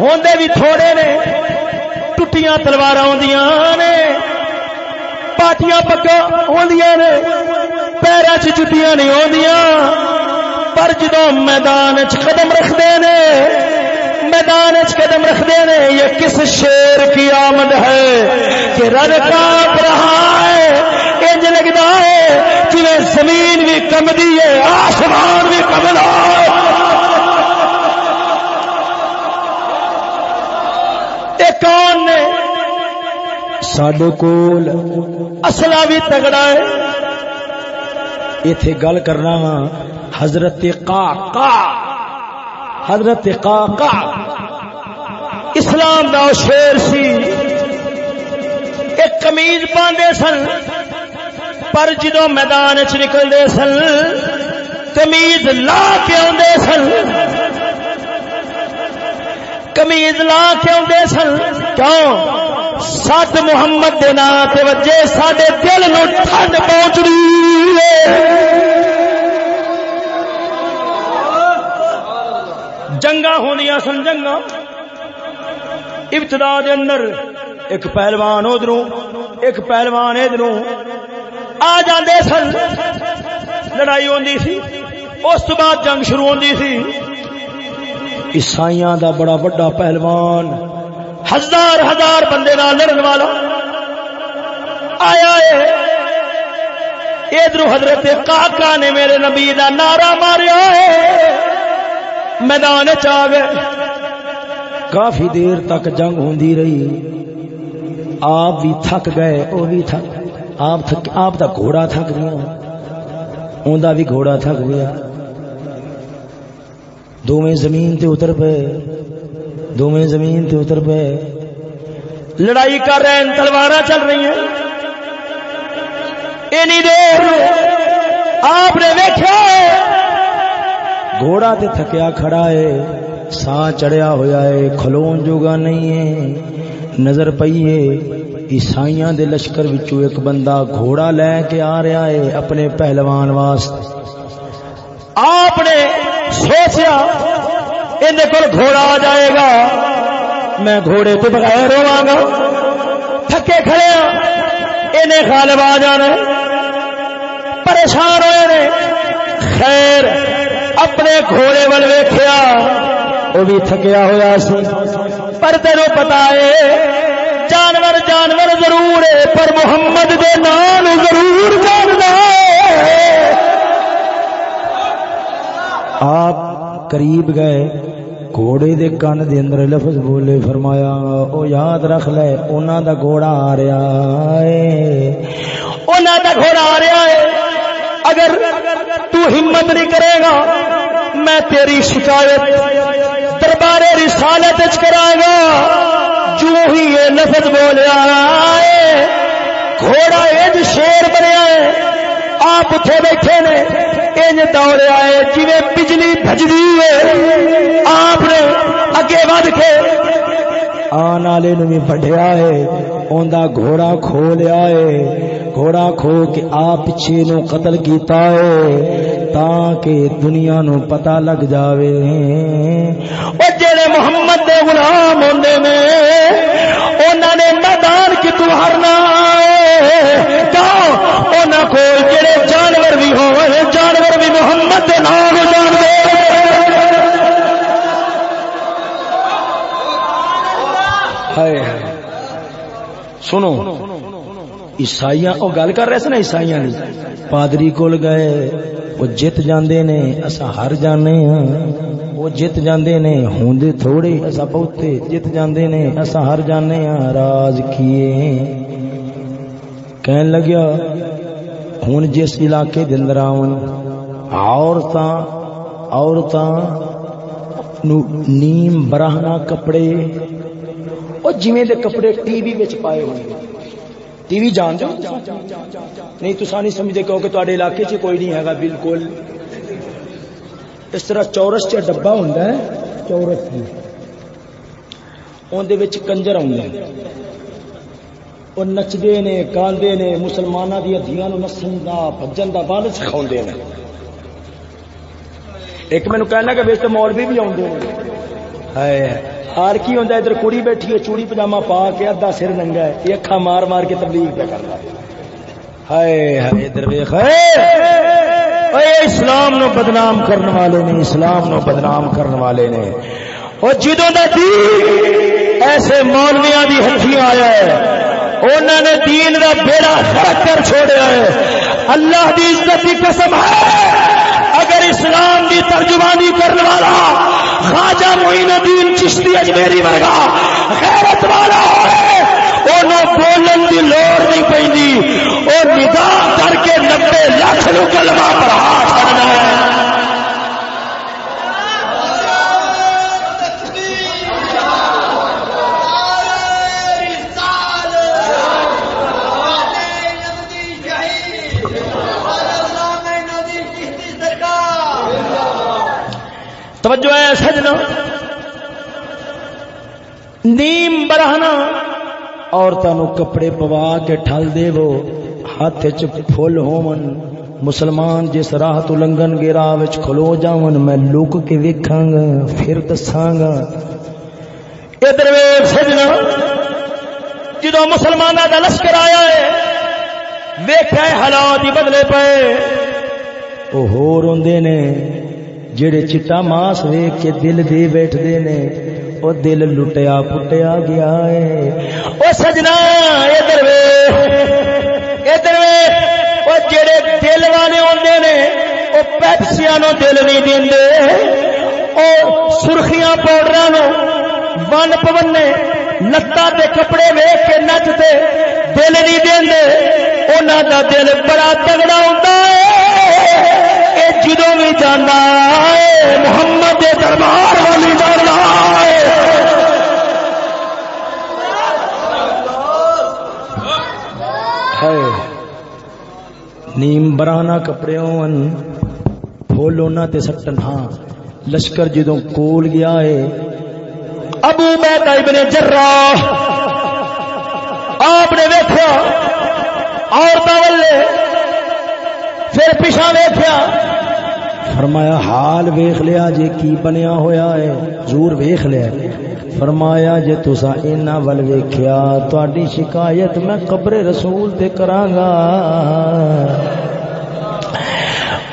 ہوندے بھی تھوڑے نے۔ ٹوٹیاں تلوار آدیاں نے۔ پاٹیاں پکا آدیاں نے۔ پیرا چٹیاں نہیں آدیاں پر جدو میدان چ قدم رکھتے نے، میدان چ قدم رکھتے نے، یہ کس شیر کی آمد ہے کہ رن کا رہا ہے، انج لگتا ہے جی زمین بھی کمدی سڈے کول اصلا بھی تگڑا ہے۔ اتے گل کرنا وا، حضرت کا کا حضرت کا کا اسلام دا شیر سی۔ ایک کمیز پاندے سن، پر جدو میدان چ نکلتے سن کمیز لا کے آدھے سن۔ کمیز لا کے آدھے سن، کیوں؟ سات محمد دے نا وجے سڈے دل نو ٹھنڈ پہنچ رہی جنگا ہونیا سن جنگا ابتدا دے اندر ایک پہلوان ادھر ایک پہلوان ادھر آ جاندے سن لڑائی ہوندی سی اس تو بعد جنگ شروع ہوندی سی عیسائیاں دا بڑا بڑا پہلوان ہزار ہزار بندے نال لڑن والا آیا ہے۔ ادھر حضرت کاکا نے میرے نبی دا نعرہ ماریا ہے۔ میدان چ گئے۔ کافی دیر تک جنگ ہوندی رہی۔ آپ بھی تھک گئے، وہ بھی تھک۔ آپ تھک، آپ دا گھوڑا تھک گیا۔ اوندا بھی گھوڑا تھک گیا۔ دونوں زمین تے اتر پے۔ دونوں زمین تے اتر پے لڑائی کر رہے ہیں تلوار چل رہی ہیں۔ اینی دیر آپ نے دیکھا گھوڑا تے تھکیا کھڑا ہے سا چڑھیا ہوا ہے، کھلون جوگا نہیں ہے۔ نظر پیے عیسائیاں دے لشکر وچوں ایک بندہ گھوڑا لے کے آ رہا ہے اپنے پہلوان واسطے۔ آپ نے سوچیا اندر کول گھوڑا آ جائے گا۔ میں گھوڑے تو بغیر رواں گا تھکے کھڑے ہاں۔ انہیں غالب آ جانا پریشان ہوئے نے۔ خیر، اپنے گھوڑے ول ویکھیا۔ وہ بھی تھکیا ہوا سی۔ پر تیرو پتا ہے، جانور جانور ضرور ہے، پر محمد دے نام ضرور جاننا آپ قریب گئے، گھوڑے دے کان دے اندر لفظ بولے، فرمایا، او یاد رکھ لے، انہاں دا گھوڑا آ رہا ہے۔ انہاں دا گھوڑا آ رہا ہے۔ اگر تو ہمت نہیں کرے گا، میں تیری شکایت، دربار رسالت کرا گا۔ جو ہی یہ لفظ بولیا گھوڑا اج شیر بنیا ہے۔ آپ اتے بیٹھے نے، انج دوڑیا ہے جی بجلی بجلی ہے، آپ نے اگے ود کے آن والے نو بھی بڑھیا ہے، اوندا گھوڑا کھو لیا ہے، گھوڑا کھو کے آپ پیچھے نو قتل کیتا ہے تاکہ دنیا نو پتہ لگ جاوے او جڑے محمد دے غلام ہوندے نے انہاں نے میدان کی تو ہرنا انہاں کو جڑے جانور بھی ہوئے جانور بھی محمد دے نام جان دے۔ سنو، عیسائیاں، او گل کر رہے سن عیسائیاں پادری کول گئے، وہ جت جاندے نے اسا ہر جانے ہاں۔ وہ جت جاندے نے ہوندے تھوڑے اسا بہتے۔ جت جاندے نے اسا ہر جانے ہاں۔ راز کیے کہن لگیا، ہن جس علاقے دے اندر آون، عورتاں عورتاں نیم براہنا کپڑے اور جویں دے کپڑے ٹی وی وچ پائے ہوئے ٹی وی جان جاؤ۔ نہیں تو نہیں سمجھتے کیونکہ تے علاقے چ کوئی نہیں ہے بالکل۔ اس طرح چورس چ ڈبا ہوں چورس اندر کنجر آدھے وہ نچتے نے گاندے نے مسلمانوں دیا دیا نسن کا بجن کا بل سکھا نے۔ ایک مینو کہنا کہ بچ مولوی بھی آدھے ہے ہار کی ہوتا ادھر کڑی بیٹھی ہے چوڑی پجامہ پا کے ادھا سر ننگا ہے یہ اکھا مار مار کے تبلیغ پہ کرتا ہائے ہائے ادھر ویخ اسلام نو بدنام کرنے والے نے اسلام نو بدنام کرنے والے نے۔ اور جدوں دا دین ایسے مولویاں دی ہتھی آیا ہے انہوں نے دین دا بیڑا کر چھوڑیا ہے۔ اللہ دی عزت کی قسم ہے۔ اگر اسلام کی ترجمانی کرنے والا خواجہ معین الدین چشتی اجمیری ورگا غیرت والا ہے بولن کی لوڑ نہیں پہ وہ نگاہ کر کے نبے لاکھ لوگ کلمہ پر ہاتھ کرنا ہے۔ توجہ ہے سجنا۔ نیم برہنا۔ عورتوں کپڑے پوا کے ٹھل دے وہ ہاتھ چل ہون۔ مسلمان جس راہ تو لنگن گے راہ کھلو جاون، میں لوک کے ویکھاں گا پھر دساں گا ادھر سجنا۔ جدو مسلمانوں کا لشکر آیا ہے ویخ حالات ہی بدلے پے وہ ہو روندے نے۔ جڑے چٹا ماس ویک کے دل دے بیٹھتے نے وہ دل لٹیا پٹیا گیا ہے۔ وہ سجنا، ادھر ادھر وہ جڑے دل والے آتے نے وہ پیپسیا نو دل نہیں دے سرخیاں پاؤڈر ون پونے لتا دے کپڑے ویک کے نچتے دل نہیں دے انہوں کا دل بڑا تگڑا ہوتا ہے۔ جدو بھی جانا محمد دربار والی جانا نیم برانا کپڑے فولونا تے سٹن ہاں لشکر جدو کول گیا ہے۔ ابو بیتا ابن جرا آپ نے دیکھا اور والے۔ پھر پیچھا ویخیا فرمایا حال ویخ لیا جی کی بنیا ہویا ہے؟ زور ویخ لیا۔ فرمایا جی تسا اینا ول ویخیا تاری شکایت میں قبر رسول تے کرانگا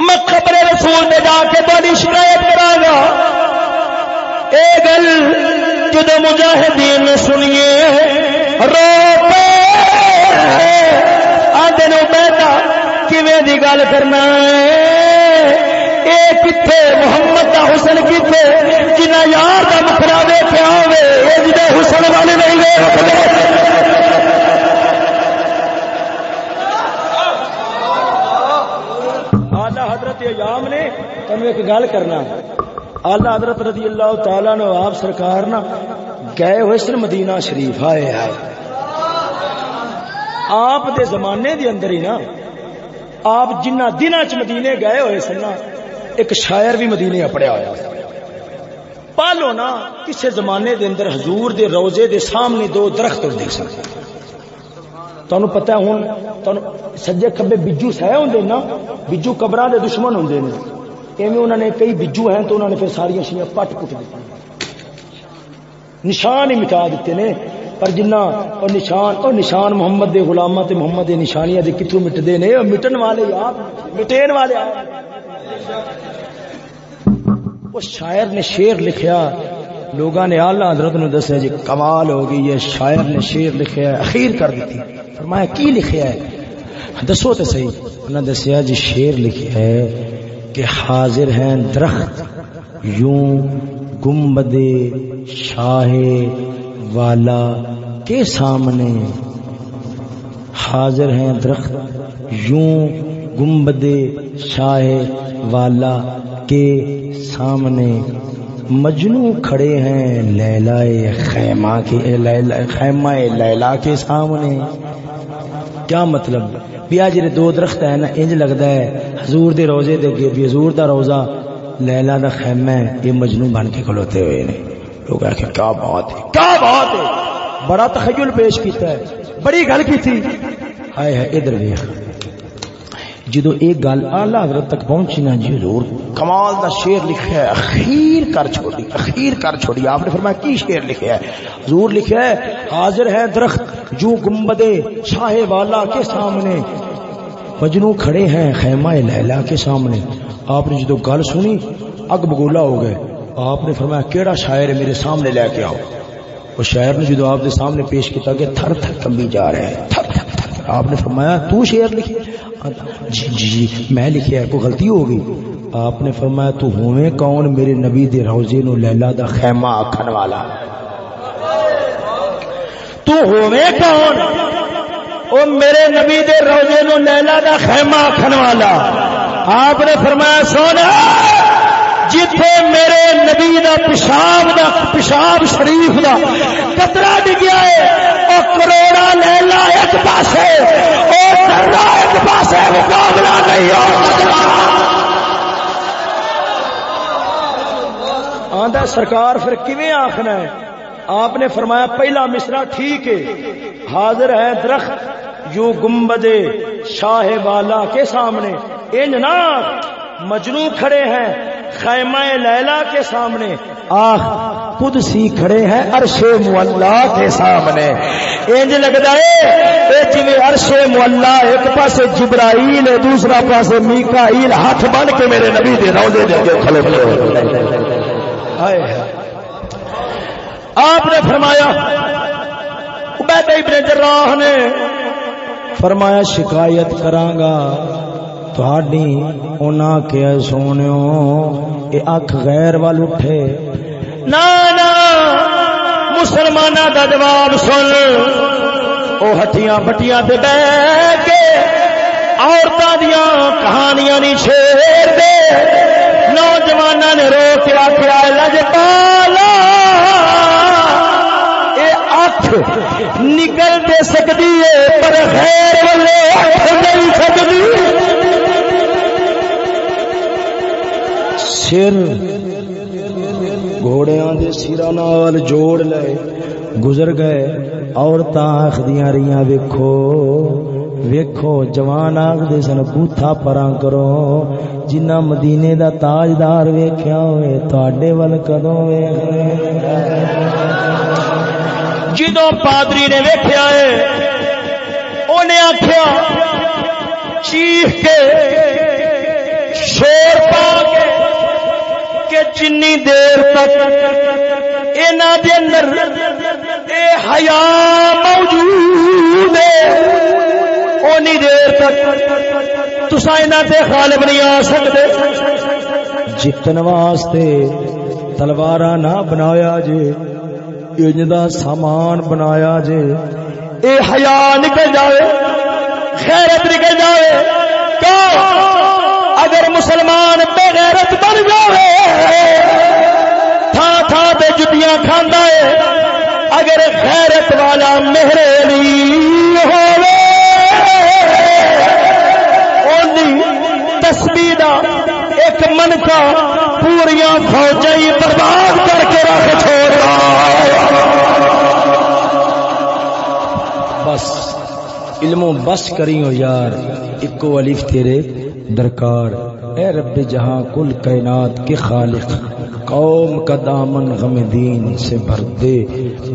میں قبر رسول تے جا کے تاری شکایت کرانگا اے گل جدو مجاہدین نے سنیے رو کیویں دی گل کرنا ہے؟ کتنے محمد کا حسن کتنے جنا یار کا مکھرا دیکھا ہوئے حسن والے نہیں گئے آلہ حضرت ایام نے تمہیں ایک گل کرنا۔ آلہ حضرت رضی اللہ تعالی نے آپ سرکار نا گئے ہوئے سر مدینہ شریف آئے آئے۔ آپ دے زمانے دے اندر ہی نا آپ جنہ دنوں چ مدینے گئے ہوئے سن ایک شاعر بھی مدینے اپڑیا ہوا پالو نا کسی زمانے دے اندر حضور دے روزے دے سامنے دو درخت دیکھ سکتے تہن پتا ہوں سجے کبے بجو سہ ہوں نا، بجو قبر دے دشمن ہوں ایویں انہوں نے کئی بجو ہیں تو انہوں نے پھر ساری شیاں پٹ پٹ دیتی نشان ہی مٹا دیتے نے۔ پر جنہ اور نشان اور نشان محمد دے غلامہ تے محمد دے نشانیاں دے کتوں مٹدے نے مٹن والے یار مٹین والے اس شاعر نے شیر لکھیا لوگوں نے آلہ حضرت نے دسیا جی کمال ہو گئی ہے، شاعر نے شیر لکھیا ہے اخیر کر دیتی۔ فرمایا، کی لکھیا ہے؟ دسو تو صحیح۔ انہوں نے دسیا جی شیر لکھیا ہے کہ حاضر ہیں درخت، یوں گمبد شاہ والا کے سامنے حاضر ہیں درخت، یوں گمبد شاہ والا کے سامنے مجنو کھڑے ہیں لیلا خیمہ کے خیمہ لیلا کے سامنے۔ کیا مطلب؟ بیا جی دو درخت ہے نا، انج لگتا ہے حضور دے روزے دے بھی حضور دا روزہ، لیلا دا خیمہ ہے یہ مجنو بن کے کھلوتے ہوئے نے۔ لوگ آخر کیا بات ہے؟ کیا بات ہے؟ بڑا تخیل پیش کیتا ہے، بڑی گل کی تھی ہائے ہے ادھر ویخ جدو ایک گل آلہ حضرت تک پہنچی نا جی حضور، کمال دا شیر لکھا ہے، اخیر کر چھوڑی، اخیر کر چھوڑی۔ آپ نے فرمایا، کی شیر لکھا ہے؟ حضور لکھا ہے، حاضر ہے درخت، جو گمبدے شاہ والا کے سامنے۔ مجنو کھڑے ہیں خیمہ لیلا کے سامنے۔ آپ نے جدو گل سنی، اگ بگولا ہو گئے۔ آپ نے فرمایا، کیڑا شاعر میرے سامنے لے کے آؤ. وہ شاعر نے جدو آپ کے سامنے پیش کیا کہ تھر تھر کمبی جا رہے ہیں، تھر تھر تھر آپ نے فرمایا، تو شعر لکھی؟ جی جی جی میں لکھیا ہے کوئی غلطی ہو گئی۔ آپ نے فرمایا، تو ہوئے کون میرے نبی دے روزے نو لیلا دا خیمہ آکھن والا؟ تو ہوئے کون او میرے نبی دے روزے نو لیلا دا خیمہ آکھن والا؟ آپ نے فرمایا سونا جتھے میرے نبی دا پیشاب دا پیشاب شریف دا کترا ڈگیا ہے او کروڑا لیلا ایک پاسے او ذرہ ایک پاسے، مقابلہ نہیں ہو آندا سرکار پھر کیویں آکھنا ہے؟ آپ نے فرمایا پہلا مصرا ٹھیک ہے۔ حاضر ہے درخت یو گمبد شاہ والا کے سامنے۔ انج نہ مجنو کھڑے ہیں، خیمہ لیلا کے سامنے۔ آخ خود سی کھڑے ہیں عرش مولا کے سامنے۔ انج لگتا ہے جی عرش مولا ایک پاس جبرائیل، دوسرا پاس میکائیل، ہاتھ بن کے میرے نبی دے روزے دے کے کھلے آپ نے فرمایا عبید ابن جراح نے فرمایا، شکایت کرانگا تھوڑی انہاں کیا سونیو اے اکھ غیر وال اٹھے نا نا مسلمانہ دا جواب سن او ہٹیاں بٹیاں تے بہ کے عورتاں دیاں کہانیاں نہیں چھیڑ دے نوجواناں نے رو کے آکھیا لج پالا اے اکھ نکل دے سکدی ہے پر غیر والے اکھ نہیں سکدی سر گھوڑیاں دے سیرا نال جوڑ لے گزر گئے، عورتاں آخدیاں رہیاں، ویکھو ویکھو، جوان آخدے سن، بوتھا پراں کرو۔ جنہ مدینے دا تاجدار ویکھیا ہوئے، تواڈے ول کدوں ویکھ جدوں پادری نے ویکھیا ہے، اونے آکھیا، چیخ کے شور پا کے کہ جنی دیر تک اینا دے اندر اے حیا موجود ہے۔ اونی دیر تک تسا اینا تے غالب نہیں آ سکتے۔ جتن واسطے تلوارا نہ بنایا جے انج دا سامان بنایا جے۔ اے حیا نکل جائے خیرت نکل جائے کیوں؟ اگر مسلمان بے غیرت بن جائے تھا تھا پہ جتیاں کھانا ہے، اگر غیرت والا مہرے تسبی دا ایک من کا پوریا فوجی برباد کر کے رکھ چھوڑا۔ بس علم بس کری یار، اکو الف تیرے۔ درکار، اے رب جہاں کل کائنات کے خالق، قوم کا دامن غم دین سے بھر دے،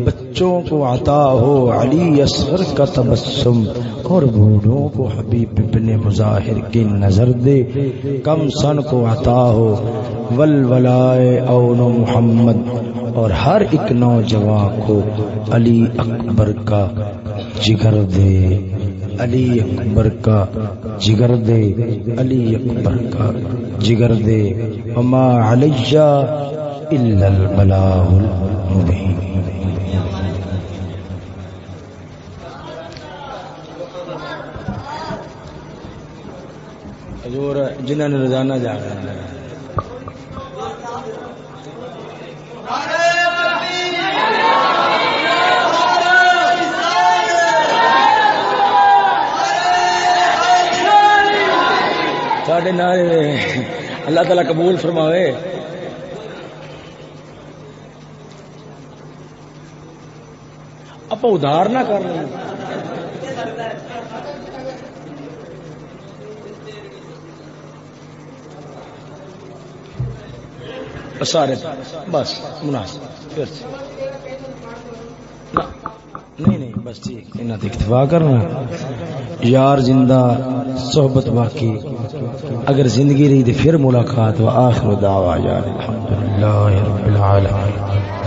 بچوں کو عطا ہو علی اصغر کا تبسم اور بوڑھوں کو حبیب ابن مظاہر کی نظر دے، کم سن کو عطا ہو ولولائے اون محمد اور ہر ایک نوجوان کو علی اکبر کا جگر دے۔ علی اکبر کا جگر دے، علی اکبر کا جگر دے، وما علیہ الا البلاغ المبین۔ حضور جنہوں نے روزانہ جا رہا ہے۔ ساڈے نعرے اللہ تعالی قبول فرماوے آپ ادھار نہ کر رہے سارے بس مناسب پھر نہیں نہیں بس جی، ٹھیک انہیں اکتفا کرنا۔ یار زندہ، صحبت باقی۔ اگر زندگی رہی تو پھر ملاقات و آخر دعوا جان الحمدللہ رب العالمین۔